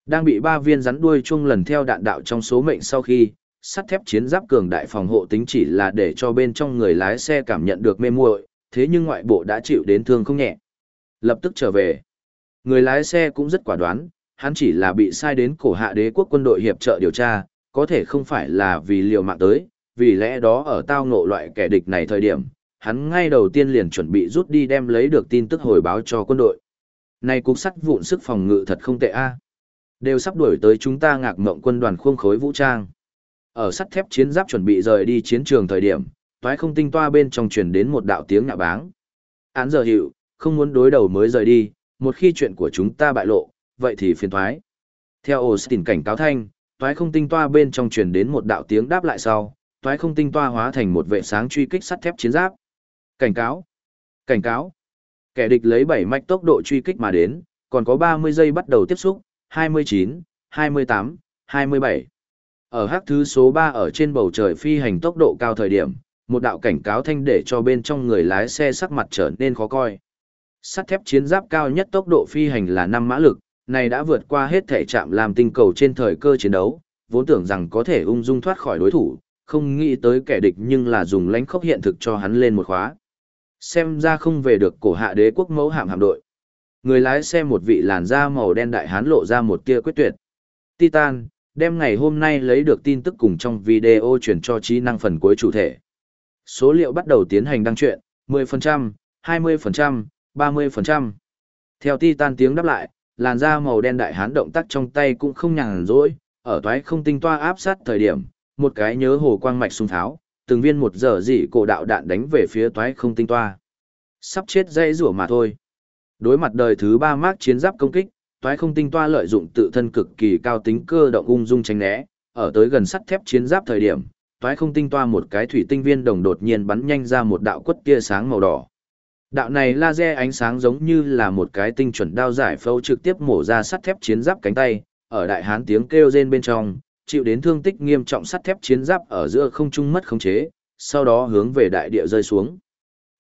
Đang bị ba viên rắn đuôi chung lần theo đạn đạo trong số mệnh sau khi, sắt thép chiến giáp cường đại phòng hộ tính chỉ là để cho bên trong người lái xe cảm nhận được mê muội, thế nhưng ngoại bộ đã chịu đến thương không nhẹ. Lập tức trở về. Người lái xe cũng rất quả đoán, hắn chỉ là bị sai đến cổ hạ đế quốc quân đội hiệp trợ điều tra, có thể không phải là vì liều mạng tới, vì lẽ đó ở tao ngộ loại kẻ địch này thời điểm, hắn ngay đầu tiên liền chuẩn bị rút đi đem lấy được tin tức hồi báo cho quân đội. Này cục sắt vụn sức phòng ngự thật không tệ a. Đều sắp đuổi tới chúng ta ngạc mộng quân đoàn khuông khối vũ trang. Ở sắt thép chiến giáp chuẩn bị rời đi chiến trường thời điểm, toái không tinh toa bên trong truyền đến một đạo tiếng ngạ báng. Án giờ hiệu, không muốn đối đầu mới rời đi, một khi chuyện của chúng ta bại lộ, vậy thì phiền thoái. Theo Austin cảnh cáo thanh, toái không tinh toa bên trong truyền đến một đạo tiếng đáp lại sau, toái không tinh toa hóa thành một vệ sáng truy kích sắt thép chiến giáp. Cảnh cáo! Cảnh cáo! Kẻ địch lấy 7 mạch tốc độ truy kích mà đến, còn có 30 giây bắt đầu tiếp xúc, 29, 28, 27. Ở hắc thứ số 3 ở trên bầu trời phi hành tốc độ cao thời điểm, một đạo cảnh cáo thanh để cho bên trong người lái xe sắc mặt trở nên khó coi. Sắt thép chiến giáp cao nhất tốc độ phi hành là 5 mã lực, này đã vượt qua hết thể chạm làm tinh cầu trên thời cơ chiến đấu, vốn tưởng rằng có thể ung dung thoát khỏi đối thủ, không nghĩ tới kẻ địch nhưng là dùng lánh khốc hiện thực cho hắn lên một khóa. Xem ra không về được cổ hạ đế quốc mẫu hạm hạm đội. Người lái xe một vị làn da màu đen đại hán lộ ra một tia quyết tuyệt. Titan, đem ngày hôm nay lấy được tin tức cùng trong video chuyển cho trí năng phần cuối chủ thể. Số liệu bắt đầu tiến hành đăng truyện, 10%, 20%, 30%. Theo Titan tiếng đáp lại, làn da màu đen đại hán động tác trong tay cũng không nhàn rỗi, ở toái không tinh toa áp sát thời điểm, một cái nhớ hồ quang mạch xung tháo, từng viên một giờ dị cổ đạo đạn đánh về phía toái không tinh toa. Sắp chết dây rủa mà thôi. Đối mặt đời thứ ba mác chiến giáp công kích, toái không tinh toa lợi dụng tự thân cực kỳ cao tính cơ động ung dung tránh né, ở tới gần sắt thép chiến giáp thời điểm, toái không tinh toa một cái thủy tinh viên đồng đột nhiên bắn nhanh ra một đạo quất tia sáng màu đỏ. Đạo này laser ánh sáng giống như là một cái tinh chuẩn đao giải phẫu trực tiếp mổ ra sắt thép chiến giáp cánh tay, ở đại hán tiếng kêu rên bên trong, chịu đến thương tích nghiêm trọng sắt thép chiến giáp ở giữa không trung mất khống chế, sau đó hướng về đại địa rơi xuống.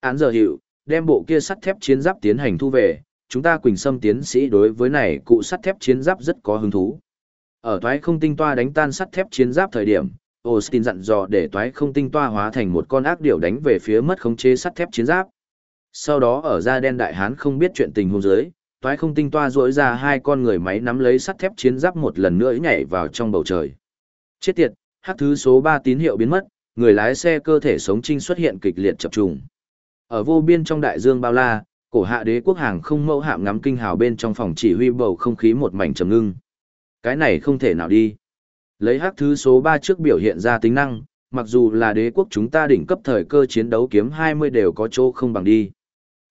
Án giờ hiệu, đem bộ kia sắt thép chiến giáp tiến hành thu về, chúng ta Quỳnh Sâm tiến sĩ đối với này cụ sắt thép chiến giáp rất có hứng thú. Ở toái không tinh toa đánh tan sắt thép chiến giáp thời điểm, Austin dặn dò để toái không tinh toa hóa thành một con ác điểu đánh về phía mất khống chế sắt thép chiến giáp. Sau đó ở da đen đại hán không biết chuyện tình hôn giới, toái không tinh toa rỗi ra hai con người máy nắm lấy sắt thép chiến giáp một lần nữa nhảy vào trong bầu trời. Chết tiệt, hắc thứ số 3 tín hiệu biến mất, người lái xe cơ thể sống trinh xuất hiện kịch liệt chập trùng. Ở vô biên trong đại dương bao la, cổ hạ đế quốc hàng không mẫu hạm ngắm kinh hào bên trong phòng chỉ huy bầu không khí một mảnh trầm ngưng. Cái này không thể nào đi. Lấy hắc thứ số 3 trước biểu hiện ra tính năng, mặc dù là đế quốc chúng ta đỉnh cấp thời cơ chiến đấu kiếm 20 đều có chỗ không bằng đi.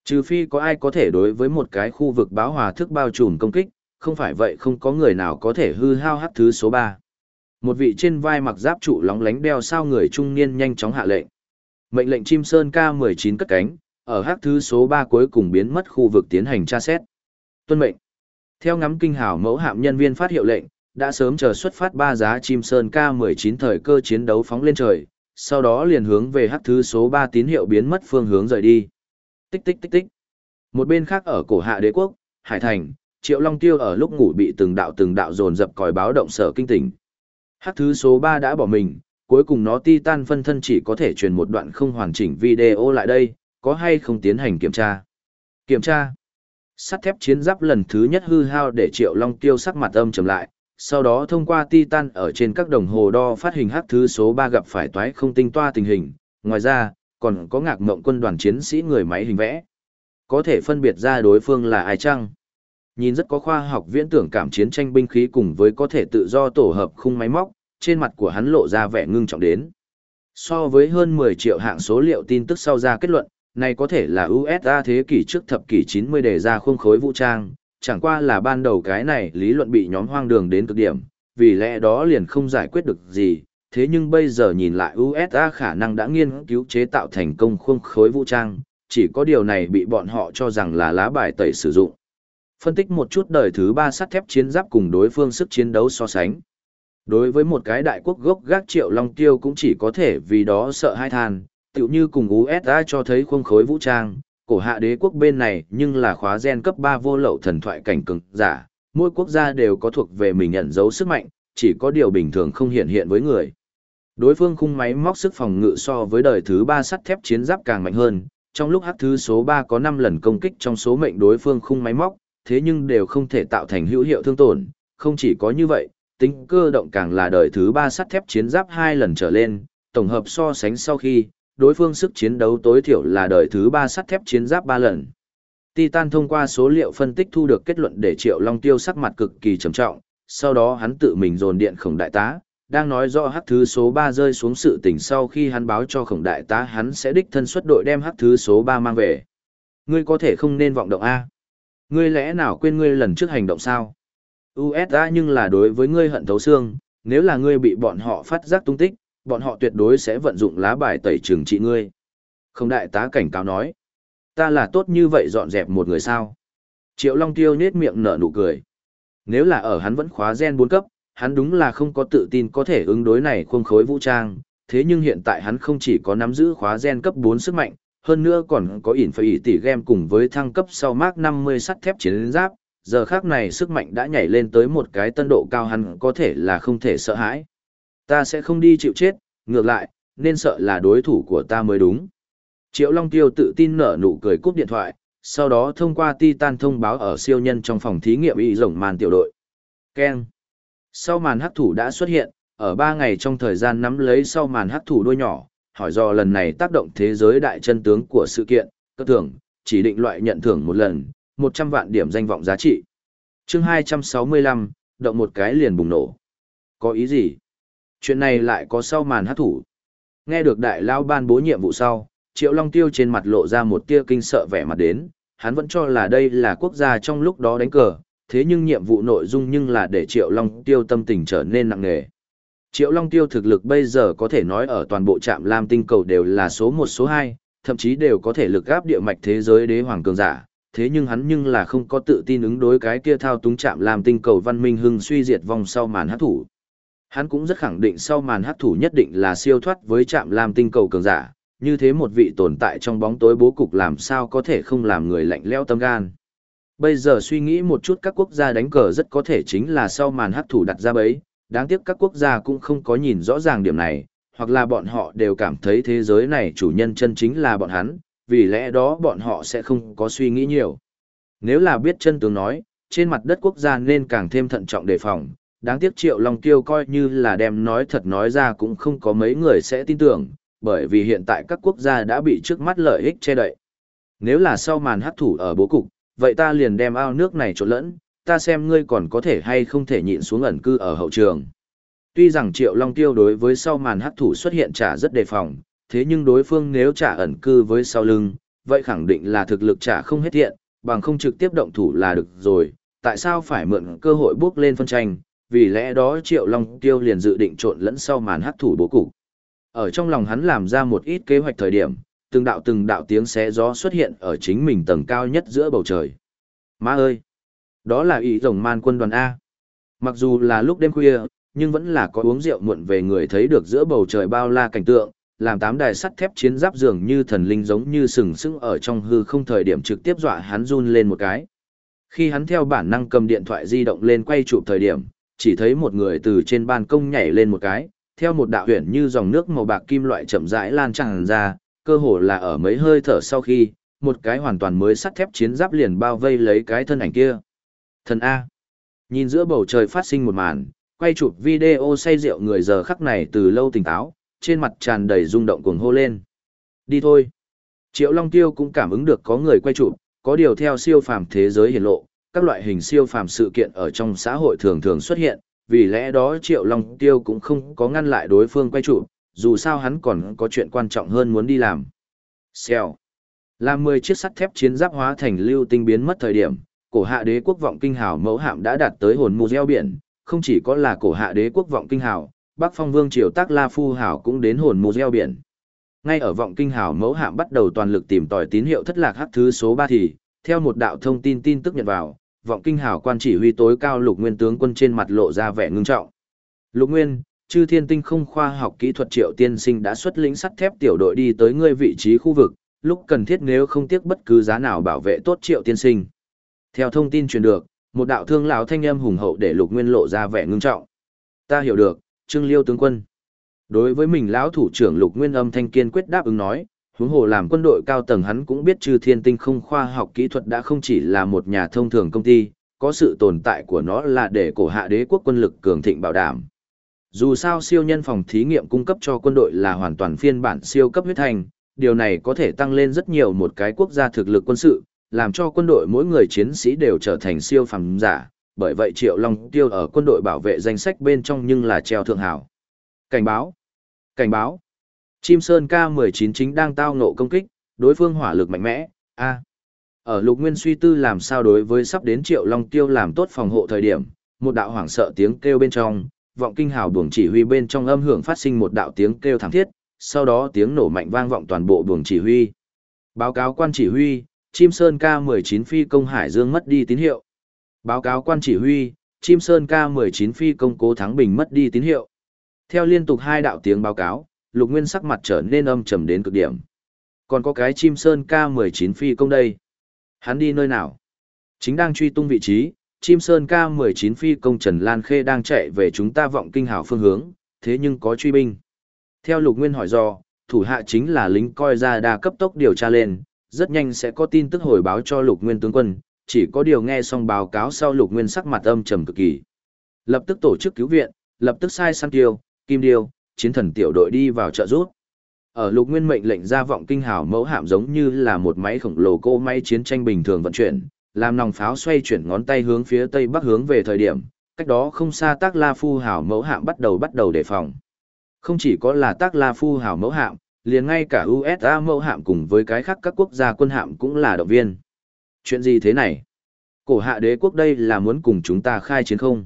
Trừ phi có ai có thể đối với một cái khu vực báo hòa thức bao trùm công kích, không phải vậy không có người nào có thể hư hao hắc thứ số 3. Một vị trên vai mặc giáp trụ lóng lánh đeo sao người trung niên nhanh chóng hạ lệnh. Mệnh lệnh chim sơn K-19 cất cánh, ở hắc thứ số 3 cuối cùng biến mất khu vực tiến hành tra xét. Tuân mệnh. Theo ngắm kinh hào mẫu hạm nhân viên phát hiệu lệnh, đã sớm chờ xuất phát ba giá chim sơn K-19 thời cơ chiến đấu phóng lên trời, sau đó liền hướng về hắc thứ số 3 tín hiệu biến mất phương hướng rời đi. Tích tích tích tích. Một bên khác ở cổ hạ đế quốc, Hải Thành, Triệu Long Tiêu ở lúc ngủ bị từng đạo từng đạo dồn dập còi báo động sở kinh tỉnh. Hắc thứ số 3 đã bỏ mình, cuối cùng nó titan phân thân chỉ có thể truyền một đoạn không hoàn chỉnh video lại đây, có hay không tiến hành kiểm tra. Kiểm tra. Sắt thép chiến giáp lần thứ nhất hư hao để Triệu Long Tiêu sắc mặt âm trầm lại, sau đó thông qua titan ở trên các đồng hồ đo phát hình hắc thứ số 3 gặp phải toái không tinh toa tình hình, ngoài ra, còn có ngạc mộng quân đoàn chiến sĩ người máy hình vẽ. Có thể phân biệt ra đối phương là ai chăng? Nhìn rất có khoa học viễn tưởng cảm chiến tranh binh khí cùng với có thể tự do tổ hợp khung máy móc, trên mặt của hắn lộ ra vẻ ngưng trọng đến. So với hơn 10 triệu hạng số liệu tin tức sau ra kết luận, này có thể là USA thế kỷ trước thập kỷ 90 đề ra khung khối vũ trang, chẳng qua là ban đầu cái này lý luận bị nhóm hoang đường đến cực điểm, vì lẽ đó liền không giải quyết được gì, thế nhưng bây giờ nhìn lại USA khả năng đã nghiên cứu chế tạo thành công khung khối vũ trang, chỉ có điều này bị bọn họ cho rằng là lá bài tẩy sử dụng. Phân tích một chút đời thứ ba sắt thép chiến giáp cùng đối phương sức chiến đấu so sánh. Đối với một cái đại quốc gốc gác triệu long tiêu cũng chỉ có thể vì đó sợ hai than, tựu như cùng USA cho thấy khung khối vũ trang, cổ hạ đế quốc bên này nhưng là khóa gen cấp 3 vô lậu thần thoại cảnh cường giả, mỗi quốc gia đều có thuộc về mình nhận dấu sức mạnh, chỉ có điều bình thường không hiện hiện với người. Đối phương khung máy móc sức phòng ngự so với đời thứ 3 sắt thép chiến giáp càng mạnh hơn, trong lúc hắc thứ số 3 có 5 lần công kích trong số mệnh đối phương khung máy móc, thế nhưng đều không thể tạo thành hữu hiệu thương tổn, không chỉ có như vậy, tính cơ động càng là đời thứ 3 sắt thép chiến giáp 2 lần trở lên, tổng hợp so sánh sau khi, đối phương sức chiến đấu tối thiểu là đời thứ 3 sắt thép chiến giáp 3 lần. Titan thông qua số liệu phân tích thu được kết luận để Triệu Long Tiêu sắc mặt cực kỳ trầm trọng, sau đó hắn tự mình dồn điện khổng đại tá, đang nói rõ hắc thứ số 3 rơi xuống sự tình sau khi hắn báo cho khổng đại tá hắn sẽ đích thân xuất đội đem hắc thứ số 3 mang về. Ngươi có thể không nên vọng động A. Ngươi lẽ nào quên ngươi lần trước hành động sao? USA nhưng là đối với ngươi hận thấu xương, nếu là ngươi bị bọn họ phát giác tung tích, bọn họ tuyệt đối sẽ vận dụng lá bài tẩy trừng trị ngươi. khổng đại tá cảnh cáo nói. Ta là tốt như vậy dọn dẹp một người sao? Triệu Long Tiêu nết miệng nở nụ cười. Nếu là ở hắn vẫn khóa gen 4 cấp, hắn đúng là không có tự tin có thể ứng đối này khuôn khối vũ trang, thế nhưng hiện tại hắn không chỉ có nắm giữ khóa gen cấp 4 sức mạnh, hơn nữa còn có ỉn phải ỉ tỷ game cùng với thăng cấp sau Mark 50 sắt thép chiến giáp, giờ khác này sức mạnh đã nhảy lên tới một cái tân độ cao hắn có thể là không thể sợ hãi. Ta sẽ không đi chịu chết, ngược lại, nên sợ là đối thủ của ta mới đúng. Triệu Long Tiêu tự tin nở nụ cười cúp điện thoại, sau đó thông qua Titan thông báo ở siêu nhân trong phòng thí nghiệm y rồng màn tiểu đội. Ken. Sau màn hắc thủ đã xuất hiện, ở ba ngày trong thời gian nắm lấy sau màn hắc thủ đôi nhỏ, hỏi do lần này tác động thế giới đại chân tướng của sự kiện, cơ thưởng, chỉ định loại nhận thưởng một lần, 100 vạn điểm danh vọng giá trị. chương 265, động một cái liền bùng nổ. Có ý gì? Chuyện này lại có sau màn hát thủ. Nghe được đại lao ban bố nhiệm vụ sau, Triệu Long Tiêu trên mặt lộ ra một tia kinh sợ vẻ mặt đến, hắn vẫn cho là đây là quốc gia trong lúc đó đánh cờ, thế nhưng nhiệm vụ nội dung nhưng là để Triệu Long Tiêu tâm tình trở nên nặng nề. Triệu Long Tiêu thực lực bây giờ có thể nói ở toàn bộ trạm Lam Tinh cầu đều là số 1 số 2, thậm chí đều có thể lực gáp địa mạch thế giới đế hoàng cường giả, thế nhưng hắn nhưng là không có tự tin ứng đối cái kia thao túng trạm Lam Tinh cầu văn minh hưng suy diệt vòng sau màn hát thủ. Hắn cũng rất khẳng định sau màn hát thủ nhất định là siêu thoát với trạm Lam Tinh cầu cường giả, như thế một vị tồn tại trong bóng tối bố cục làm sao có thể không làm người lạnh lẽo tâm gan. Bây giờ suy nghĩ một chút các quốc gia đánh cờ rất có thể chính là sau màn hắc thủ đặt ra bấy, đáng tiếc các quốc gia cũng không có nhìn rõ ràng điểm này, hoặc là bọn họ đều cảm thấy thế giới này chủ nhân chân chính là bọn hắn, vì lẽ đó bọn họ sẽ không có suy nghĩ nhiều. Nếu là biết chân tướng nói, trên mặt đất quốc gia nên càng thêm thận trọng đề phòng, đáng tiếc Triệu Long Tiêu coi như là đem nói thật nói ra cũng không có mấy người sẽ tin tưởng, bởi vì hiện tại các quốc gia đã bị trước mắt lợi ích che đậy. Nếu là sau màn hắc thủ ở bố cục, vậy ta liền đem ao nước này trộn lẫn, ta xem ngươi còn có thể hay không thể nhịn xuống ẩn cư ở hậu trường. Tuy rằng Triệu Long Tiêu đối với sau màn hắc thủ xuất hiện trả rất đề phòng, thế nhưng đối phương nếu trả ẩn cư với sau lưng, vậy khẳng định là thực lực trả không hết thiện, bằng không trực tiếp động thủ là được rồi, tại sao phải mượn cơ hội bước lên phân tranh, vì lẽ đó Triệu Long Tiêu liền dự định trộn lẫn sau màn hắc thủ bố cục. Ở trong lòng hắn làm ra một ít kế hoạch thời điểm, từng đạo từng đạo tiếng xé gió xuất hiện ở chính mình tầng cao nhất giữa bầu trời. Má ơi! Đó là ý rồng man quân đoàn A. Mặc dù là lúc đêm khuya, nhưng vẫn là có uống rượu muộn về người thấy được giữa bầu trời bao la cảnh tượng, làm tám đài sắt thép chiến giáp dường như thần linh giống như sừng sững ở trong hư không thời điểm trực tiếp dọa hắn run lên một cái. Khi hắn theo bản năng cầm điện thoại di động lên quay chụp thời điểm, chỉ thấy một người từ trên ban công nhảy lên một cái, theo một đạo huyền như dòng nước màu bạc kim loại chậm rãi lan tràn ra, cơ hồ là ở mấy hơi thở sau khi, một cái hoàn toàn mới sắt thép chiến giáp liền bao vây lấy cái thân ảnh kia. Thần A. Nhìn giữa bầu trời phát sinh một màn, quay chụp video say rượu người giờ khắc này từ lâu tỉnh táo, trên mặt tràn đầy rung động cuồng hô lên. Đi thôi. Triệu Long Tiêu cũng cảm ứng được có người quay chụp, có điều theo siêu phàm thế giới hiển lộ, các loại hình siêu phàm sự kiện ở trong xã hội thường thường xuất hiện, vì lẽ đó Triệu Long Tiêu cũng không có ngăn lại đối phương quay chụp, dù sao hắn còn có chuyện quan trọng hơn muốn đi làm. Xèo. Làm 10 chiếc sắt thép chiến giáp hóa thành lưu tinh biến mất thời điểm, cổ hạ đế quốc vọng kinh hào mẫu hạm đã đạt tới hồn mù gieo biển, không chỉ có là cổ hạ đế quốc vọng kinh hào, Bắc Phong Vương triều Tác La Phu hào cũng đến hồn mù gieo biển. Ngay ở vọng kinh hào mẫu hạm bắt đầu toàn lực tìm tòi tín hiệu thất lạc hắc thứ số 3 thì, theo một đạo thông tin tin tức nhận vào, vọng kinh hào quan chỉ huy tối cao lục nguyên tướng quân trên mặt lộ ra vẻ ngưng trọng. Lục nguyên, chư thiên tinh không khoa học kỹ thuật triệu tiên sinh đã xuất lĩnh sắt thép tiểu đội đi tới ngươi vị trí khu vực, lúc cần thiết nếu không tiếc bất cứ giá nào bảo vệ tốt triệu tiên sinh. Theo thông tin truyền được, một đạo thương lão thanh âm hùng hậu để lục nguyên lộ ra vẻ ngưng trọng. Ta hiểu được, Trương Liêu tướng quân. Đối với mình lão thủ trưởng lục nguyên âm thanh kiên quyết đáp ứng nói, huống hồ làm quân đội cao tầng hắn cũng biết trừ thiên tinh không khoa học kỹ thuật đã không chỉ là một nhà thông thường công ty, có sự tồn tại của nó là để cổ hạ đế quốc quân lực cường thịnh bảo đảm. Dù sao siêu nhân phòng thí nghiệm cung cấp cho quân đội là hoàn toàn phiên bản siêu cấp huyết thành, điều này có thể tăng lên rất nhiều một cái quốc gia thực lực quân sự, làm cho quân đội mỗi người chiến sĩ đều trở thành siêu phàm giả, bởi vậy Triệu Long Tiêu ở quân đội bảo vệ danh sách bên trong nhưng là treo thượng hảo. Cảnh báo! Cảnh báo! Chim Sơn K-19 chính đang tao ngộ công kích, đối phương hỏa lực mạnh mẽ, A. Ở lục nguyên suy tư làm sao đối với sắp đến Triệu Long Tiêu làm tốt phòng hộ thời điểm, một đạo hoảng sợ tiếng kêu bên trong, vọng kinh hào buồng chỉ huy bên trong âm hưởng phát sinh một đạo tiếng kêu thảm thiết, sau đó tiếng nổ mạnh vang vọng toàn bộ buồng chỉ huy. Báo cáo quan chỉ huy, Chim Sơn K-19 phi công Hải Dương mất đi tín hiệu. Báo cáo quan chỉ huy, Chim Sơn K-19 phi công Cố Thắng Bình mất đi tín hiệu. Theo liên tục hai đạo tiếng báo cáo, Lục Nguyên sắc mặt trở nên âm trầm đến cực điểm. Còn có cái Chim Sơn K-19 phi công đây. Hắn đi nơi nào? Chính đang truy tung vị trí, Chim Sơn K-19 phi công Trần Lan Khê đang chạy về chúng ta vọng kinh hào phương hướng, thế nhưng có truy binh. Theo Lục Nguyên hỏi do, thủ hạ chính là lính coi ra đa cấp tốc điều tra lên, rất nhanh sẽ có tin tức hồi báo cho Lục Nguyên tướng quân, chỉ có điều nghe xong báo cáo sau Lục Nguyên sắc mặt âm trầm cực kỳ. Lập tức tổ chức cứu viện, lập tức sai săn tiêu, kim điêu, chiến thần tiểu đội đi vào trợ giúp. Ở Lục Nguyên mệnh lệnh ra vọng kinh hào mẫu hạm giống như là một máy khổng lồ cô máy chiến tranh bình thường vận chuyển, làm nòng pháo xoay chuyển ngón tay hướng phía tây bắc hướng về thời điểm, cách đó không xa Tác La Phu Hảo mẫu hạm bắt đầu bắt đầu đề phòng. Không chỉ có là Tác La Phu Hảo mẫu hạm, liền ngay cả USA mẫu hạm cùng với cái khác các quốc gia quân hạm cũng là động viên. Chuyện gì thế này? Cổ hạ đế quốc đây là muốn cùng chúng ta khai chiến không?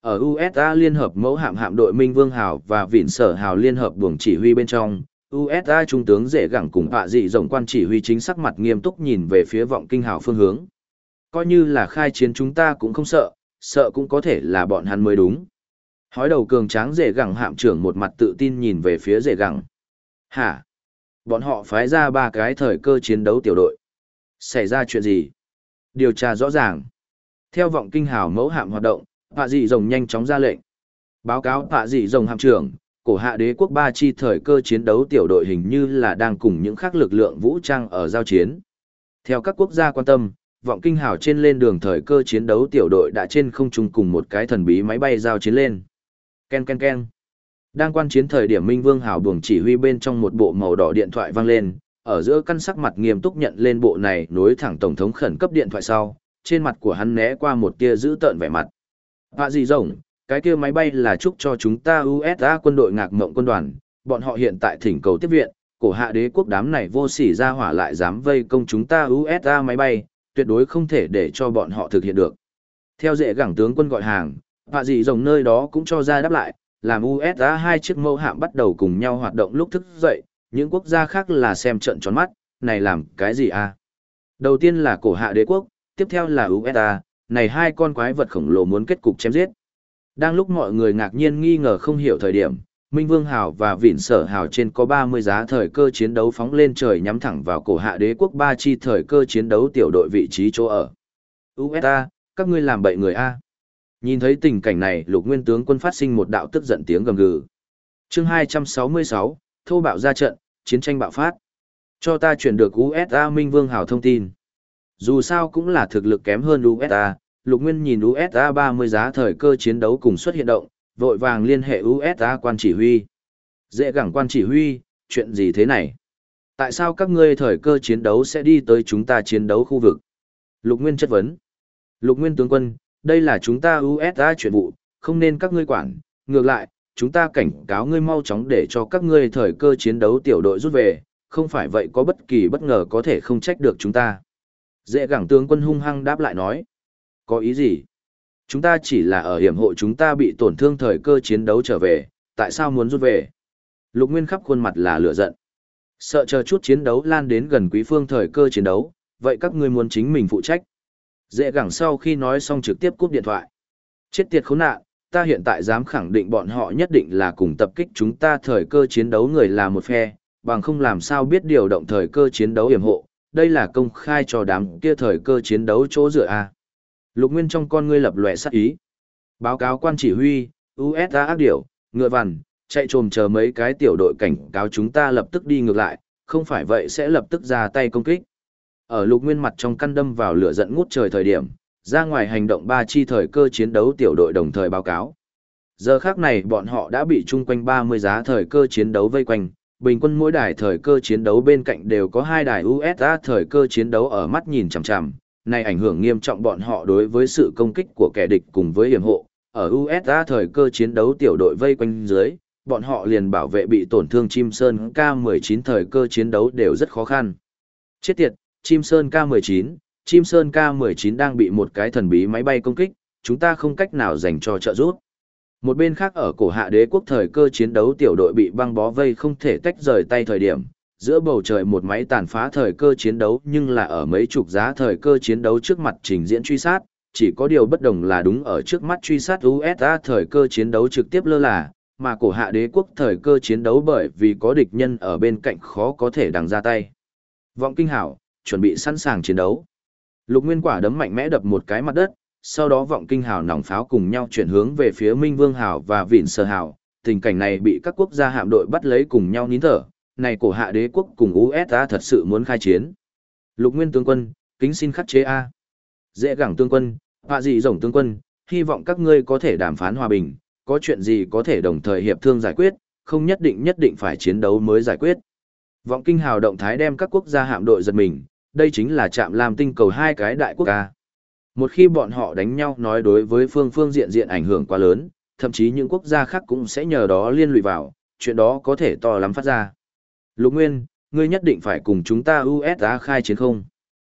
Ở USA liên hợp mẫu hạm hạm đội Minh Vương Hào và Vịn Sở Hào liên hợp buồng chỉ huy bên trong, USA trung tướng dễ gẳng cùng hạ dị rộng quan chỉ huy chính sắc mặt nghiêm túc nhìn về phía vọng kinh hào phương hướng. Coi như là khai chiến chúng ta cũng không sợ, sợ cũng có thể là bọn hắn mới đúng. Hói đầu cường tráng dễ gẳng hạm trưởng một mặt tự tin nhìn về phía dễ gẳng. Hả? Bọn họ phái ra ba cái thời cơ chiến đấu tiểu đội. Xảy ra chuyện gì? Điều tra rõ ràng. Theo vọng kinh hào mẫu hạm hoạt động, Hạ dị rồng nhanh chóng ra lệnh. Báo cáo Hạ dị rồng hạm trưởng, cổ hạ đế quốc ba chi thời cơ chiến đấu tiểu đội hình như là đang cùng những khác lực lượng vũ trang ở giao chiến. Theo các quốc gia quan tâm, vọng kinh hào trên lên đường thời cơ chiến đấu tiểu đội đã trên không trung cùng một cái thần bí máy bay giao chiến lên. Ken ken ken. Đang quan chiến thời điểm Minh Vương Hào buồng chỉ huy bên trong một bộ màu đỏ điện thoại vang lên, ở giữa căn sắc mặt nghiêm túc nhận lên bộ này nối thẳng tổng thống khẩn cấp điện thoại sau, trên mặt của hắn né qua một tia giữ tợn vẻ mặt. Hạ gì rồng, cái kia máy bay là chúc cho chúng ta USA quân đội ngạc mộng quân đoàn, bọn họ hiện tại thỉnh cầu tiếp viện, cổ hạ đế quốc đám này vô sỉ ra hỏa lại dám vây công chúng ta USA máy bay, tuyệt đối không thể để cho bọn họ thực hiện được. Theo dễ gẳng tướng quân gọi hàng, họa dị rồng nơi đó cũng cho ra đáp lại, làm USA hai chiếc mâu hạm bắt đầu cùng nhau hoạt động lúc thức dậy, những quốc gia khác là xem trận tròn mắt, này làm cái gì à? Đầu tiên là cổ hạ đế quốc, tiếp theo là USA, này hai con quái vật khổng lồ muốn kết cục chém giết. Đang lúc mọi người ngạc nhiên nghi ngờ không hiểu thời điểm, Minh Vương Hào và Vịn Sở Hào trên có 30 giá thời cơ chiến đấu phóng lên trời nhắm thẳng vào cổ hạ đế quốc ba chi thời cơ chiến đấu tiểu đội vị trí chỗ ở. USA, các ngươi làm bậy người A. Nhìn thấy tình cảnh này, lục nguyên tướng quân phát sinh một đạo tức giận tiếng gầm gừ. chương 266, thô bạo ra trận, chiến tranh bạo phát. Cho ta chuyển được USA Minh Vương Hào thông tin. Dù sao cũng là thực lực kém hơn USA, lục nguyên nhìn USA 30 giá thời cơ chiến đấu cùng xuất hiện động, vội vàng liên hệ USA quan chỉ huy. Dễ gẳng quan chỉ huy, chuyện gì thế này? Tại sao các ngươi thời cơ chiến đấu sẽ đi tới chúng ta chiến đấu khu vực? Lục Nguyên chất vấn. Lục Nguyên tướng quân, đây là chúng ta USA chuyện vụ, không nên các ngươi quản. Ngược lại, chúng ta cảnh cáo ngươi mau chóng để cho các ngươi thời cơ chiến đấu tiểu đội rút về, không phải vậy có bất kỳ bất ngờ có thể không trách được chúng ta. Dễ gẳng tướng quân hung hăng đáp lại nói. Có ý gì? Chúng ta chỉ là ở hiểm hộ chúng ta bị tổn thương thời cơ chiến đấu trở về, tại sao muốn rút về? Lục Nguyên khắp khuôn mặt là lửa giận. Sợ chờ chút chiến đấu lan đến gần quý phương thời cơ chiến đấu, vậy các ngươi muốn chính mình phụ trách. Dễ gẳng sau khi nói xong trực tiếp cúp điện thoại. Chết tiệt khốn nạn, ta hiện tại dám khẳng định bọn họ nhất định là cùng tập kích chúng ta thời cơ chiến đấu người là một phe, bằng không làm sao biết điều động thời cơ chiến đấu hiểm hộ, đây là công khai cho đám kia thời cơ chiến đấu chỗ dựa a. Lục Nguyên trong con ngươi lập lòe sát ý. Báo cáo quan chỉ huy, USA ác điểu, ngựa vằn, chạy trồm chờ mấy cái tiểu đội cảnh cáo chúng ta lập tức đi ngược lại, không phải vậy sẽ lập tức ra tay công kích. Ở Lục Nguyên mặt trong căn đâm vào lửa giận ngút trời thời điểm, ra ngoài hành động ba chi thời cơ chiến đấu tiểu đội đồng thời báo cáo. Giờ khác này bọn họ đã bị chung quanh 30 giá thời cơ chiến đấu vây quanh, bình quân mỗi đài thời cơ chiến đấu bên cạnh đều có hai đài USA thời cơ chiến đấu ở mắt nhìn chằm chằm, này ảnh hưởng nghiêm trọng bọn họ đối với sự công kích của kẻ địch cùng với hiểm hộ. Ở USA thời cơ chiến đấu tiểu đội vây quanh dưới, bọn họ liền bảo vệ bị tổn thương Chim Sơn K-19 thời cơ chiến đấu đều rất khó khăn. Chết tiệt, Chim Sơn K-19, Chim Sơn K-19 đang bị một cái thần bí máy bay công kích, chúng ta không cách nào dành cho trợ giúp. Một bên khác ở cổ hạ đế quốc thời cơ chiến đấu tiểu đội bị băng bó vây không thể tách rời tay thời điểm, giữa bầu trời một máy tàn phá thời cơ chiến đấu nhưng là ở mấy chục giá thời cơ chiến đấu trước mặt trình diễn truy sát, chỉ có điều bất đồng là đúng ở trước mắt truy sát USA thời cơ chiến đấu trực tiếp lơ là, mà cổ hạ đế quốc thời cơ chiến đấu bởi vì có địch nhân ở bên cạnh khó có thể đằng ra tay. Vọng kinh hảo, chuẩn bị sẵn sàng chiến đấu. Lục Nguyên Quả đấm mạnh mẽ đập một cái mặt đất, sau đó vọng kinh hào nòng pháo cùng nhau chuyển hướng về phía Minh Vương hào và Vịn Sơ hào. Tình cảnh này bị các quốc gia hạm đội bắt lấy cùng nhau nín thở, này cổ hạ đế quốc cùng USA thật sự muốn khai chiến. Lục Nguyên tướng quân, kính xin khắc chế A. Dễ gẳng tướng quân, họa dị rồng tướng quân, hy vọng các ngươi có thể đàm phán hòa bình, có chuyện gì có thể đồng thời hiệp thương giải quyết, không nhất định nhất định phải chiến đấu mới giải quyết. Vọng kinh hào động thái đem các quốc gia hạm đội giật mình, đây chính là chạm làm tinh cầu hai cái đại quốc ca. Một khi bọn họ đánh nhau nói đối với phương phương diện diện ảnh hưởng quá lớn, thậm chí những quốc gia khác cũng sẽ nhờ đó liên lụy vào, chuyện đó có thể to lắm phát ra. Lục Nguyên, ngươi nhất định phải cùng chúng ta USA khai chiến không?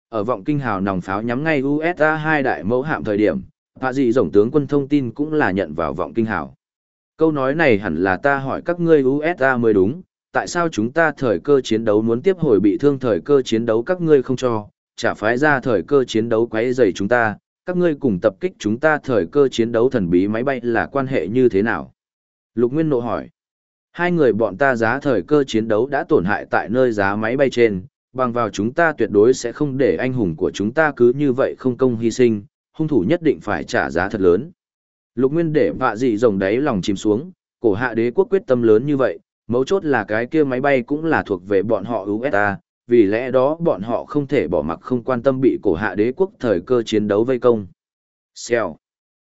Ở vọng kinh hào nòng pháo nhắm ngay USA hai đại mẫu hạm thời điểm, hạ dị tổng tướng quân thông tin cũng là nhận vào vọng kinh hào. Câu nói này hẳn là ta hỏi các ngươi USA mới đúng, tại sao chúng ta thời cơ chiến đấu muốn tiếp hồi bị thương thời cơ chiến đấu các ngươi không cho, chả phái ra thời cơ chiến đấu quấy rầy chúng ta, các ngươi cùng tập kích chúng ta thời cơ chiến đấu thần bí máy bay là quan hệ như thế nào? Lục Nguyên nộ hỏi. Hai người bọn ta giá thời cơ chiến đấu đã tổn hại tại nơi giá máy bay trên, bằng vào chúng ta tuyệt đối sẽ không để anh hùng của chúng ta cứ như vậy không công hy sinh, hung thủ nhất định phải trả giá thật lớn. Lục Nguyên để vạ dị rồng đáy lòng chìm xuống, cổ hạ đế quốc quyết tâm lớn như vậy, mấu chốt là cái kia máy bay cũng là thuộc về bọn họ USA, vì lẽ đó bọn họ không thể bỏ mặc không quan tâm bị cổ hạ đế quốc thời cơ chiến đấu vây công. Xèo.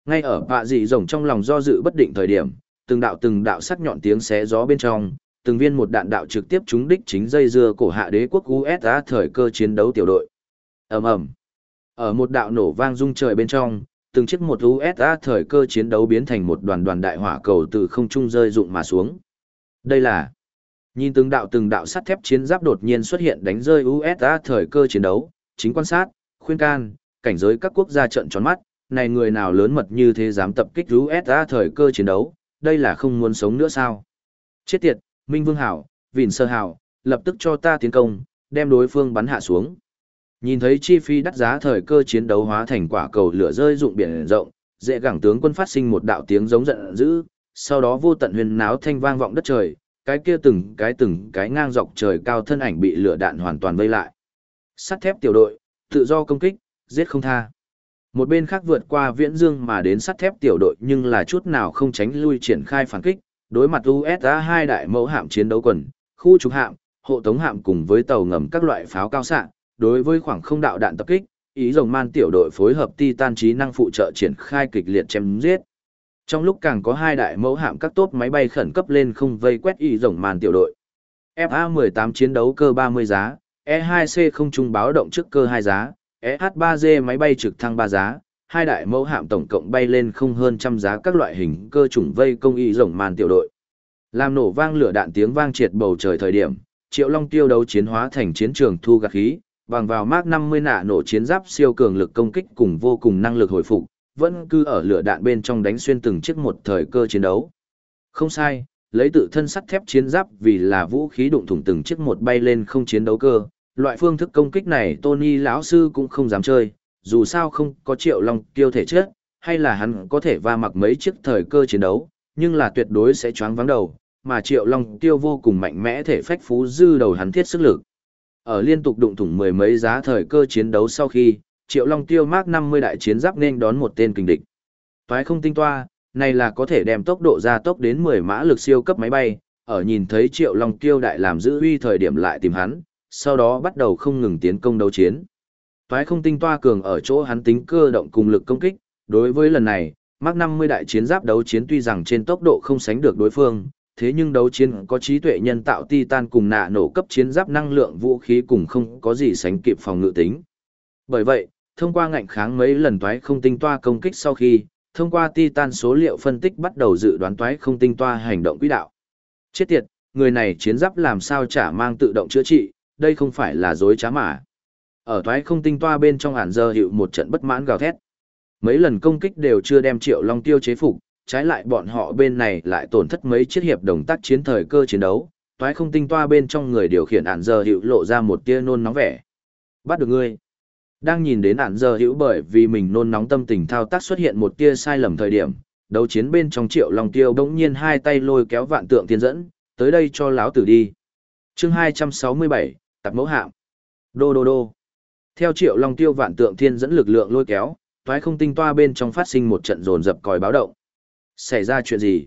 Ngay ở vạ dị rồng trong lòng do dự bất định thời điểm, từng đạo từng đạo sắc nhọn tiếng xé gió bên trong, từng viên một đạn đạo trực tiếp trúng đích chính dây dưa cổ hạ đế quốc USA thời cơ chiến đấu tiểu đội. Ầm ầm. Ở một đạo nổ vang rung trời bên trong, từng chiếc một USA thời cơ chiến đấu biến thành một đoàn đoàn đại hỏa cầu từ không trung rơi rụng mà xuống. Đây là Nhìn từng đạo từng đạo sắt thép chiến giáp đột nhiên xuất hiện đánh rơi USA thời cơ chiến đấu, chính quan sát, khuyên can, cảnh giới các quốc gia trận tròn mắt, này người nào lớn mật như thế dám tập kích USA thời cơ chiến đấu, đây là không muốn sống nữa sao? Chết tiệt, Minh Vương Hảo, Vịn Sơ Hảo, lập tức cho ta tiến công, đem đối phương bắn hạ xuống. Nhìn thấy chi phí đắt giá thời cơ chiến đấu hóa thành quả cầu lửa rơi rụng biển rộng, dễ gẳng tướng quân phát sinh một đạo tiếng giống giận dữ, sau đó vô tận huyền náo thanh vang vọng đất trời, cái kia từng cái từng cái ngang dọc trời cao thân ảnh bị lửa đạn hoàn toàn vây lại. Sắt thép tiểu đội, tự do công kích, giết không tha. Một bên khác vượt qua viễn dương mà đến sắt thép tiểu đội nhưng là chút nào không tránh lui triển khai phản kích, đối mặt USA hai đại mẫu hạm chiến đấu quần, khu trục hạm, hộ tống hạm cùng với tàu ngầm các loại pháo cao xạ, đối với khoảng không đạo đạn tập kích, ý rồng man tiểu đội phối hợp titan trí năng phụ trợ triển khai kịch liệt chém giết. Trong lúc càng có hai đại mẫu hạm các tốt máy bay khẩn cấp lên không vây quét ý rồng man tiểu đội. FA-18 chiến đấu cơ 30 giá, E2C không trung báo động trước cơ 2 giá, SH-3G máy bay trực thăng 3 giá, hai đại mẫu hạm tổng cộng bay lên không hơn trăm giá các loại hình cơ chủng vây công y rồng màn tiểu đội. Làm nổ vang lửa đạn tiếng vang triệt bầu trời thời điểm, Triệu Long tiêu đấu chiến hóa thành chiến trường thu gạt khí, bằng vào Mark 50 nạ nổ chiến giáp siêu cường lực công kích cùng vô cùng năng lực hồi phục, vẫn cứ ở lửa đạn bên trong đánh xuyên từng chiếc một thời cơ chiến đấu. Không sai, lấy tự thân sắt thép chiến giáp vì là vũ khí đụng thủng từng chiếc một bay lên không chiến đấu cơ, loại phương thức công kích này Tony lão sư cũng không dám chơi, dù sao không có Triệu Long tiêu thể chết, hay là hắn có thể va mặc mấy chiếc thời cơ chiến đấu, nhưng là tuyệt đối sẽ choáng vắng đầu, mà Triệu Long tiêu vô cùng mạnh mẽ thể phách phú dư đầu hắn thiết sức lực. Ở liên tục đụng thủng mười mấy giá thời cơ chiến đấu sau khi, Triệu Long tiêu mác 50 đại chiến giáp nên đón một tên kình địch. Toái không tinh toa, này là có thể đem tốc độ gia tốc đến 10 mã lực siêu cấp máy bay, ở nhìn thấy Triệu Long tiêu đại làm giữ uy thời điểm lại tìm hắn, sau đó bắt đầu không ngừng tiến công đấu chiến. Toái không tinh toa cường ở chỗ hắn tính cơ động cùng lực công kích, đối với lần này, Mach 50 đại chiến giáp đấu chiến tuy rằng trên tốc độ không sánh được đối phương, thế nhưng đấu chiến có trí tuệ nhân tạo titan cùng nạ nổ cấp chiến giáp năng lượng vũ khí cùng không có gì sánh kịp phòng ngự tính. Bởi vậy, thông qua ngạnh kháng mấy lần toái không tinh toa công kích sau khi, thông qua titan số liệu phân tích bắt đầu dự đoán toái không tinh toa hành động quỹ đạo. Chết tiệt, người này chiến giáp làm sao chả mang tự động chữa trị, đây không phải là dối trá mà. Ở toái không tinh toa bên trong ản giờ hiệu một trận bất mãn gào thét. Mấy lần công kích đều chưa đem triệu long tiêu chế phục, trái lại bọn họ bên này lại tổn thất mấy chiếc hiệp đồng tác chiến thời cơ chiến đấu, toái không tinh toa bên trong người điều khiển ản giờ hiệu lộ ra một tia nôn nóng vẻ. Bắt được ngươi. Đang nhìn đến ản giờ hữu bởi vì mình nôn nóng tâm tình thao tác xuất hiện một tia sai lầm thời điểm, đấu chiến bên trong triệu long tiêu bỗng nhiên hai tay lôi kéo vạn tượng tiên dẫn, tới đây cho láo tử đi. chương 267, tập mẫu hạm. Đô đô đô. Theo triệu long tiêu vạn tượng thiên dẫn lực lượng lôi kéo, toái không tinh toa bên trong phát sinh một trận rồn dập còi báo động. Xảy ra chuyện gì?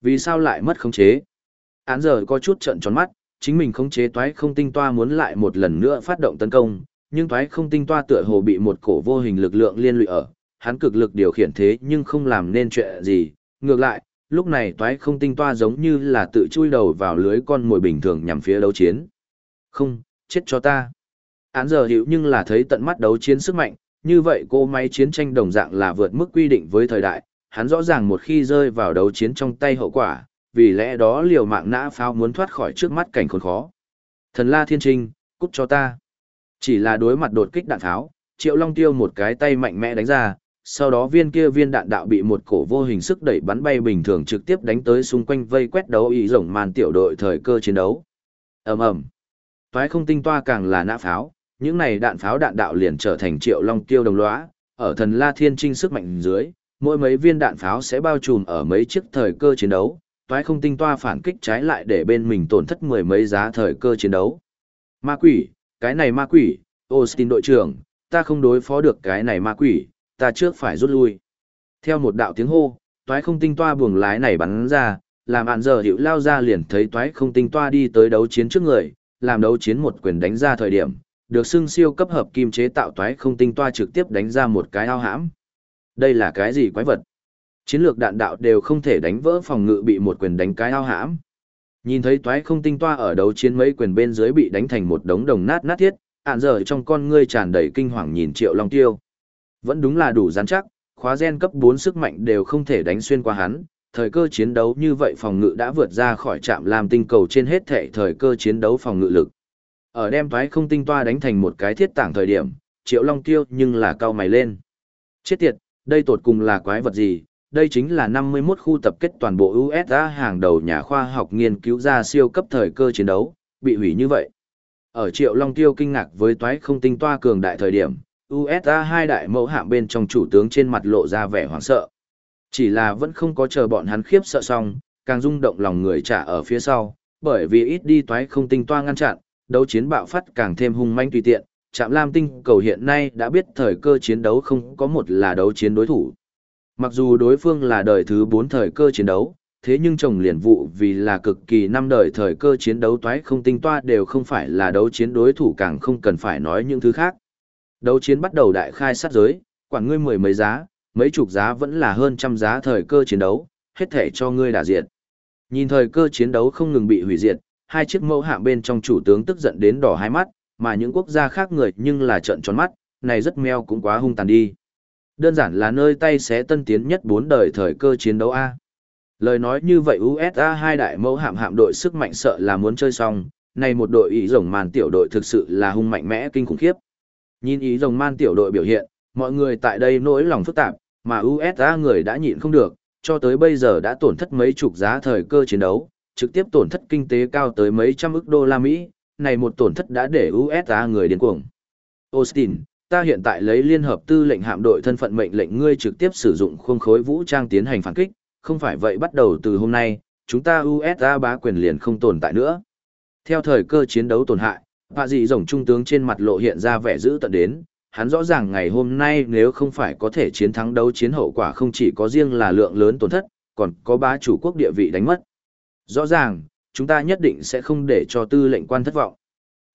Vì sao lại mất khống chế? Án giờ có chút trận tròn mắt, chính mình khống chế toái không tinh toa muốn lại một lần nữa phát động tấn công, nhưng toái không tinh toa tựa hồ bị một cổ vô hình lực lượng liên lụy ở, hắn cực lực điều khiển thế nhưng không làm nên chuyện gì, ngược lại, lúc này toái không tinh toa giống như là tự chui đầu vào lưới con mồi bình thường nhằm phía đấu chiến. Không, chết cho ta. Án giờ hiểu nhưng là thấy tận mắt đấu chiến sức mạnh, như vậy cô máy chiến tranh đồng dạng là vượt mức quy định với thời đại, hắn rõ ràng một khi rơi vào đấu chiến trong tay hậu quả, vì lẽ đó liều mạng nã pháo muốn thoát khỏi trước mắt cảnh khốn khó. Thần La Thiên Trinh, cút cho ta. Chỉ là đối mặt đột kích đạn pháo, Triệu Long Tiêu một cái tay mạnh mẽ đánh ra, sau đó viên kia viên đạn đạo bị một cổ vô hình sức đẩy bắn bay bình thường trực tiếp đánh tới xung quanh vây quét đấu ý rồng màn tiểu đội thời cơ chiến đấu. Ầm ầm. Toái không tinh toa càng là nã pháo, những này đạn pháo đạn đạo liền trở thành Triệu Long Tiêu đồng lõa, ở thần La Thiên Trinh sức mạnh dưới, mỗi mấy viên đạn pháo sẽ bao trùm ở mấy chiếc thời cơ chiến đấu, toái không tinh toa phản kích trái lại để bên mình tổn thất mười mấy giá thời cơ chiến đấu. Ma quỷ, cái này ma quỷ, Austin đội trưởng, ta không đối phó được cái này ma quỷ, ta trước phải rút lui. Theo một đạo tiếng hô, toái không tinh toa buồng lái này bắn ra, làm ạn giờ hiệu lao ra liền thấy toái không tinh toa đi tới đấu chiến trước người, làm đấu chiến một quyền đánh ra thời điểm, được xưng siêu cấp hợp kim chế tạo toái không tinh toa trực tiếp đánh ra một cái ao hãm. Đây là cái gì quái vật? Chiến lược đạn đạo đều không thể đánh vỡ phòng ngự bị một quyền đánh cái ao hãm. Nhìn thấy toái không tinh toa ở đấu chiến mấy quyền bên dưới bị đánh thành một đống đồng nát nát thiết, ạn giờ trong con ngươi tràn đầy kinh hoàng nhìn triệu long tiêu. Vẫn đúng là đủ rắn chắc, khóa gen cấp 4 sức mạnh đều không thể đánh xuyên qua hắn, thời cơ chiến đấu như vậy phòng ngự đã vượt ra khỏi trạm làm tinh cầu trên hết thể thời cơ chiến đấu phòng ngự lực. Ở đem toái không tinh toa đánh thành một cái thiết tảng thời điểm, triệu long tiêu nhưng là cao mày lên. Chết tiệt, Đây tột cùng là quái vật gì? Đây chính là 51 khu tập kết toàn bộ USA hàng đầu nhà khoa học nghiên cứu ra siêu cấp thời cơ chiến đấu, bị hủy như vậy. Ở Triệu Long Tiêu kinh ngạc với toái không tinh toa cường đại thời điểm, USA hai đại mẫu hạm bên trong chủ tướng trên mặt lộ ra vẻ hoảng sợ. Chỉ là vẫn không có chờ bọn hắn khiếp sợ xong, càng rung động lòng người trả ở phía sau, bởi vì ít đi toái không tinh toa ngăn chặn, đấu chiến bạo phát càng thêm hung manh tùy tiện, Trạm Lam Tinh cầu hiện nay đã biết thời cơ chiến đấu không có một là đấu chiến đối thủ. Mặc dù đối phương là đời thứ 4 thời cơ chiến đấu, thế nhưng chồng liền vụ vì là cực kỳ năm đời thời cơ chiến đấu toái không tinh toa đều không phải là đấu chiến đối thủ càng không cần phải nói những thứ khác. Đấu chiến bắt đầu đại khai sát giới, quản ngươi mười mấy giá, mấy chục giá vẫn là hơn trăm giá thời cơ chiến đấu, hết thể cho ngươi đả diệt. Nhìn thời cơ chiến đấu không ngừng bị hủy diệt, hai chiếc mẫu hạm bên trong chủ tướng tức giận đến đỏ hai mắt, mà những quốc gia khác người nhưng là trợn tròn mắt, này rất meo cũng quá hung tàn đi. Đơn giản là nơi tay xé tân tiến nhất bốn đời thời cơ chiến đấu A. Lời nói như vậy USA hai đại mẫu hạm hạm đội sức mạnh sợ là muốn chơi xong, này một đội ý rồng màn tiểu đội thực sự là hung mạnh mẽ kinh khủng khiếp. Nhìn ý rồng man tiểu đội biểu hiện, mọi người tại đây nỗi lòng phức tạp, mà USA người đã nhịn không được, cho tới bây giờ đã tổn thất mấy chục giá thời cơ chiến đấu, trực tiếp tổn thất kinh tế cao tới mấy trăm ức đô la Mỹ, này một tổn thất đã để USA người điên cuồng. Austin, ta hiện tại lấy liên hợp tư lệnh hạm đội thân phận mệnh lệnh ngươi trực tiếp sử dụng khuôn khối vũ trang tiến hành phản kích, không phải vậy bắt đầu từ hôm nay, chúng ta USA bá quyền liền không tồn tại nữa. Theo thời cơ chiến đấu tổn hại, Hạ dị rồng trung tướng trên mặt lộ hiện ra vẻ dữ tận đến, hắn rõ ràng ngày hôm nay nếu không phải có thể chiến thắng đấu chiến hậu quả không chỉ có riêng là lượng lớn tổn thất, còn có bá chủ quốc địa vị đánh mất. Rõ ràng, chúng ta nhất định sẽ không để cho tư lệnh quan thất vọng.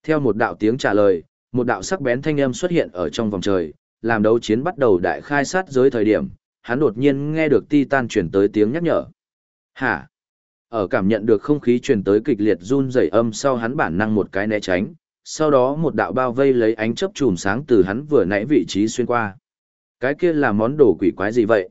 Theo một đạo tiếng trả lời, một đạo sắc bén thanh âm xuất hiện ở trong vòng trời, làm đấu chiến bắt đầu đại khai sát giới thời điểm, hắn đột nhiên nghe được Titan truyền tới tiếng nhắc nhở. Hả? Ở cảm nhận được không khí truyền tới kịch liệt run rẩy âm sau hắn bản năng một cái né tránh, sau đó một đạo bao vây lấy ánh chớp chùm sáng từ hắn vừa nãy vị trí xuyên qua. Cái kia là món đồ quỷ quái gì vậy?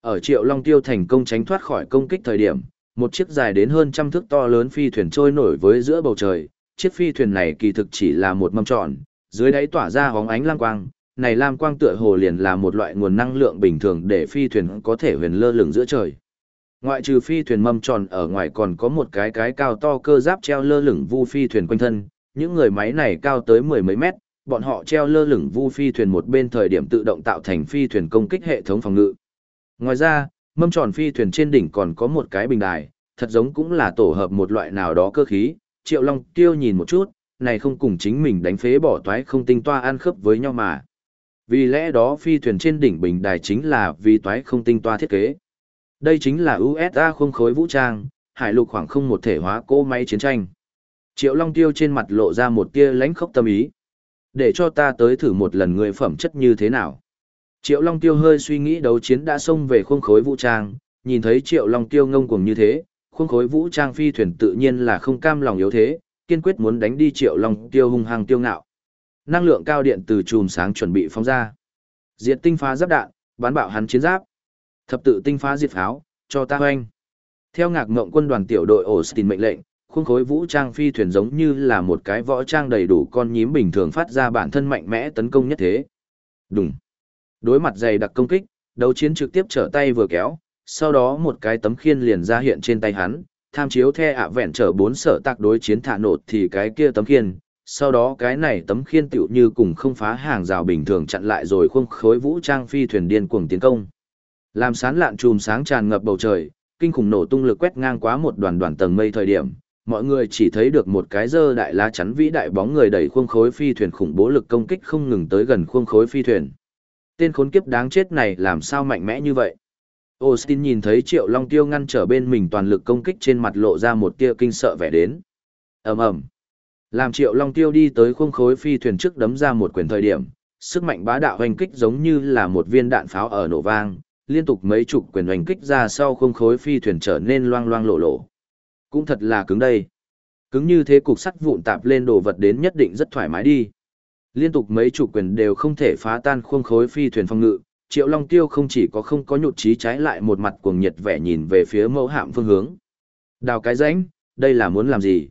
Ở Triệu Long Tiêu thành công tránh thoát khỏi công kích thời điểm, một chiếc dài đến hơn trăm thước to lớn phi thuyền trôi nổi với giữa bầu trời. Chiếc phi thuyền này kỳ thực chỉ là một mâm tròn, dưới đáy tỏa ra hóng ánh lam quang. Này lam quang tựa hồ liền là một loại nguồn năng lượng bình thường để phi thuyền có thể huyền lơ lửng giữa trời. Ngoại trừ phi thuyền mâm tròn ở ngoài còn có một cái cái cao to cơ giáp treo lơ lửng vu phi thuyền quanh thân, những người máy này cao tới mười mấy mét, bọn họ treo lơ lửng vu phi thuyền một bên thời điểm tự động tạo thành phi thuyền công kích hệ thống phòng ngự. Ngoài ra, mâm tròn phi thuyền trên đỉnh còn có một cái bình đài, thật giống cũng là tổ hợp một loại nào đó cơ khí. Triệu Long tiêu nhìn một chút, này không cùng chính mình đánh phế bỏ toái không tinh toa ăn khớp với nhau mà. Vì lẽ đó phi thuyền trên đỉnh bình đài chính là vì toái không tinh toa thiết kế. Đây chính là USA khung khối vũ trang, hải lục khoảng không một thể hóa cỗ máy chiến tranh. Triệu Long Tiêu trên mặt lộ ra một tia lãnh khốc tâm ý. Để cho ta tới thử một lần người phẩm chất như thế nào. Triệu Long Tiêu hơi suy nghĩ đấu chiến đã xông về khuôn khối vũ trang, nhìn thấy Triệu Long Tiêu ngông cuồng như thế, khuôn khối vũ trang phi thuyền tự nhiên là không cam lòng yếu thế, kiên quyết muốn đánh đi Triệu Long Tiêu hung hăng tiêu ngạo. Năng lượng cao điện từ chùm sáng chuẩn bị phóng ra. Diệt tinh phá giáp đạn, bắn bạo hắn chiến giáp. Thập tự tinh phá diệt pháo, cho ta hoanh. Theo ngạc ngộng quân đoàn tiểu đội Austin mệnh lệnh, khuôn khối vũ trang phi thuyền giống như là một cái võ trang đầy đủ con nhím bình thường phát ra bản thân mạnh mẽ tấn công nhất thế. Đúng. Đối mặt dày đặc công kích, đấu chiến trực tiếp trở tay vừa kéo, sau đó một cái tấm khiên liền ra hiện trên tay hắn, tham chiếu the ạ vẹn trở bốn sở tạc đối chiến thả nột thì cái kia tấm khiên, sau đó cái này tấm khiên tựu như cùng không phá hàng rào bình thường chặn lại rồi khuôn khối vũ trang phi thuyền điên cuồng tiến công. Làm sán lạn chùm sáng tràn ngập bầu trời, kinh khủng nổ tung lực quét ngang quá một đoàn đoàn tầng mây thời điểm, mọi người chỉ thấy được một cái dơ đại lá chắn vĩ đại bóng người đẩy khuôn khối phi thuyền khủng bố lực công kích không ngừng tới gần khuôn khối phi thuyền. Tên khốn kiếp đáng chết này làm sao mạnh mẽ như vậy? Austin nhìn thấy Triệu Long Tiêu ngăn trở bên mình toàn lực công kích trên mặt lộ ra một tia kinh sợ vẻ đến. ầm ầm, Làm Triệu Long Tiêu đi tới khuôn khối phi thuyền trước đấm ra một quyền thời điểm, sức mạnh bá đạo hoành kích giống như là một viên đạn pháo ở nổ vang, liên tục mấy chục quyền hoành kích ra sau khuôn khối phi thuyền trở nên loang loang lộ lộ. Cũng thật là cứng đây. Cứng như thế cục sắt vụn tạp lên đồ vật đến nhất định rất thoải mái đi. Liên tục mấy chủ quyền đều không thể phá tan khuôn khối phi thuyền phong ngự, Triệu Long Tiêu không chỉ có không có nhụt chí trái lại một mặt cuồng nhiệt vẻ nhìn về phía mẫu hạm phương hướng. Đào cái rãnh, đây là muốn làm gì?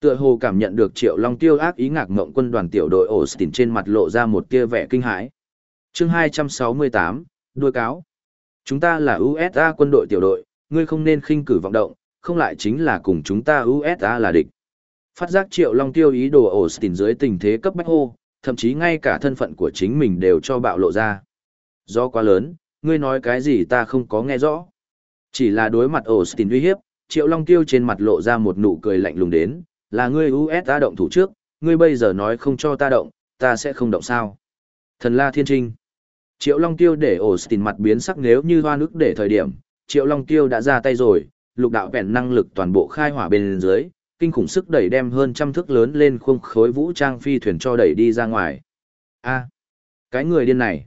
Tựa hồ cảm nhận được Triệu Long Tiêu ác ý ngạc ngộng quân đoàn tiểu đội Austin trên mặt lộ ra một tia vẻ kinh hãi. Chương 268, Đuôi cáo. Chúng ta là USA quân đội tiểu đội, ngươi không nên khinh cử vọng động, không lại chính là cùng chúng ta USA là địch. Phát giác Triệu Long tiêu ý đồ Austin dưới tình thế cấp bách hô, thậm chí ngay cả thân phận của chính mình đều cho bạo lộ ra. Do quá lớn, ngươi nói cái gì ta không có nghe rõ. Chỉ là đối mặt Austin uy hiếp, Triệu Long tiêu trên mặt lộ ra một nụ cười lạnh lùng đến, là ngươi USA động thủ trước, ngươi bây giờ nói không cho ta động, ta sẽ không động sao. Thần la thiên trinh. Triệu Long Tiêu để Austin mặt biến sắc nếu như hoa nước để thời điểm, Triệu Long Tiêu đã ra tay rồi, lục đạo vẹn năng lực toàn bộ khai hỏa bên dưới, kinh khủng sức đẩy đem hơn trăm thước lớn lên khung khối vũ trang phi thuyền cho đẩy đi ra ngoài. A, cái người điên này.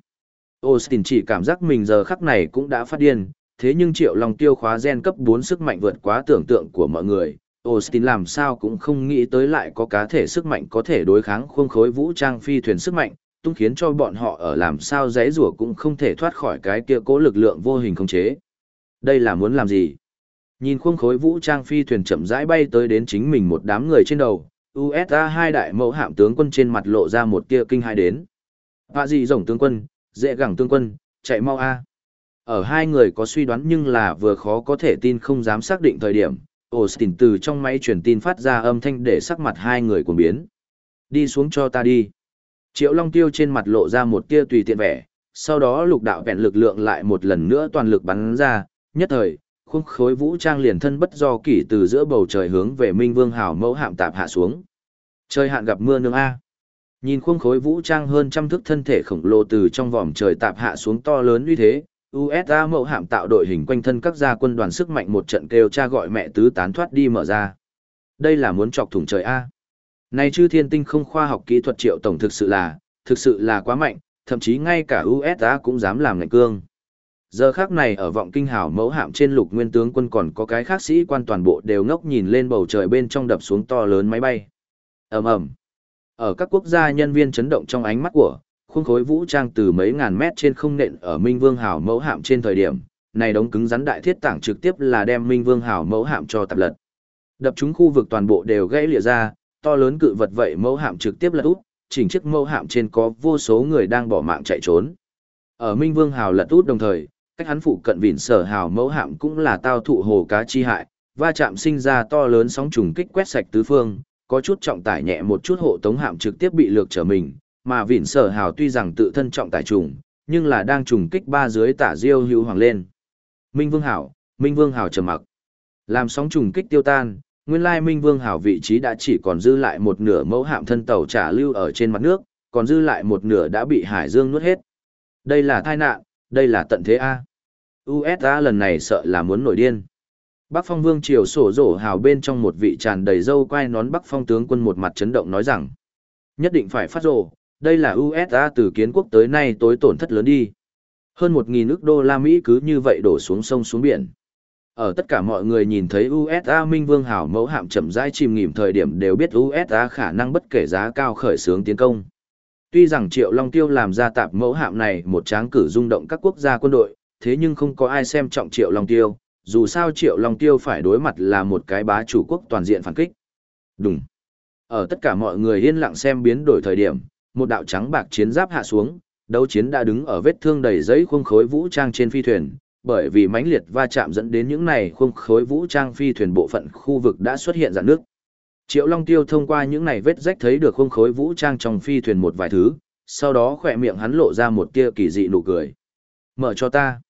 Austin chỉ cảm giác mình giờ khắc này cũng đã phát điên, thế nhưng Triệu Long Tiêu khóa gen cấp 4 sức mạnh vượt quá tưởng tượng của mọi người. Austin làm sao cũng không nghĩ tới lại có cá thể sức mạnh có thể đối kháng khung khối vũ trang phi thuyền sức mạnh, tung khiến cho bọn họ ở làm sao dãy rủa cũng không thể thoát khỏi cái kia cố lực lượng vô hình không chế. Đây là muốn làm gì? Nhìn khuôn khối vũ trang phi thuyền chậm rãi bay tới đến chính mình một đám người trên đầu, USA hai đại mẫu hạm tướng quân trên mặt lộ ra một tia kinh hai đến. Vạ gì rồng tướng quân, dễ gẳng tướng quân, chạy mau a. Ở hai người có suy đoán nhưng là vừa khó có thể tin không dám xác định thời điểm, Austin từ trong máy truyền tin phát ra âm thanh để sắc mặt hai người cuồng biến. Đi xuống cho ta đi. Triệu Long Tiêu trên mặt lộ ra một tia tùy tiện vẻ, sau đó lục đạo vẹn lực lượng lại một lần nữa toàn lực bắn ra, nhất thời, khung khối vũ trang liền thân bất do kỷ từ giữa bầu trời hướng về Minh Vương Hào mẫu hạm tạp hạ xuống. Trời hạn gặp mưa nương A. Nhìn khung khối vũ trang hơn trăm thước thân thể khổng lồ từ trong vòm trời tạp hạ xuống to lớn uy thế, USA mẫu hạm tạo đội hình quanh thân các gia quân đoàn sức mạnh một trận kêu cha gọi mẹ tứ tán thoát đi mở ra. Đây là muốn chọc thủng trời A. Này chư thiên tinh không khoa học kỹ thuật triệu tổng thực sự là, thực sự là quá mạnh, thậm chí ngay cả USA cũng dám làm ngạch cương. Giờ khác này ở vọng kinh hào mẫu hạm trên lục nguyên tướng quân còn có cái khác sĩ quan toàn bộ đều ngốc nhìn lên bầu trời bên trong đập xuống to lớn máy bay. ầm ầm Ở các quốc gia nhân viên chấn động trong ánh mắt của, khuôn khối vũ trang từ mấy ngàn mét trên không nện ở Minh Vương hào mẫu hạm trên thời điểm, này đóng cứng rắn đại thiết tảng trực tiếp là đem Minh Vương hào mẫu hạm cho tạp lật. Đập chúng khu vực toàn bộ đều gãy lìa ra, to lớn cự vật vậy mẫu hạm trực tiếp lật úp, chỉnh chiếc mẫu hạm trên có vô số người đang bỏ mạng chạy trốn. Ở Minh Vương hào lật út đồng thời, cách hắn phụ cận vịn sở hào mẫu hạm cũng là tao thụ hồ cá chi hại, va chạm sinh ra to lớn sóng trùng kích quét sạch tứ phương, có chút trọng tải nhẹ một chút hộ tống hạm trực tiếp bị lược trở mình, mà vịn sở hào tuy rằng tự thân trọng tải trùng, nhưng là đang trùng kích ba dưới tả diêu hữu hoàng lên. Minh Vương hảo, Minh Vương hảo trầm mặc. Làm sóng trùng kích tiêu tan, nguyên lai Minh Vương hảo vị trí đã chỉ còn dư lại một nửa mẫu hạm thân tàu trả lưu ở trên mặt nước, còn dư lại một nửa đã bị hải dương nuốt hết. Đây là tai nạn, đây là tận thế A. USA lần này sợ là muốn nổi điên. Bắc Phong Vương triều sổ rổ hào bên trong một vị tràn đầy dâu quai nón Bắc Phong tướng quân một mặt chấn động nói rằng, nhất định phải phát rổ, đây là USA từ kiến quốc tới nay tối tổn thất lớn đi. Hơn 1.000 ức đô la Mỹ cứ như vậy đổ xuống sông xuống biển. Ở tất cả mọi người nhìn thấy USA Minh Vương hào mẫu hạm chậm rãi chìm nghỉm thời điểm đều biết USA khả năng bất kể giá cao khởi xướng tiến công. Tuy rằng Triệu Long Tiêu làm ra tạp mẫu hạm này một tráng cử rung động các quốc gia quân đội, thế nhưng không có ai xem trọng Triệu Long Tiêu, dù sao Triệu Long Tiêu phải đối mặt là một cái bá chủ quốc toàn diện phản kích. Đúng. Ở tất cả mọi người yên lặng xem biến đổi thời điểm, một đạo trắng bạc chiến giáp hạ xuống, đấu chiến đã đứng ở vết thương đầy giấy khung khối vũ trang trên phi thuyền, bởi vì mãnh liệt va chạm dẫn đến những này khung khối vũ trang phi thuyền bộ phận khu vực đã xuất hiện rạn nước. Triệu Long Tiêu thông qua những này vết rách thấy được khung khối vũ trang trong phi thuyền một vài thứ, sau đó khỏe miệng hắn lộ ra một tia kỳ dị nụ cười. Mở cho ta.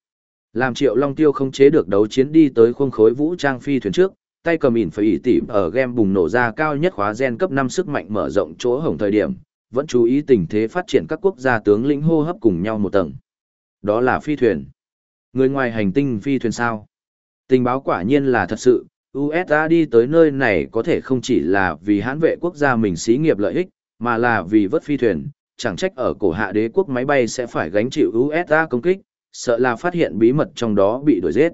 Làm Triệu Long Tiêu không chế được đấu chiến đi tới khung khối vũ trang phi thuyền trước, tay cầm ỉn phải ỉ tỉ ở game bùng nổ ra cao nhất khóa gen cấp 5 sức mạnh mở rộng chỗ hổng thời điểm, vẫn chú ý tình thế phát triển các quốc gia tướng lĩnh hô hấp cùng nhau một tầng. Đó là phi thuyền. Người ngoài hành tinh phi thuyền sao? Tình báo quả nhiên là thật sự, USA đi tới nơi này có thể không chỉ là vì hãn vệ quốc gia mình xí nghiệp lợi ích, mà là vì vớt phi thuyền, chẳng trách ở cổ hạ đế quốc máy bay sẽ phải gánh chịu USA công kích, sợ là phát hiện bí mật trong đó bị đuổi giết.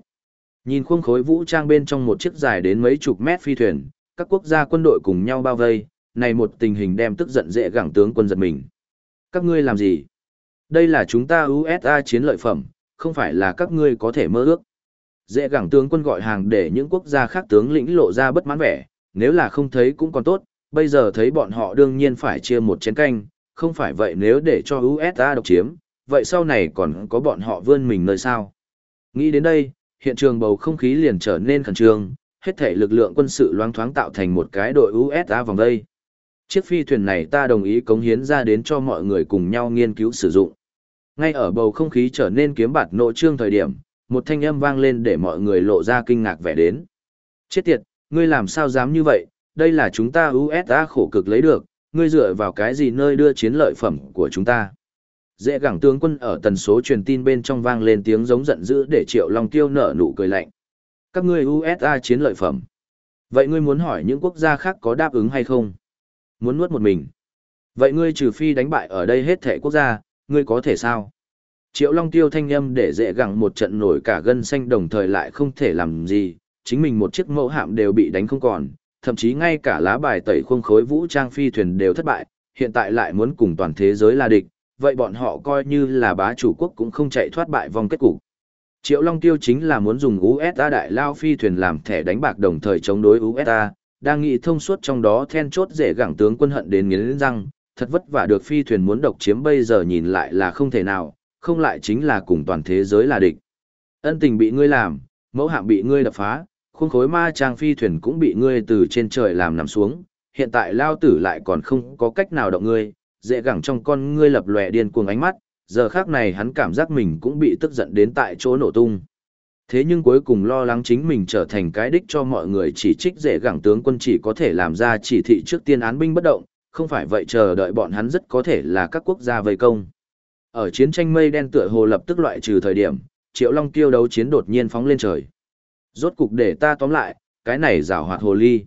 Nhìn khuôn khối vũ trang bên trong một chiếc dài đến mấy chục mét phi thuyền, các quốc gia quân đội cùng nhau bao vây, này một tình hình đem tức giận dễ gẳng tướng quân giật mình. Các ngươi làm gì? Đây là chúng ta USA chiến lợi phẩm, không phải là các ngươi có thể mơ ước. Dễ gẳng tướng quân gọi hàng để những quốc gia khác tướng lĩnh lộ ra bất mãn vẻ, nếu là không thấy cũng còn tốt, bây giờ thấy bọn họ đương nhiên phải chia một chén canh, không phải vậy nếu để cho USA độc chiếm, vậy sau này còn có bọn họ vươn mình nơi sao. Nghĩ đến đây, hiện trường bầu không khí liền trở nên khẩn trương, hết thể lực lượng quân sự loáng thoáng tạo thành một cái đội USA vòng đây. Chiếc phi thuyền này ta đồng ý cống hiến ra đến cho mọi người cùng nhau nghiên cứu sử dụng. Ngay ở bầu không khí trở nên kiếm bạt nộ trương thời điểm, một thanh âm vang lên để mọi người lộ ra kinh ngạc vẻ đến. Chết tiệt, ngươi làm sao dám như vậy, đây là chúng ta USA khổ cực lấy được, ngươi dựa vào cái gì nơi đưa chiến lợi phẩm của chúng ta. Dễ gẳng tướng quân ở tần số truyền tin bên trong vang lên tiếng giống giận dữ để Triệu Long Tiêu nở nụ cười lạnh. Các ngươi USA chiến lợi phẩm. Vậy ngươi muốn hỏi những quốc gia khác có đáp ứng hay không? Muốn nuốt một mình. Vậy ngươi trừ phi đánh bại ở đây hết thể quốc gia, ngươi có thể sao? Triệu Long Tiêu thanh âm để dễ gặng một trận nổi cả gân xanh đồng thời lại không thể làm gì, chính mình một chiếc mẫu hạm đều bị đánh không còn, thậm chí ngay cả lá bài tẩy khung khối vũ trang phi thuyền đều thất bại, hiện tại lại muốn cùng toàn thế giới là địch, vậy bọn họ coi như là bá chủ quốc cũng không chạy thoát bại vòng kết cục. Triệu Long Tiêu chính là muốn dùng USA đại lao phi thuyền làm thẻ đánh bạc đồng thời chống đối USA, đang nghĩ thông suốt trong đó then chốt dễ gẳng tướng quân hận đến nghiến răng, thật vất vả được phi thuyền muốn độc chiếm bây giờ nhìn lại là không thể nào, không lại chính là cùng toàn thế giới là địch. Ân tình bị ngươi làm, mẫu hạm bị ngươi đập phá, khuôn khối ma trang phi thuyền cũng bị ngươi từ trên trời làm nằm xuống, hiện tại lao tử lại còn không có cách nào động ngươi, dễ gẳng trong con ngươi lập lòe điên cuồng ánh mắt, giờ khác này hắn cảm giác mình cũng bị tức giận đến tại chỗ nổ tung. Thế nhưng cuối cùng lo lắng chính mình trở thành cái đích cho mọi người chỉ trích dễ gẳng tướng quân chỉ có thể làm ra chỉ thị trước tiên án binh bất động, không phải vậy chờ đợi bọn hắn rất có thể là các quốc gia vây công. Ở chiến tranh mây đen tựa hồ lập tức loại trừ thời điểm, Triệu Long tiêu đấu chiến đột nhiên phóng lên trời. Rốt cục để ta tóm lại, cái này rào hoạt hồ ly.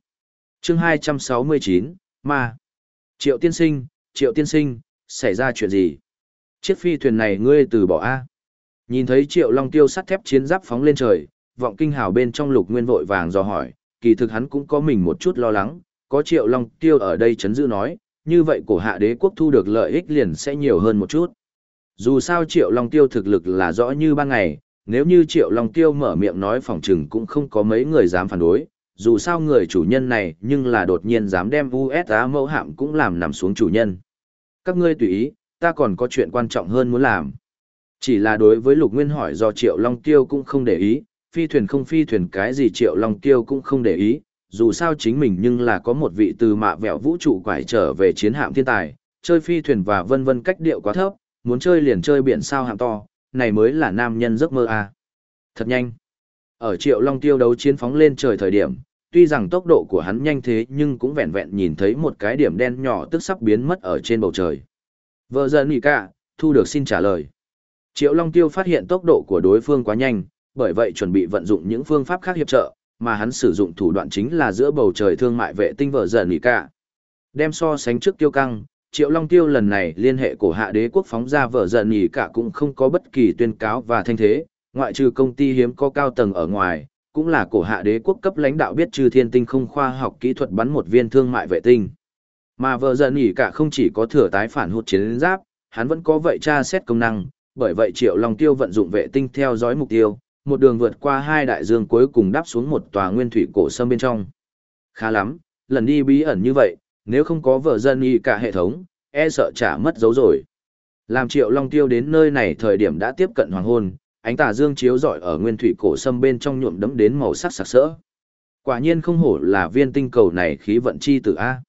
chương 269, Ma. Triệu tiên sinh, Triệu tiên sinh, xảy ra chuyện gì? Chiếc phi thuyền này ngươi từ bỏ A. Nhìn thấy Triệu Long tiêu sắt thép chiến giáp phóng lên trời, vọng kinh hào bên trong lục nguyên vội vàng dò hỏi, kỳ thực hắn cũng có mình một chút lo lắng, có Triệu Long tiêu ở đây chấn giữ nói, như vậy cổ hạ đế quốc thu được lợi ích liền sẽ nhiều hơn một chút. Dù sao Triệu Long Tiêu thực lực là rõ như ban ngày, nếu như Triệu Long Tiêu mở miệng nói phòng trừng cũng không có mấy người dám phản đối, dù sao người chủ nhân này nhưng là đột nhiên dám đem USA mẫu hạm cũng làm nằm xuống chủ nhân. Các ngươi tùy ý, ta còn có chuyện quan trọng hơn muốn làm. Chỉ là đối với Lục Nguyên hỏi do Triệu Long Tiêu cũng không để ý, phi thuyền không phi thuyền cái gì Triệu Long Tiêu cũng không để ý, dù sao chính mình nhưng là có một vị từ mạ vẹo vũ trụ quải trở về chiến hạm thiên tài, chơi phi thuyền và vân vân cách điệu quá thấp, muốn chơi liền chơi biển sao hạng to, này mới là nam nhân giấc mơ à. Thật nhanh. Ở triệu long tiêu đấu chiến phóng lên trời thời điểm, tuy rằng tốc độ của hắn nhanh thế nhưng cũng vẹn vẹn nhìn thấy một cái điểm đen nhỏ tức sắp biến mất ở trên bầu trời. Vợ giận nghỉ cả, thu được xin trả lời. Triệu Long Tiêu phát hiện tốc độ của đối phương quá nhanh, bởi vậy chuẩn bị vận dụng những phương pháp khác hiệp trợ, mà hắn sử dụng thủ đoạn chính là giữa bầu trời thương mại vệ tinh vợ giận nghỉ cả. Đem so sánh trước tiêu căng, Triệu Long Tiêu lần này liên hệ cổ hạ đế quốc phóng ra vợ giận nhỉ cả cũng không có bất kỳ tuyên cáo và thanh thế, ngoại trừ công ty hiếm có cao tầng ở ngoài, cũng là cổ hạ đế quốc cấp lãnh đạo biết trừ thiên tinh không khoa học kỹ thuật bắn một viên thương mại vệ tinh. Mà vợ giận nhỉ cả không chỉ có thừa tái phản hụt chiến giáp, hắn vẫn có vậy tra xét công năng, bởi vậy Triệu Long Tiêu vận dụng vệ tinh theo dõi mục tiêu, một đường vượt qua hai đại dương cuối cùng đáp xuống một tòa nguyên thủy cổ sâm bên trong. Khá lắm, lần đi bí ẩn như vậy, nếu không có vợ dân y cả hệ thống, e sợ trả mất dấu rồi. Làm triệu long tiêu đến nơi này thời điểm đã tiếp cận hoàng hôn, ánh tà dương chiếu rọi ở nguyên thủy cổ sâm bên trong nhuộm đẫm đến màu sắc sặc sỡ. Quả nhiên không hổ là viên tinh cầu này khí vận chi tử A.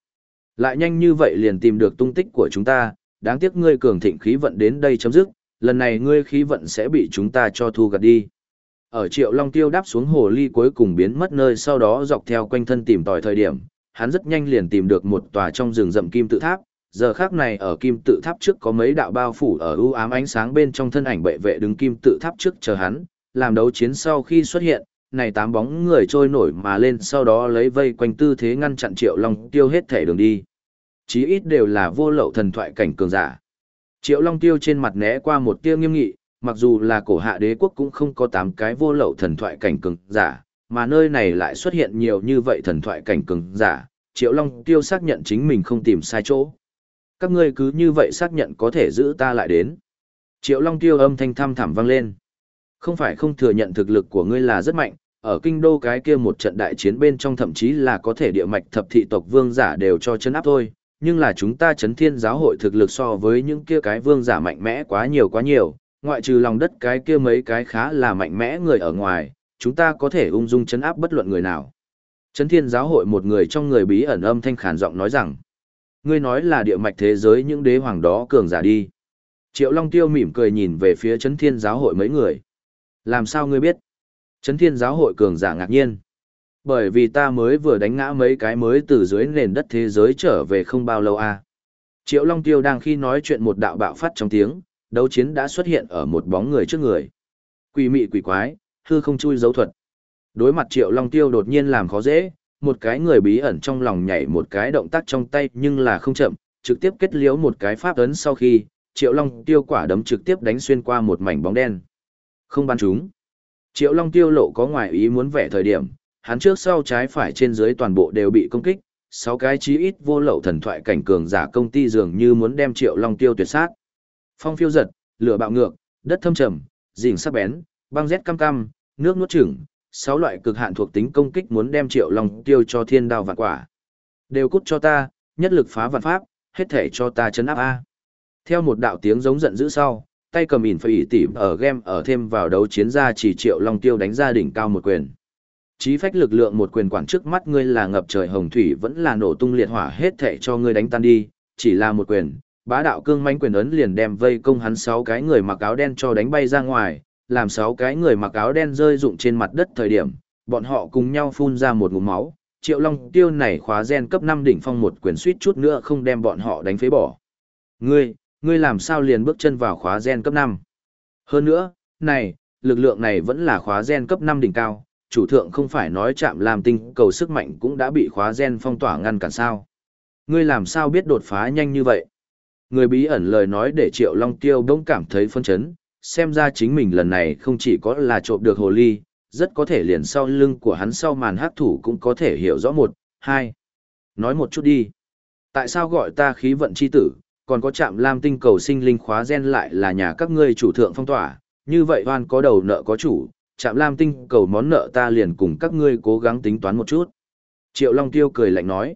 Lại nhanh như vậy liền tìm được tung tích của chúng ta, đáng tiếc ngươi cường thịnh khí vận đến đây chấm dứt, lần này ngươi khí vận sẽ bị chúng ta cho thu gặt đi. Ở triệu long tiêu đáp xuống hồ ly cuối cùng biến mất nơi sau đó dọc theo quanh thân tìm tòi thời điểm, hắn rất nhanh liền tìm được một tòa trong rừng rậm kim tự tháp. Giờ khác này ở kim tự tháp trước có mấy đạo bao phủ ở ưu ám ánh sáng bên trong thân ảnh bệ vệ đứng kim tự tháp trước chờ hắn, làm đấu chiến sau khi xuất hiện, này tám bóng người trôi nổi mà lên sau đó lấy vây quanh tư thế ngăn chặn triệu long tiêu hết thể đường đi. Chí ít đều là vô lậu thần thoại cảnh cường giả. Triệu long tiêu trên mặt né qua một tia nghiêm nghị, mặc dù là cổ hạ đế quốc cũng không có tám cái vô lậu thần thoại cảnh cường giả, mà nơi này lại xuất hiện nhiều như vậy thần thoại cảnh cường giả, Triệu Long Tiêu xác nhận chính mình không tìm sai chỗ. Các ngươi cứ như vậy xác nhận có thể giữ ta lại đến. Triệu Long Tiêu âm thanh thăm thẳm vang lên. Không phải không thừa nhận thực lực của ngươi là rất mạnh, ở kinh đô cái kia một trận đại chiến bên trong thậm chí là có thể địa mạch thập thị tộc vương giả đều cho chân áp thôi, nhưng là chúng ta chấn thiên giáo hội thực lực so với những kia cái vương giả mạnh mẽ quá nhiều quá nhiều, ngoại trừ lòng đất cái kia mấy cái khá là mạnh mẽ người ở ngoài, chúng ta có thể ung dung chấn áp bất luận người nào. Chấn thiên giáo hội một người trong người bí ẩn âm thanh khàn giọng nói rằng, ngươi nói là địa mạch thế giới những đế hoàng đó cường giả đi. Triệu Long Tiêu mỉm cười nhìn về phía chấn thiên giáo hội mấy người. Làm sao ngươi biết? Chấn thiên giáo hội cường giả ngạc nhiên. Bởi vì ta mới vừa đánh ngã mấy cái mới từ dưới nền đất thế giới trở về không bao lâu à. Triệu Long Tiêu đang khi nói chuyện một đạo bạo phát trong tiếng, đấu chiến đã xuất hiện ở một bóng người trước người. Quỷ mị quỷ quái, hư không chui dấu thuật. Đối mặt Triệu Long Tiêu đột nhiên làm khó dễ, một cái người bí ẩn trong lòng nhảy một cái động tác trong tay nhưng là không chậm, trực tiếp kết liễu một cái pháp ấn sau khi, Triệu Long Tiêu quả đấm trực tiếp đánh xuyên qua một mảnh bóng đen. Không bắn chúng. Triệu Long Tiêu lộ có ngoài ý muốn vẻ thời điểm, hắn trước sau trái phải trên dưới toàn bộ đều bị công kích, sáu cái chí ít vô lậu thần thoại cảnh cường giả công ty dường như muốn đem Triệu Long Tiêu tuyệt sát. Phong phiêu giật, lửa bạo ngược, đất thâm trầm, rình sắc bén, băng rét cam cam, nước nuốt chửng, sáu loại cực hạn thuộc tính công kích muốn đem Triệu Long Tiêu cho thiên đao vạn quả. Đều cút cho ta, nhất lực phá vạn pháp, hết thể cho ta chấn áp a. Theo một đạo tiếng giống giận dữ sau, tay cầm ỉn phải tỉ ở game ở thêm vào đấu chiến ra chỉ Triệu Long Tiêu đánh ra đỉnh cao một quyền. Chí phách lực lượng một quyền quản trước mắt ngươi là ngập trời hồng thủy vẫn là nổ tung liệt hỏa hết thể cho ngươi đánh tan đi, chỉ là một quyền, bá đạo cương mãnh quyền ấn liền đem vây công hắn sáu cái người mặc áo đen cho đánh bay ra ngoài, làm sáu cái người mặc áo đen rơi rụng trên mặt đất thời điểm, bọn họ cùng nhau phun ra một ngụm máu. Triệu Long Tiêu này khóa gen cấp 5 đỉnh phong một quyền suýt chút nữa không đem bọn họ đánh phế bỏ. Ngươi, ngươi làm sao liền bước chân vào khóa gen cấp 5? Hơn nữa, này, lực lượng này vẫn là khóa gen cấp 5 đỉnh cao, chủ thượng không phải nói chạm làm tinh cầu sức mạnh cũng đã bị khóa gen phong tỏa ngăn cản sao. Ngươi làm sao biết đột phá nhanh như vậy? Người bí ẩn lời nói để Triệu Long Tiêu bỗng cảm thấy phân chấn, xem ra chính mình lần này không chỉ có là trộm được hồ ly, rất có thể liền sau lưng của hắn sau màn hát thủ cũng có thể hiểu rõ một, hai. Nói một chút đi. Tại sao gọi ta khí vận chi tử, còn có chạm lam tinh cầu sinh linh khóa gen lại là nhà các ngươi chủ thượng phong tỏa, như vậy hoan có đầu nợ có chủ, chạm lam tinh cầu món nợ ta liền cùng các ngươi cố gắng tính toán một chút. Triệu Long Tiêu cười lạnh nói.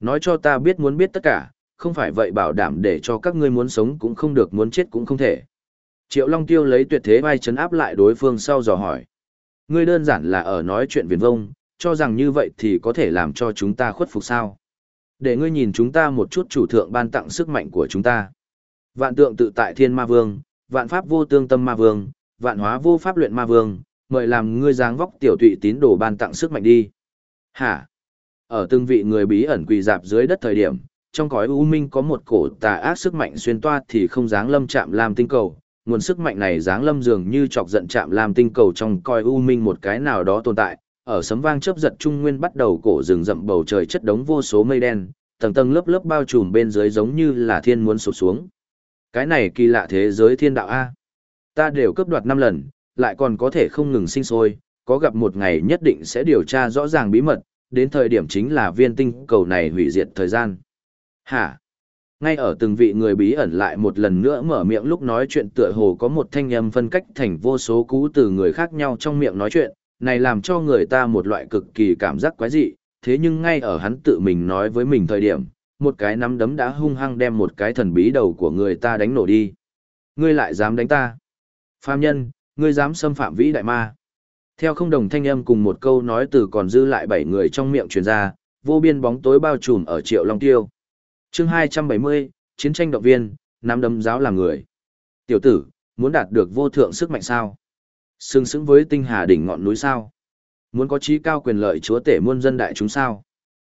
Nói cho ta biết muốn biết tất cả, không phải vậy bảo đảm để cho các ngươi muốn sống cũng không được muốn chết cũng không thể. Triệu Long Tiêu lấy tuyệt thế vai chấn áp lại đối phương sau dò hỏi. Ngươi đơn giản là ở nói chuyện viền vông, cho rằng như vậy thì có thể làm cho chúng ta khuất phục sao. Để ngươi nhìn chúng ta một chút chủ thượng ban tặng sức mạnh của chúng ta. Vạn tượng tự tại thiên ma vương, vạn pháp vô tương tâm ma vương, vạn hóa vô pháp luyện ma vương, mời làm ngươi dáng vóc tiểu tụy tín đồ ban tặng sức mạnh đi. Hả? Ở từng vị người bí ẩn quỳ dạp dưới đất thời điểm, trong cõi u minh có một cổ tà ác sức mạnh xuyên toa thì không dáng lâm chạm làm tinh cầu. Nguồn sức mạnh này dáng lâm dường như chọc giận chạm làm tinh cầu trong coi u minh một cái nào đó tồn tại. Ở sấm vang chớp giật trung nguyên bắt đầu cổ rừng rậm bầu trời chất đống vô số mây đen, tầng tầng lớp lớp bao trùm bên dưới giống như là thiên muốn sụp xuống. Cái này kỳ lạ thế giới thiên đạo A. Ta đều cướp đoạt năm lần, lại còn có thể không ngừng sinh sôi, có gặp một ngày nhất định sẽ điều tra rõ ràng bí mật, đến thời điểm chính là viên tinh cầu này hủy diệt thời gian. Hả? Ngay ở từng vị người bí ẩn lại một lần nữa mở miệng lúc nói chuyện tựa hồ có một thanh âm phân cách thành vô số cú từ người khác nhau trong miệng nói chuyện, này làm cho người ta một loại cực kỳ cảm giác quái dị, thế nhưng ngay ở hắn tự mình nói với mình thời điểm, một cái nắm đấm đã hung hăng đem một cái thần bí đầu của người ta đánh nổ đi. Ngươi lại dám đánh ta? Phàm nhân, ngươi dám xâm phạm vĩ đại ma. Theo không đồng thanh âm cùng một câu nói từ còn dư lại bảy người trong miệng truyền ra, vô biên bóng tối bao trùm ở Triệu Long Tiêu. Chương 270, chiến tranh động viên, nắm đấm giáo làm người. Tiểu tử, muốn đạt được vô thượng sức mạnh sao? Sương sững với tinh hà đỉnh ngọn núi sao? Muốn có trí cao quyền lợi chúa tể muôn dân đại chúng sao?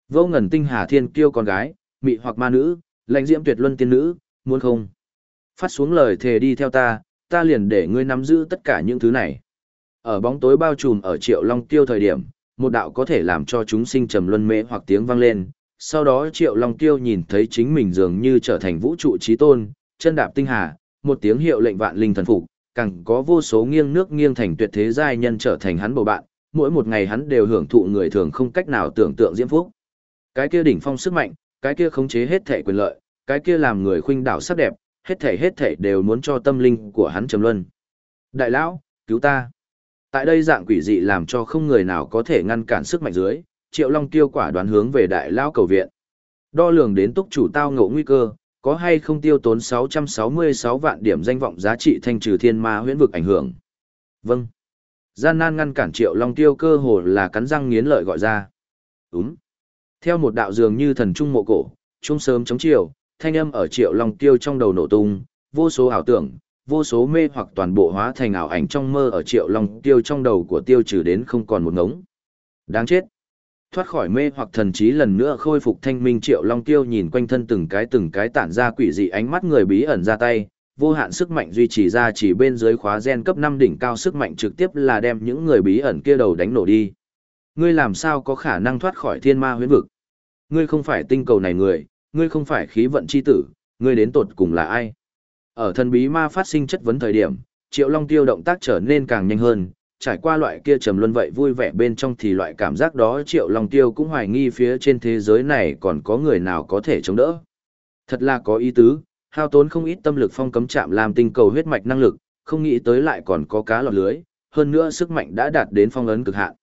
Vô ngần tinh hà thiên kiêu con gái, mị hoặc ma nữ, lãnh diễm tuyệt luân tiên nữ, muốn không? Phát xuống lời thề đi theo ta, ta liền để ngươi nắm giữ tất cả những thứ này. Ở bóng tối bao trùm ở triệu long tiêu thời điểm, một đạo có thể làm cho chúng sinh trầm luân mê hoặc tiếng vang lên. Sau đó triệu long tiêu nhìn thấy chính mình dường như trở thành vũ trụ trí tôn, chân đạp tinh hà, một tiếng hiệu lệnh vạn linh thần phục, càng có vô số nghiêng nước nghiêng thành tuyệt thế giai nhân trở thành hắn bầu bạn, mỗi một ngày hắn đều hưởng thụ người thường không cách nào tưởng tượng diễm phúc. Cái kia đỉnh phong sức mạnh, cái kia khống chế hết thể quyền lợi, cái kia làm người khuynh đảo sắc đẹp, hết thể hết thể đều muốn cho tâm linh của hắn trầm luân. Đại lão, cứu ta. Tại đây dạng quỷ dị làm cho không người nào có thể ngăn cản sức mạnh dưới, Triệu Long Tiêu quả đoán hướng về đại lão cầu viện. Đo lường đến túc chủ tao ngộ nguy cơ, có hay không tiêu tốn 666 vạn điểm danh vọng giá trị thanh trừ thiên ma huyễn vực ảnh hưởng. Vâng. Gian nan ngăn cản triệu long tiêu cơ hồ là cắn răng nghiến lợi gọi ra. Đúng. Theo một đạo dường như thần trung mộ cổ, trung sớm chống chiều, thanh âm ở triệu long tiêu trong đầu nổ tung, vô số ảo tưởng, vô số mê hoặc toàn bộ hóa thành ảo ảnh trong mơ ở triệu long tiêu trong đầu của tiêu trừ đến không còn một ngống. Đáng chết. Thoát khỏi mê hoặc thần trí lần nữa khôi phục thanh minh triệu long tiêu nhìn quanh thân từng cái từng cái tản ra quỷ dị ánh mắt người bí ẩn ra tay, vô hạn sức mạnh duy trì ra chỉ bên dưới khóa gen cấp 5 đỉnh cao sức mạnh trực tiếp là đem những người bí ẩn kia đầu đánh nổ đi. Ngươi làm sao có khả năng thoát khỏi thiên ma huyễn vực? Ngươi không phải tinh cầu này người, ngươi không phải khí vận chi tử, ngươi đến tột cùng là ai? Ở thần bí ma phát sinh chất vấn thời điểm, Triệu Long Tiêu động tác trở nên càng nhanh hơn, trải qua loại kia trầm luân vậy vui vẻ bên trong thì loại cảm giác đó Triệu Long Tiêu cũng hoài nghi phía trên thế giới này còn có người nào có thể chống đỡ. Thật là có ý tứ, hao tốn không ít tâm lực phong cấm chạm làm tinh cầu huyết mạch năng lực, không nghĩ tới lại còn có cá lọt lưới, hơn nữa sức mạnh đã đạt đến phong ấn cực hạn.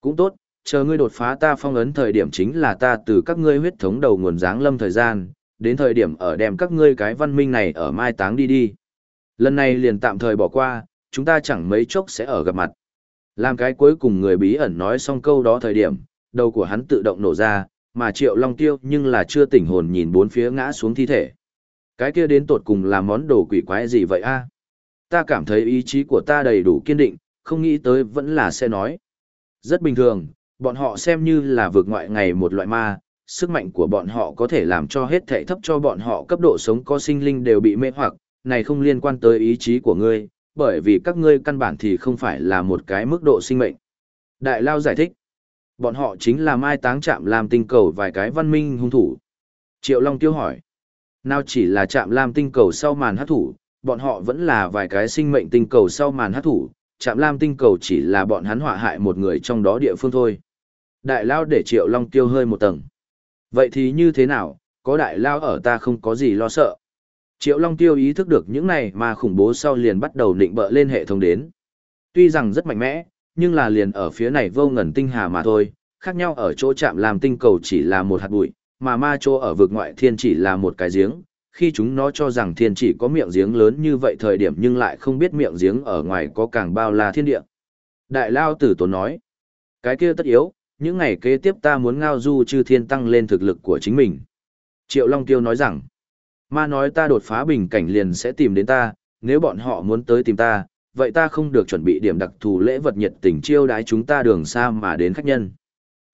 Cũng tốt, chờ ngươi đột phá ta phong ấn thời điểm chính là ta từ các ngươi huyết thống đầu nguồn giáng lâm thời gian, đến thời điểm ở đem các ngươi cái văn minh này ở mai táng đi đi. Lần này liền tạm thời bỏ qua, chúng ta chẳng mấy chốc sẽ ở gặp mặt. Làm cái cuối cùng người bí ẩn nói xong câu đó thời điểm, đầu của hắn tự động nổ ra, mà triệu long tiêu nhưng là chưa tỉnh hồn nhìn bốn phía ngã xuống thi thể. Cái kia đến tột cùng là món đồ quỷ quái gì vậy a? Ta cảm thấy ý chí của ta đầy đủ kiên định, không nghĩ tới vẫn là sẽ nói. Rất bình thường, bọn họ xem như là vượt ngoại ngày một loại ma, sức mạnh của bọn họ có thể làm cho hết thảy thấp cho bọn họ cấp độ sống có sinh linh đều bị mê hoặc, này không liên quan tới ý chí của ngươi, bởi vì các ngươi căn bản thì không phải là một cái mức độ sinh mệnh. Đại Lao giải thích, bọn họ chính là mai táng chạm làm tinh cầu vài cái văn minh hung thủ. Triệu Long tiêu hỏi, nào chỉ là chạm làm tinh cầu sau màn hát thủ, bọn họ vẫn là vài cái sinh mệnh tinh cầu sau màn hát thủ, chạm lam tinh cầu chỉ là bọn hắn họa hại một người trong đó địa phương thôi. Đại Lao để Triệu Long tiêu hơi một tầng. Vậy thì như thế nào, có đại lao ở ta không có gì lo sợ. Triệu Long Tiêu ý thức được những này mà khủng bố sau liền bắt đầu định bợ lên hệ thống đến. Tuy rằng rất mạnh mẽ, nhưng là liền ở phía này vô ngần tinh hà mà thôi, khác nhau ở chỗ chạm làm tinh cầu chỉ là một hạt bụi, mà ma chỗ ở vực ngoại thiên chỉ là một cái giếng. Khi chúng nó cho rằng thiên chỉ có miệng giếng lớn như vậy thời điểm nhưng lại không biết miệng giếng ở ngoài có càng bao la thiên địa. Đại Lao Tử Tốn nói, cái kia tất yếu, những ngày kế tiếp ta muốn ngao du chư thiên tăng lên thực lực của chính mình. Triệu Long Tiêu nói rằng, ma nói ta đột phá bình cảnh liền sẽ tìm đến ta, nếu bọn họ muốn tới tìm ta, vậy ta không được chuẩn bị điểm đặc thù lễ vật nhiệt tình chiêu đái chúng ta đường xa mà đến khách nhân.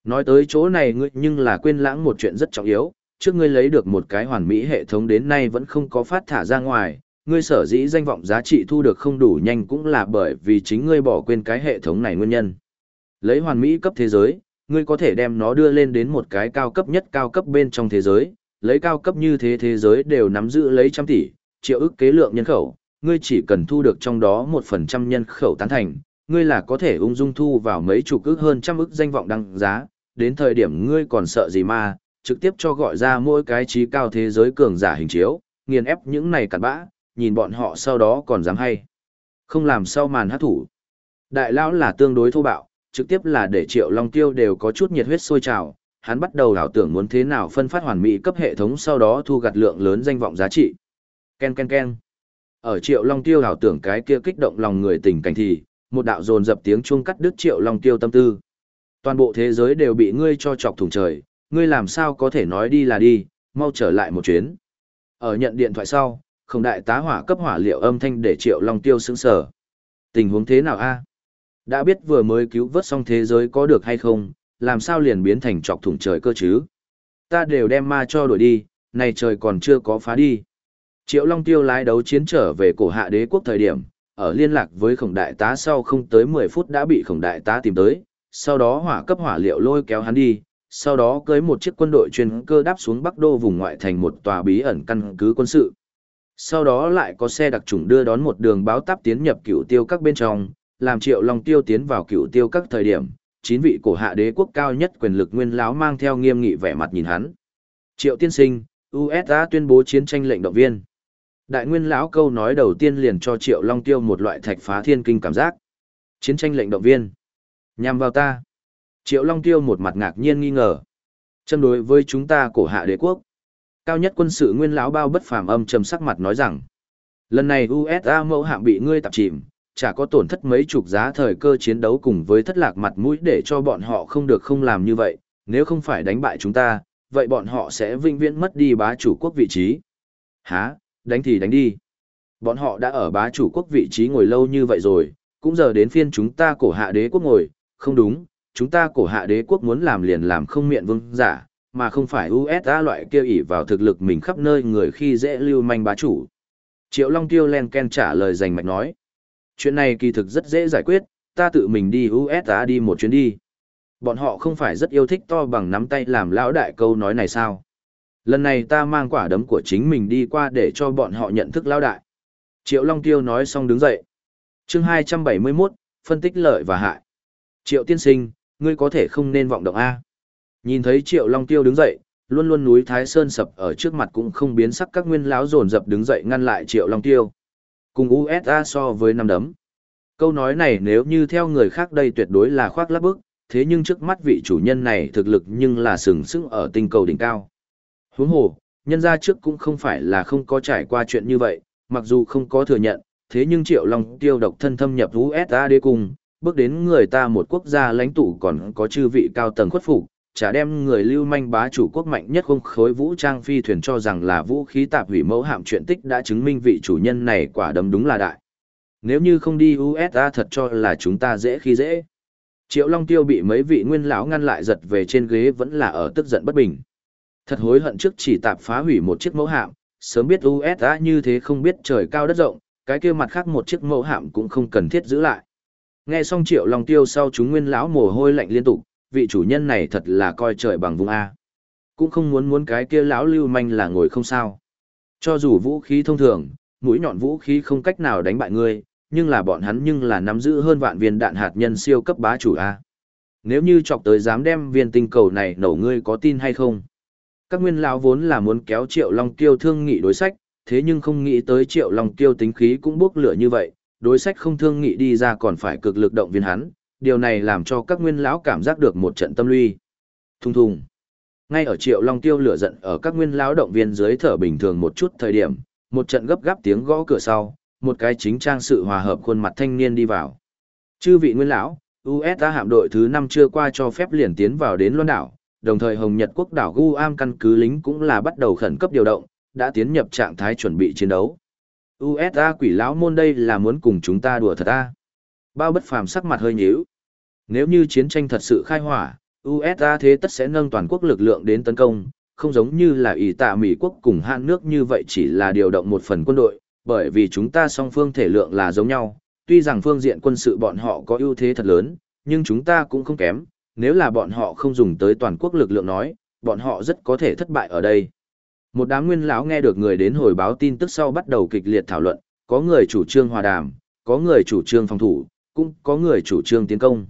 Nói tới chỗ này ngươi nhưng là quên lãng một chuyện rất trọng yếu, trước ngươi lấy được một cái hoàn mỹ hệ thống đến nay vẫn không có phát thả ra ngoài, ngươi sở dĩ danh vọng giá trị thu được không đủ nhanh cũng là bởi vì chính ngươi bỏ quên cái hệ thống này nguyên nhân. Lấy hoàn mỹ cấp thế giới, ngươi có thể đem nó đưa lên đến một cái cao cấp nhất cao cấp bên trong thế giới, lấy cao cấp như thế thế giới đều nắm giữ lấy trăm tỷ, triệu ức kế lượng nhân khẩu, ngươi chỉ cần thu được trong đó một phần trăm nhân khẩu tán thành, ngươi là có thể ung dung thu vào mấy chục ức hơn trăm ức danh vọng đăng giá, đến thời điểm ngươi còn sợ gì mà, trực tiếp cho gọi ra mỗi cái trí cao thế giới cường giả hình chiếu, nghiền ép những này cặn bã, nhìn bọn họ sau đó còn dám hay. Không làm sau màn hát thủ. Đại lão là tương đối thô bạo, trực tiếp là để Triệu Long Tiêu đều có chút nhiệt huyết sôi trào, hắn bắt đầu đảo tưởng muốn thế nào phân phát hoàn mỹ cấp hệ thống sau đó thu gặt lượng lớn danh vọng giá trị. Ken ken ken. Ở Triệu Long Tiêu đảo tưởng cái kia kích động lòng người tình cảnh thì, một đạo dồn dập tiếng chuông cắt đứt Triệu Long Tiêu tâm tư. Toàn bộ thế giới đều bị ngươi cho chọc thủng trời, ngươi làm sao có thể nói đi là đi, mau trở lại một chuyến. Ở nhận điện thoại sau, không đại tá hỏa cấp hỏa liệu âm thanh để Triệu Long Tiêu sững sờ. Tình huống thế nào a? Đã biết vừa mới cứu vớt xong thế giới có được hay không, làm sao liền biến thành chọc thủng trời cơ chứ? Ta đều đem ma cho đuổi đi, này trời còn chưa có phá đi. Triệu Long Tiêu lái đấu chiến trở về cổ hạ đế quốc thời điểm, ở liên lạc với khổng đại tá sau không tới 10 phút đã bị khổng đại tá tìm tới, sau đó hỏa cấp hỏa liệu lôi kéo hắn đi, sau đó cưới một chiếc quân đội chuyên cơ đáp xuống Bắc Đô vùng ngoại thành một tòa bí ẩn căn cứ quân sự. Sau đó lại có xe đặc trùng đưa đón một đường báo táp tiến nhập cửu tiêu các bên trong, làm triệu long tiêu tiến vào cựu tiêu các thời điểm chín vị cổ hạ đế quốc cao nhất quyền lực nguyên lão mang theo nghiêm nghị vẻ mặt nhìn hắn. Triệu tiên sinh usa tuyên bố chiến tranh lệnh động viên. Đại nguyên lão câu nói đầu tiên liền cho triệu long tiêu một loại thạch phá thiên kinh cảm giác. Chiến tranh lệnh động viên. Nhằm vào ta. Triệu long tiêu một mặt ngạc nhiên nghi ngờ. Châm đối với chúng ta cổ hạ đế quốc. Cao nhất quân sự nguyên lão bao bất phàm âm trầm sắc mặt nói rằng, lần này USA mẫu hạm bị ngươi tạp chìm, chả có tổn thất mấy chục giá thời cơ chiến đấu cùng với thất lạc mặt mũi để cho bọn họ không được không làm như vậy, nếu không phải đánh bại chúng ta, vậy bọn họ sẽ vinh viễn mất đi bá chủ quốc vị trí. Hả, đánh thì đánh đi. Bọn họ đã ở bá chủ quốc vị trí ngồi lâu như vậy rồi, cũng giờ đến phiên chúng ta cổ hạ đế quốc ngồi, không đúng, chúng ta cổ hạ đế quốc muốn làm liền làm không miệng vương giả, mà không phải USA loại kia ỷ vào thực lực mình khắp nơi người khi dễ lưu manh bá chủ. Triệu Long Tiêu len ken trả lời dành mạch nói. Chuyện này kỳ thực rất dễ giải quyết, ta tự mình đi USA đi một chuyến đi. Bọn họ không phải rất yêu thích to bằng nắm tay làm lão đại câu nói này sao? Lần này ta mang quả đấm của chính mình đi qua để cho bọn họ nhận thức lão đại. Triệu Long Tiêu nói xong đứng dậy. chương 271, phân tích lợi và hại. Triệu tiên sinh, ngươi có thể không nên vọng động A. Nhìn thấy Triệu Long Tiêu đứng dậy, luôn luôn núi Thái Sơn sập ở trước mặt cũng không biến sắc các nguyên lão dồn dập đứng dậy ngăn lại Triệu Long Tiêu. Cùng USA so với năm đấm. Câu nói này nếu như theo người khác đây tuyệt đối là khoác lắp bức, thế nhưng trước mắt vị chủ nhân này thực lực nhưng là sừng sững ở tinh cầu đỉnh cao. Huống hồ, nhân ra trước cũng không phải là không có trải qua chuyện như vậy, mặc dù không có thừa nhận, thế nhưng Triệu Long tiêu độc thân thâm nhập USA đế cùng, bước đến người ta một quốc gia lãnh tụ còn có chư vị cao tầng khuất phục, chả đem người lưu manh bá chủ quốc mạnh nhất không khối vũ trang phi thuyền cho rằng là vũ khí tạp hủy mẫu hạm chuyện tích đã chứng minh vị chủ nhân này quả đấm đúng là đại. Nếu như không đi USA thật cho là chúng ta dễ khi dễ. Triệu Long Tiêu bị mấy vị nguyên lão ngăn lại giật về trên ghế vẫn là ở tức giận bất bình. Thật hối hận trước chỉ tạp phá hủy một chiếc mẫu hạm, sớm biết USA như thế không biết trời cao đất rộng, cái kia mặt khác một chiếc mẫu hạm cũng không cần thiết giữ lại. Nghe xong Triệu Long Tiêu sau chúng nguyên lão mồ hôi lạnh liên tục, vị chủ nhân này thật là coi trời bằng vùng a. Cũng không muốn muốn cái kia lão lưu manh là ngồi không sao. Cho dù vũ khí thông thường, mũi nhọn vũ khí không cách nào đánh bại ngươi, nhưng là bọn hắn nhưng là nắm giữ hơn vạn viên đạn hạt nhân siêu cấp bá chủ A. Nếu như chọc tới dám đem viên tinh cầu này nổ ngươi có tin hay không? Các nguyên lão vốn là muốn kéo Triệu Long Kiêu thương nghị đối sách, thế nhưng không nghĩ tới Triệu Long Kiêu tính khí cũng bốc lửa như vậy, đối sách không thương nghị đi ra còn phải cực lực động viên hắn, điều này làm cho các nguyên lão cảm giác được một trận tâm luy. Thùng thùng. Ngay ở Triệu Long Tiêu lửa giận ở các nguyên lão động viên dưới thở bình thường một chút thời điểm, một trận gấp gáp tiếng gõ cửa sau, một cái chính trang sự hòa hợp khuôn mặt thanh niên đi vào. Chư vị nguyên lão, USA hạm đội thứ 5 chưa qua cho phép liền tiến vào đến Loan đảo, đồng thời Hồng Nhật quốc đảo Guam căn cứ lính cũng là bắt đầu khẩn cấp điều động, đã tiến nhập trạng thái chuẩn bị chiến đấu. USA quỷ lão môn đây là muốn cùng chúng ta đùa thật ta. Bao bất phàm sắc mặt hơi nhíu. Nếu như chiến tranh thật sự khai hỏa, USA thế tất sẽ nâng toàn quốc lực lượng đến tấn công, không giống như là ý tạ Mỹ quốc cùng hạn nước như vậy chỉ là điều động một phần quân đội, bởi vì chúng ta song phương thể lượng là giống nhau, tuy rằng phương diện quân sự bọn họ có ưu thế thật lớn, nhưng chúng ta cũng không kém, nếu là bọn họ không dùng tới toàn quốc lực lượng nói, bọn họ rất có thể thất bại ở đây. Một đám nguyên lão nghe được người đến hồi báo tin tức sau bắt đầu kịch liệt thảo luận, có người chủ trương hòa đàm, có người chủ trương phòng thủ, cũng có người chủ trương tiến công.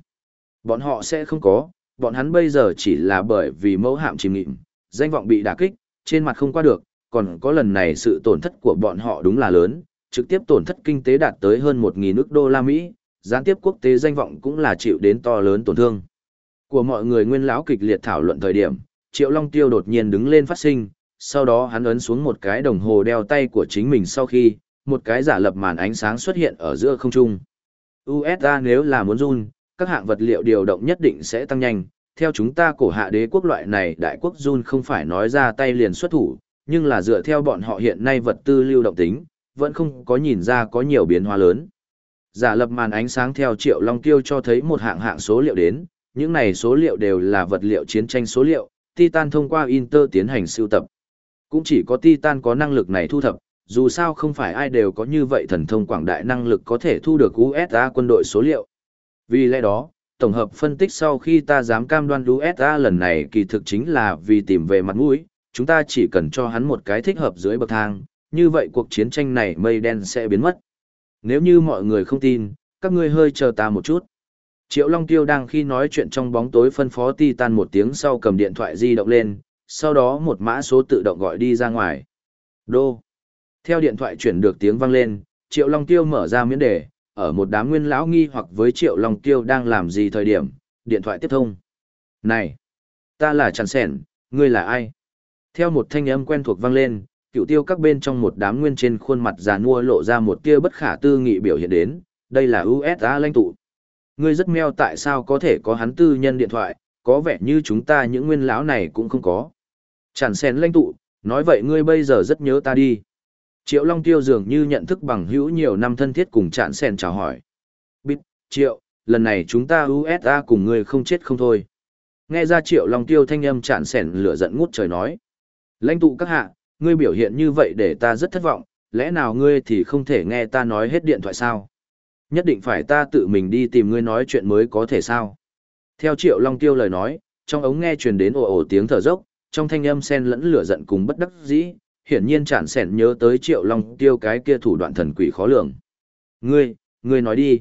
Bọn họ sẽ không có, bọn hắn bây giờ chỉ là bởi vì mẫu hạm chìm nghịm, danh vọng bị đả kích, trên mặt không qua được, còn có lần này sự tổn thất của bọn họ đúng là lớn, trực tiếp tổn thất kinh tế đạt tới hơn 1.000 nước đô la Mỹ, gián tiếp quốc tế danh vọng cũng là chịu đến to lớn tổn thương. Của mọi người nguyên lão kịch liệt thảo luận thời điểm, Triệu Long Tiêu đột nhiên đứng lên phát sinh, sau đó hắn ấn xuống một cái đồng hồ đeo tay của chính mình sau khi, một cái giả lập màn ánh sáng xuất hiện ở giữa không trung. USA nếu là muốn run, các hạng vật liệu điều động nhất định sẽ tăng nhanh. Theo chúng ta cổ hạ đế quốc loại này đại quốc run không phải nói ra tay liền xuất thủ, nhưng là dựa theo bọn họ hiện nay vật tư lưu động tính, vẫn không có nhìn ra có nhiều biến hóa lớn. Giả lập màn ánh sáng theo Triệu Long Tiêu cho thấy một hạng hạng số liệu đến, những này số liệu đều là vật liệu chiến tranh số liệu, Titan thông qua Inter tiến hành sưu tập. Cũng chỉ có Titan có năng lực này thu thập, dù sao không phải ai đều có như vậy thần thông quảng đại năng lực có thể thu được USA quân đội số liệu. Vì lẽ đó, tổng hợp phân tích sau khi ta dám cam đoan USA lần này kỳ thực chính là vì tìm về mặt mũi, chúng ta chỉ cần cho hắn một cái thích hợp dưới bậc thang, như vậy cuộc chiến tranh này mây đen sẽ biến mất. Nếu như mọi người không tin, các ngươi hơi chờ ta một chút. Triệu Long Tiêu đang khi nói chuyện trong bóng tối phân phó Titan một tiếng sau cầm điện thoại di động lên, sau đó một mã số tự động gọi đi ra ngoài. Đô. Theo điện thoại chuyển được tiếng vang lên, Triệu Long Tiêu mở ra miễn đề, ở một đám nguyên lão nghi hoặc với Triệu Long Tiêu đang làm gì thời điểm, điện thoại tiếp thông. Này, ta là Trần Sẻn, ngươi là ai? Theo một thanh âm quen thuộc vang lên, cựu tiêu các bên trong một đám nguyên trên khuôn mặt già nua lộ ra một tia bất khả tư nghị biểu hiện đến, đây là USA lãnh tụ. Ngươi rất meo tại sao có thể có hắn tư nhân điện thoại, có vẻ như chúng ta những nguyên lão này cũng không có. Chẳng sen lãnh tụ, nói vậy ngươi bây giờ rất nhớ ta đi. Triệu Long Tiêu dường như nhận thức bằng hữu nhiều năm thân thiết cùng chạn sen chào hỏi. Bít, Triệu, lần này chúng ta USA cùng ngươi không chết không thôi. Nghe ra Triệu Long Tiêu thanh âm chạn sen lửa giận ngút trời nói. Lãnh tụ các hạ, ngươi biểu hiện như vậy để ta rất thất vọng, lẽ nào ngươi thì không thể nghe ta nói hết điện thoại sao? Nhất định phải ta tự mình đi tìm ngươi nói chuyện mới có thể sao? Theo Triệu Long Tiêu lời nói, trong ống nghe truyền đến ồ ồ tiếng thở dốc, trong thanh âm xen lẫn lửa giận cùng bất đắc dĩ, hiển nhiên chản sẻn nhớ tới Triệu Long Tiêu cái kia thủ đoạn thần quỷ khó lường. Ngươi, ngươi nói đi.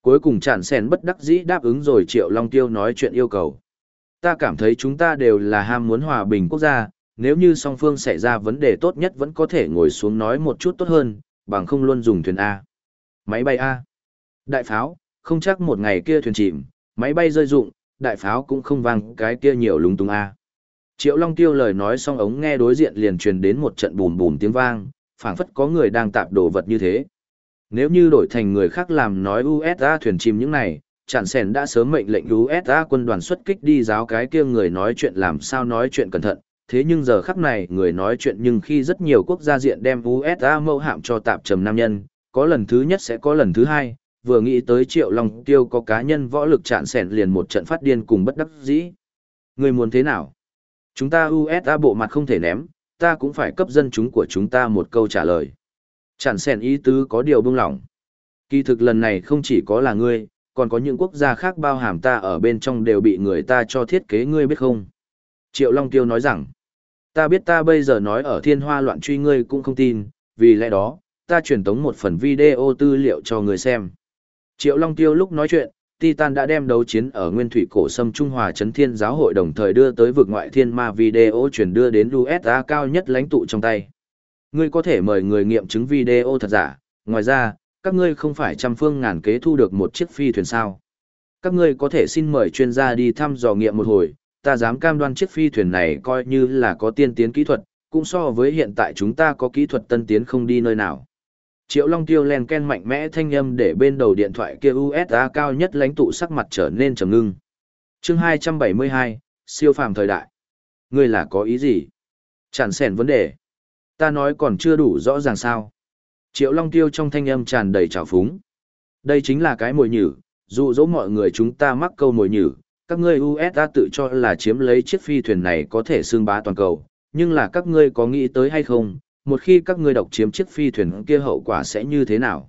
Cuối cùng chản sẻn bất đắc dĩ đáp ứng rồi Triệu Long Tiêu nói chuyện yêu cầu. Ta cảm thấy chúng ta đều là ham muốn hòa bình quốc gia, nếu như song phương xảy ra vấn đề tốt nhất vẫn có thể ngồi xuống nói một chút tốt hơn, bằng không luôn dùng thuyền A. Máy bay A. Đại pháo, không chắc một ngày kia thuyền chìm, máy bay rơi rụng, đại pháo cũng không vang cái kia nhiều lúng túng A. Triệu Long Tiêu lời nói xong ống nghe đối diện liền truyền đến một trận bùm bùm tiếng vang, phảng phất có người đang tạp đồ vật như thế. Nếu như đổi thành người khác làm nói USA thuyền chìm những này, Chản Sèn đã sớm mệnh lệnh USA quân đoàn xuất kích đi giáo cái kia người nói chuyện làm sao nói chuyện cẩn thận, thế nhưng giờ khắc này người nói chuyện nhưng khi rất nhiều quốc gia diện đem USA mâu hạm cho tạp trầm nam nhân, có lần thứ nhất sẽ có lần thứ hai, vừa nghĩ tới triệu long tiêu có cá nhân võ lực chạn sẻn liền một trận phát điên cùng bất đắc dĩ. Người muốn thế nào? Chúng ta USA bộ mặt không thể ném, ta cũng phải cấp dân chúng của chúng ta một câu trả lời. Chẳng sẻn ý tứ có điều bưng lỏng. Kỳ thực lần này không chỉ có là ngươi, còn có những quốc gia khác bao hàm ta ở bên trong đều bị người ta cho thiết kế ngươi biết không? Triệu Long Tiêu nói rằng, ta biết ta bây giờ nói ở thiên hoa loạn truy ngươi cũng không tin, vì lẽ đó, ta truyền tống một phần video tư liệu cho người xem. Triệu Long Tiêu lúc nói chuyện, Titan đã đem đấu chiến ở nguyên thủy cổ sâm Trung Hòa Trấn Thiên Giáo hội đồng thời đưa tới vực ngoại thiên ma video truyền đưa đến USA cao nhất lãnh tụ trong tay. Ngươi có thể mời người nghiệm chứng video thật giả, ngoài ra, các ngươi không phải trăm phương ngàn kế thu được một chiếc phi thuyền sao. Các ngươi có thể xin mời chuyên gia đi thăm dò nghiệm một hồi, ta dám cam đoan chiếc phi thuyền này coi như là có tiên tiến kỹ thuật, cũng so với hiện tại chúng ta có kỹ thuật tân tiến không đi nơi nào. Triệu Long Tiêu len ken mạnh mẽ thanh âm để bên đầu điện thoại kia USA cao nhất lãnh tụ sắc mặt trở nên trầm ngưng. Chương 272, siêu phàm thời đại. Ngươi là có ý gì? Chẳng sẻn vấn đề. Ta nói còn chưa đủ rõ ràng sao. Triệu Long Tiêu trong thanh âm tràn đầy trào phúng. Đây chính là cái mồi nhử, dụ dỗ mọi người chúng ta mắc câu mồi nhử. Các ngươi USA tự cho là chiếm lấy chiếc phi thuyền này có thể xương bá toàn cầu, nhưng là các ngươi có nghĩ tới hay không, một khi các ngươi độc chiếm chiếc phi thuyền kia hậu quả sẽ như thế nào?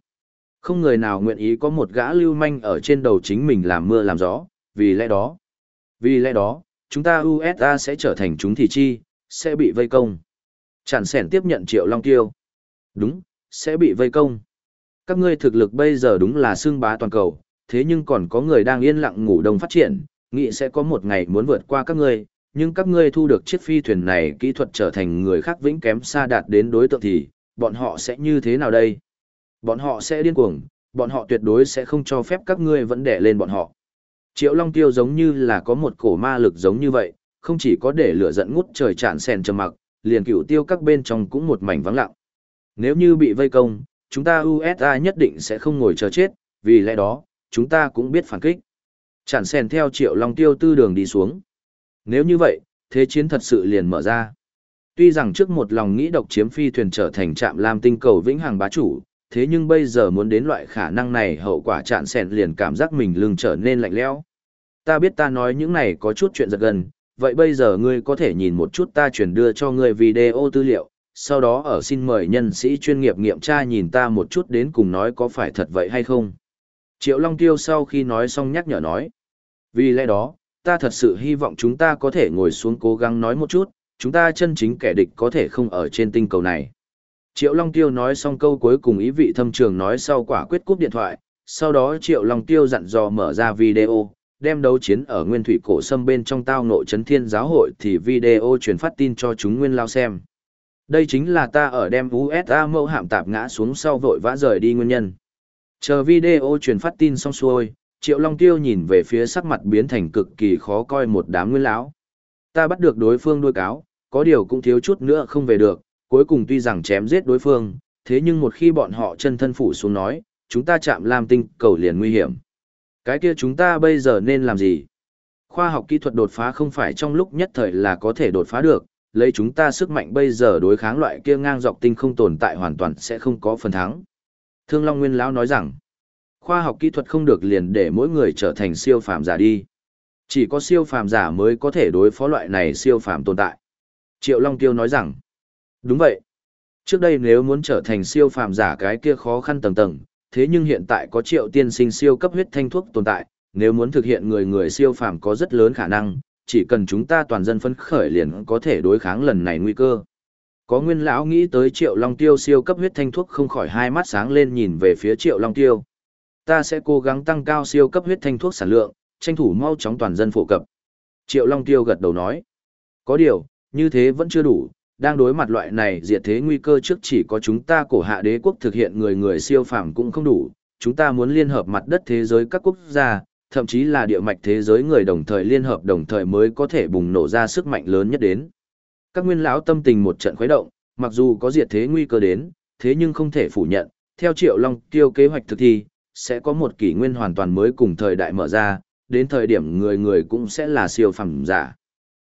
Không người nào nguyện ý có một gã lưu manh ở trên đầu chính mình làm mưa làm gió, vì lẽ đó. Vì lẽ đó, chúng ta USA sẽ trở thành chúng thị chi, sẽ bị vây công. Chẳng sẻn tiếp nhận triệu long tiêu. Đúng, sẽ bị vây công. Các ngươi thực lực bây giờ đúng là xương bá toàn cầu, thế nhưng còn có người đang yên lặng ngủ đông phát triển, nghĩ sẽ có một ngày muốn vượt qua các ngươi, nhưng các ngươi thu được chiếc phi thuyền này kỹ thuật trở thành người khác vĩnh kém xa đạt đến đối tượng thì, bọn họ sẽ như thế nào đây? Bọn họ sẽ điên cuồng, bọn họ tuyệt đối sẽ không cho phép các ngươi vẫn đẻ lên bọn họ. Triệu Long Tiêu giống như là có một cổ ma lực giống như vậy, không chỉ có để lửa giận ngút trời tràn sèn trầm mặc, liền cựu tiêu các bên trong cũng một mảnh vắng lặng. Nếu như bị vây công, chúng ta USA nhất định sẽ không ngồi chờ chết, vì lẽ đó, chúng ta cũng biết phản kích. Tràn sèn theo Triệu Long Tiêu tư đường đi xuống. Nếu như vậy, thế chiến thật sự liền mở ra. Tuy rằng trước một lòng nghĩ độc chiếm phi thuyền trở thành trạm lam tinh cầu vĩnh hằng bá chủ, thế nhưng bây giờ muốn đến loại khả năng này hậu quả chạn sẹn liền cảm giác mình lưng trở nên lạnh lẽo. Ta biết ta nói những này có chút chuyện giật gần, vậy bây giờ ngươi có thể nhìn một chút ta chuyển đưa cho ngươi video tư liệu, sau đó ở xin mời nhân sĩ chuyên nghiệp nghiệm tra nhìn ta một chút đến cùng nói có phải thật vậy hay không. Triệu Long Tiêu sau khi nói xong nhắc nhở nói. Vì lẽ đó, ta thật sự hy vọng chúng ta có thể ngồi xuống cố gắng nói một chút, chúng ta chân chính kẻ địch có thể không ở trên tinh cầu này. Triệu Long Tiêu nói xong câu cuối cùng ý vị thâm trường nói sau quả quyết cúp điện thoại, sau đó Triệu Long Tiêu dặn dò mở ra video, đem đấu chiến ở nguyên thủy cổ sâm bên trong tao nội chấn thiên giáo hội thì video truyền phát tin cho chúng nguyên lao xem. Đây chính là ta ở đem USA mẫu hạm tạp ngã xuống sau vội vã rời đi nguyên nhân. Chờ video truyền phát tin xong xuôi, Triệu Long Tiêu nhìn về phía sắc mặt biến thành cực kỳ khó coi một đám nguyên lão. Ta bắt được đối phương đuôi cáo, có điều cũng thiếu chút nữa không về được, cuối cùng tuy rằng chém giết đối phương, thế nhưng một khi bọn họ chân thân phủ xuống nói, chúng ta chạm Lam tinh cầu liền nguy hiểm. Cái kia chúng ta bây giờ nên làm gì? Khoa học kỹ thuật đột phá không phải trong lúc nhất thời là có thể đột phá được, lấy chúng ta sức mạnh bây giờ đối kháng loại kia ngang dọc tinh không tồn tại hoàn toàn sẽ không có phần thắng. Thương Long Nguyên lão nói rằng, khoa học kỹ thuật không được liền để mỗi người trở thành siêu phàm giả đi. Chỉ có siêu phàm giả mới có thể đối phó loại này siêu phàm tồn tại. Triệu Long Tiêu nói rằng, đúng vậy. Trước đây nếu muốn trở thành siêu phàm giả cái kia khó khăn tầng tầng, thế nhưng hiện tại có triệu tiên sinh siêu cấp huyết thanh thuốc tồn tại, nếu muốn thực hiện người người siêu phàm có rất lớn khả năng, chỉ cần chúng ta toàn dân phấn khởi liền có thể đối kháng lần này nguy cơ. Có nguyên lão nghĩ tới triệu long tiêu siêu cấp huyết thanh thuốc không khỏi hai mắt sáng lên nhìn về phía triệu long tiêu. Ta sẽ cố gắng tăng cao siêu cấp huyết thanh thuốc sản lượng, tranh thủ mau chóng toàn dân phổ cập. Triệu long tiêu gật đầu nói. Có điều, như thế vẫn chưa đủ, đang đối mặt loại này diệt thế nguy cơ trước chỉ có chúng ta cổ hạ đế quốc thực hiện người người siêu phàm cũng không đủ, chúng ta muốn liên hợp mặt đất thế giới các quốc gia, thậm chí là địa mạch thế giới người đồng thời liên hợp đồng thời mới có thể bùng nổ ra sức mạnh lớn nhất đến. Các nguyên lão tâm tình một trận khuấy động, mặc dù có diệt thế nguy cơ đến, thế nhưng không thể phủ nhận, theo Triệu Long tiêu kế hoạch thực thi, sẽ có một kỷ nguyên hoàn toàn mới cùng thời đại mở ra, đến thời điểm người người cũng sẽ là siêu phẩm giả.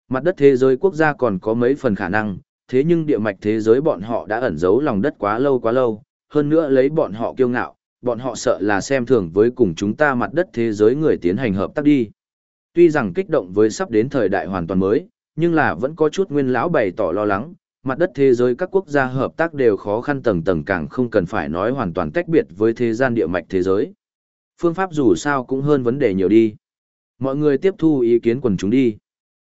Mặt đất thế giới quốc gia còn có mấy phần khả năng, thế nhưng địa mạch thế giới bọn họ đã ẩn giấu lòng đất quá lâu quá lâu, hơn nữa lấy bọn họ kiêu ngạo, bọn họ sợ là xem thường với cùng chúng ta mặt đất thế giới người tiến hành hợp tác đi. Tuy rằng kích động với sắp đến thời đại hoàn toàn mới, nhưng là vẫn có chút nguyên lão bày tỏ lo lắng, mặt đất thế giới các quốc gia hợp tác đều khó khăn tầng tầng càng không cần phải nói hoàn toàn tách biệt với thế gian địa mạch thế giới. Phương pháp dù sao cũng hơn vấn đề nhiều đi. Mọi người tiếp thu ý kiến quần chúng đi.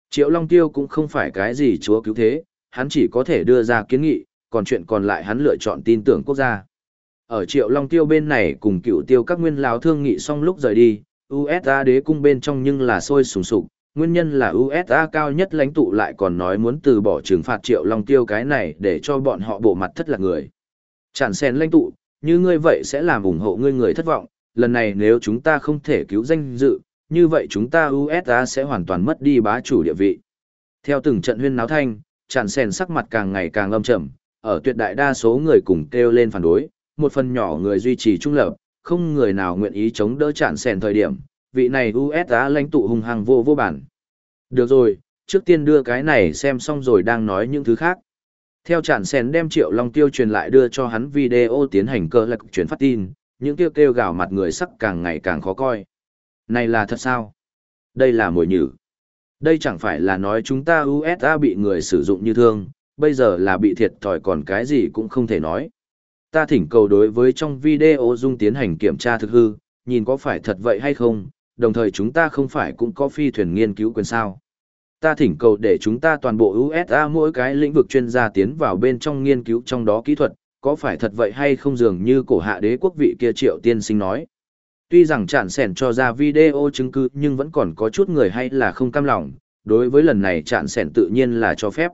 Triệu Long Tiêu cũng không phải cái gì chúa cứu thế, hắn chỉ có thể đưa ra kiến nghị, còn chuyện còn lại hắn lựa chọn tin tưởng quốc gia. Ở Triệu Long Tiêu bên này cùng cựu tiêu các nguyên lão thương nghị xong lúc rời đi, USA đế cung bên trong nhưng là sôi sùng sục, nguyên nhân là USA cao nhất lãnh tụ lại còn nói muốn từ bỏ trừng phạt Triệu Long Tiêu cái này để cho bọn họ bộ mặt thất lạc người. Chẳng xen lãnh tụ, như ngươi vậy sẽ làm ủng hộ ngươi người thất vọng, lần này nếu chúng ta không thể cứu danh dự, như vậy chúng ta USA sẽ hoàn toàn mất đi bá chủ địa vị. Theo từng trận huyên náo thanh, Chẳng sen sắc mặt càng ngày càng âm trầm, ở tuyệt đại đa số người cùng kêu lên phản đối, một phần nhỏ người duy trì trung lập, không người nào nguyện ý chống đỡ chạn sèn thời điểm, vị này USA lãnh tụ hung hăng vô vô bản. Được rồi, trước tiên đưa cái này xem xong rồi đang nói những thứ khác. Theo chản sen đem triệu long tiêu truyền lại đưa cho hắn video tiến hành cơ lạc chuyển phát tin, những kêu kêu gào mặt người sắc càng ngày càng khó coi. Này là thật sao? Đây là mồi nhử. Đây chẳng phải là nói chúng ta USA bị người sử dụng như thương, bây giờ là bị thiệt thòi còn cái gì cũng không thể nói ta thỉnh cầu đối với trong video dung tiến hành kiểm tra thực hư, nhìn có phải thật vậy hay không, đồng thời chúng ta không phải cũng có phi thuyền nghiên cứu quyền sao. Ta thỉnh cầu để chúng ta toàn bộ USA mỗi cái lĩnh vực chuyên gia tiến vào bên trong nghiên cứu trong đó kỹ thuật, có phải thật vậy hay không dường như cổ hạ đế quốc vị kia triệu tiên sinh nói. Tuy rằng chản sẻn cho ra video chứng cứ nhưng vẫn còn có chút người hay là không cam lòng, đối với lần này chản sẻn tự nhiên là cho phép.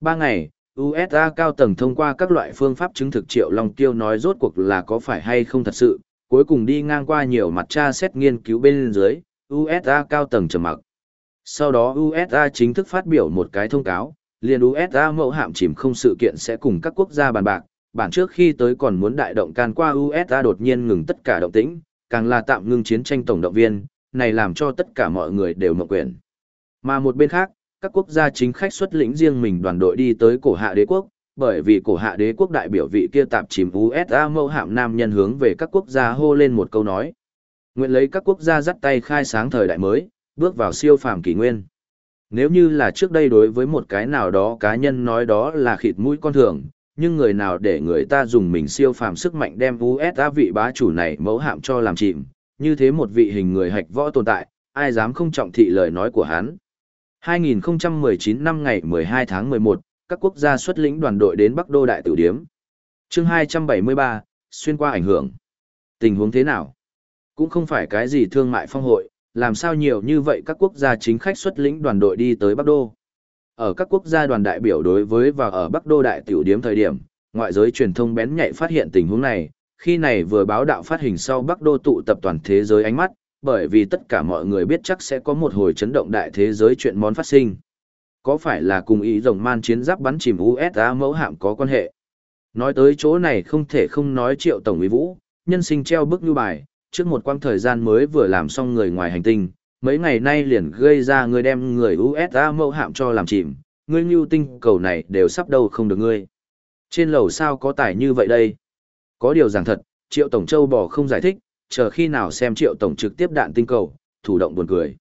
Ba ngày, USA cao tầng thông qua các loại phương pháp chứng thực Triệu Long Tiêu nói rốt cuộc là có phải hay không thật sự, cuối cùng đi ngang qua nhiều mặt tra xét nghiên cứu bên dưới, USA cao tầng trầm mặc. Sau đó USA chính thức phát biểu một cái thông cáo, liền USA mẫu hạm chìm không sự kiện sẽ cùng các quốc gia bàn bạc, bản trước khi tới còn muốn đại động can qua USA đột nhiên ngừng tất cả động tĩnh, càng là tạm ngưng chiến tranh tổng động viên, này làm cho tất cả mọi người đều mộng quyền. Mà một bên khác, các quốc gia chính khách xuất lĩnh riêng mình đoàn đội đi tới cổ hạ đế quốc, bởi vì cổ hạ đế quốc đại biểu vị kia tạp chìm USA mâu hạm nam nhân hướng về các quốc gia hô lên một câu nói. Nguyện lấy các quốc gia dắt tay khai sáng thời đại mới, bước vào siêu phàm kỷ nguyên. Nếu như là trước đây đối với một cái nào đó cá nhân nói đó là khịt mũi con thường, nhưng người nào để người ta dùng mình siêu phàm sức mạnh đem USA vị bá chủ này mẫu hạm cho làm chìm, như thế một vị hình người hạch võ tồn tại, ai dám không trọng thị lời nói của hắn. 2019 năm ngày 12 tháng 11, các quốc gia xuất lĩnh đoàn đội đến Bắc Đô Đại Tử Điếm. chương 273, xuyên qua ảnh hưởng. Tình huống thế nào? Cũng không phải cái gì thương mại phong hội, làm sao nhiều như vậy các quốc gia chính khách xuất lĩnh đoàn đội đi tới Bắc Đô. Ở các quốc gia đoàn đại biểu đối với và ở Bắc Đô Đại Tiểu Điếm thời điểm, ngoại giới truyền thông bén nhạy phát hiện tình huống này, khi này vừa báo đạo phát hình sau Bắc Đô tụ tập toàn thế giới ánh mắt, bởi vì tất cả mọi người biết chắc sẽ có một hồi chấn động đại thế giới chuyện món phát sinh có phải là cùng ý rồng man chiến giáp bắn chìm USA mẫu hạm có quan hệ? Nói tới chỗ này không thể không nói triệu tổng uy vũ, nhân sinh treo bức như bài, trước một quãng thời gian mới vừa làm xong người ngoài hành tinh, mấy ngày nay liền gây ra người đem người USA mẫu hạm cho làm chìm, ngươi như tinh cầu này đều sắp đâu không được ngươi. Trên lầu sao có tài như vậy đây? Có điều rằng thật, Triệu Tổng Châu bỏ không giải thích, chờ khi nào xem Triệu Tổng trực tiếp đạn tinh cầu, thủ động buồn cười.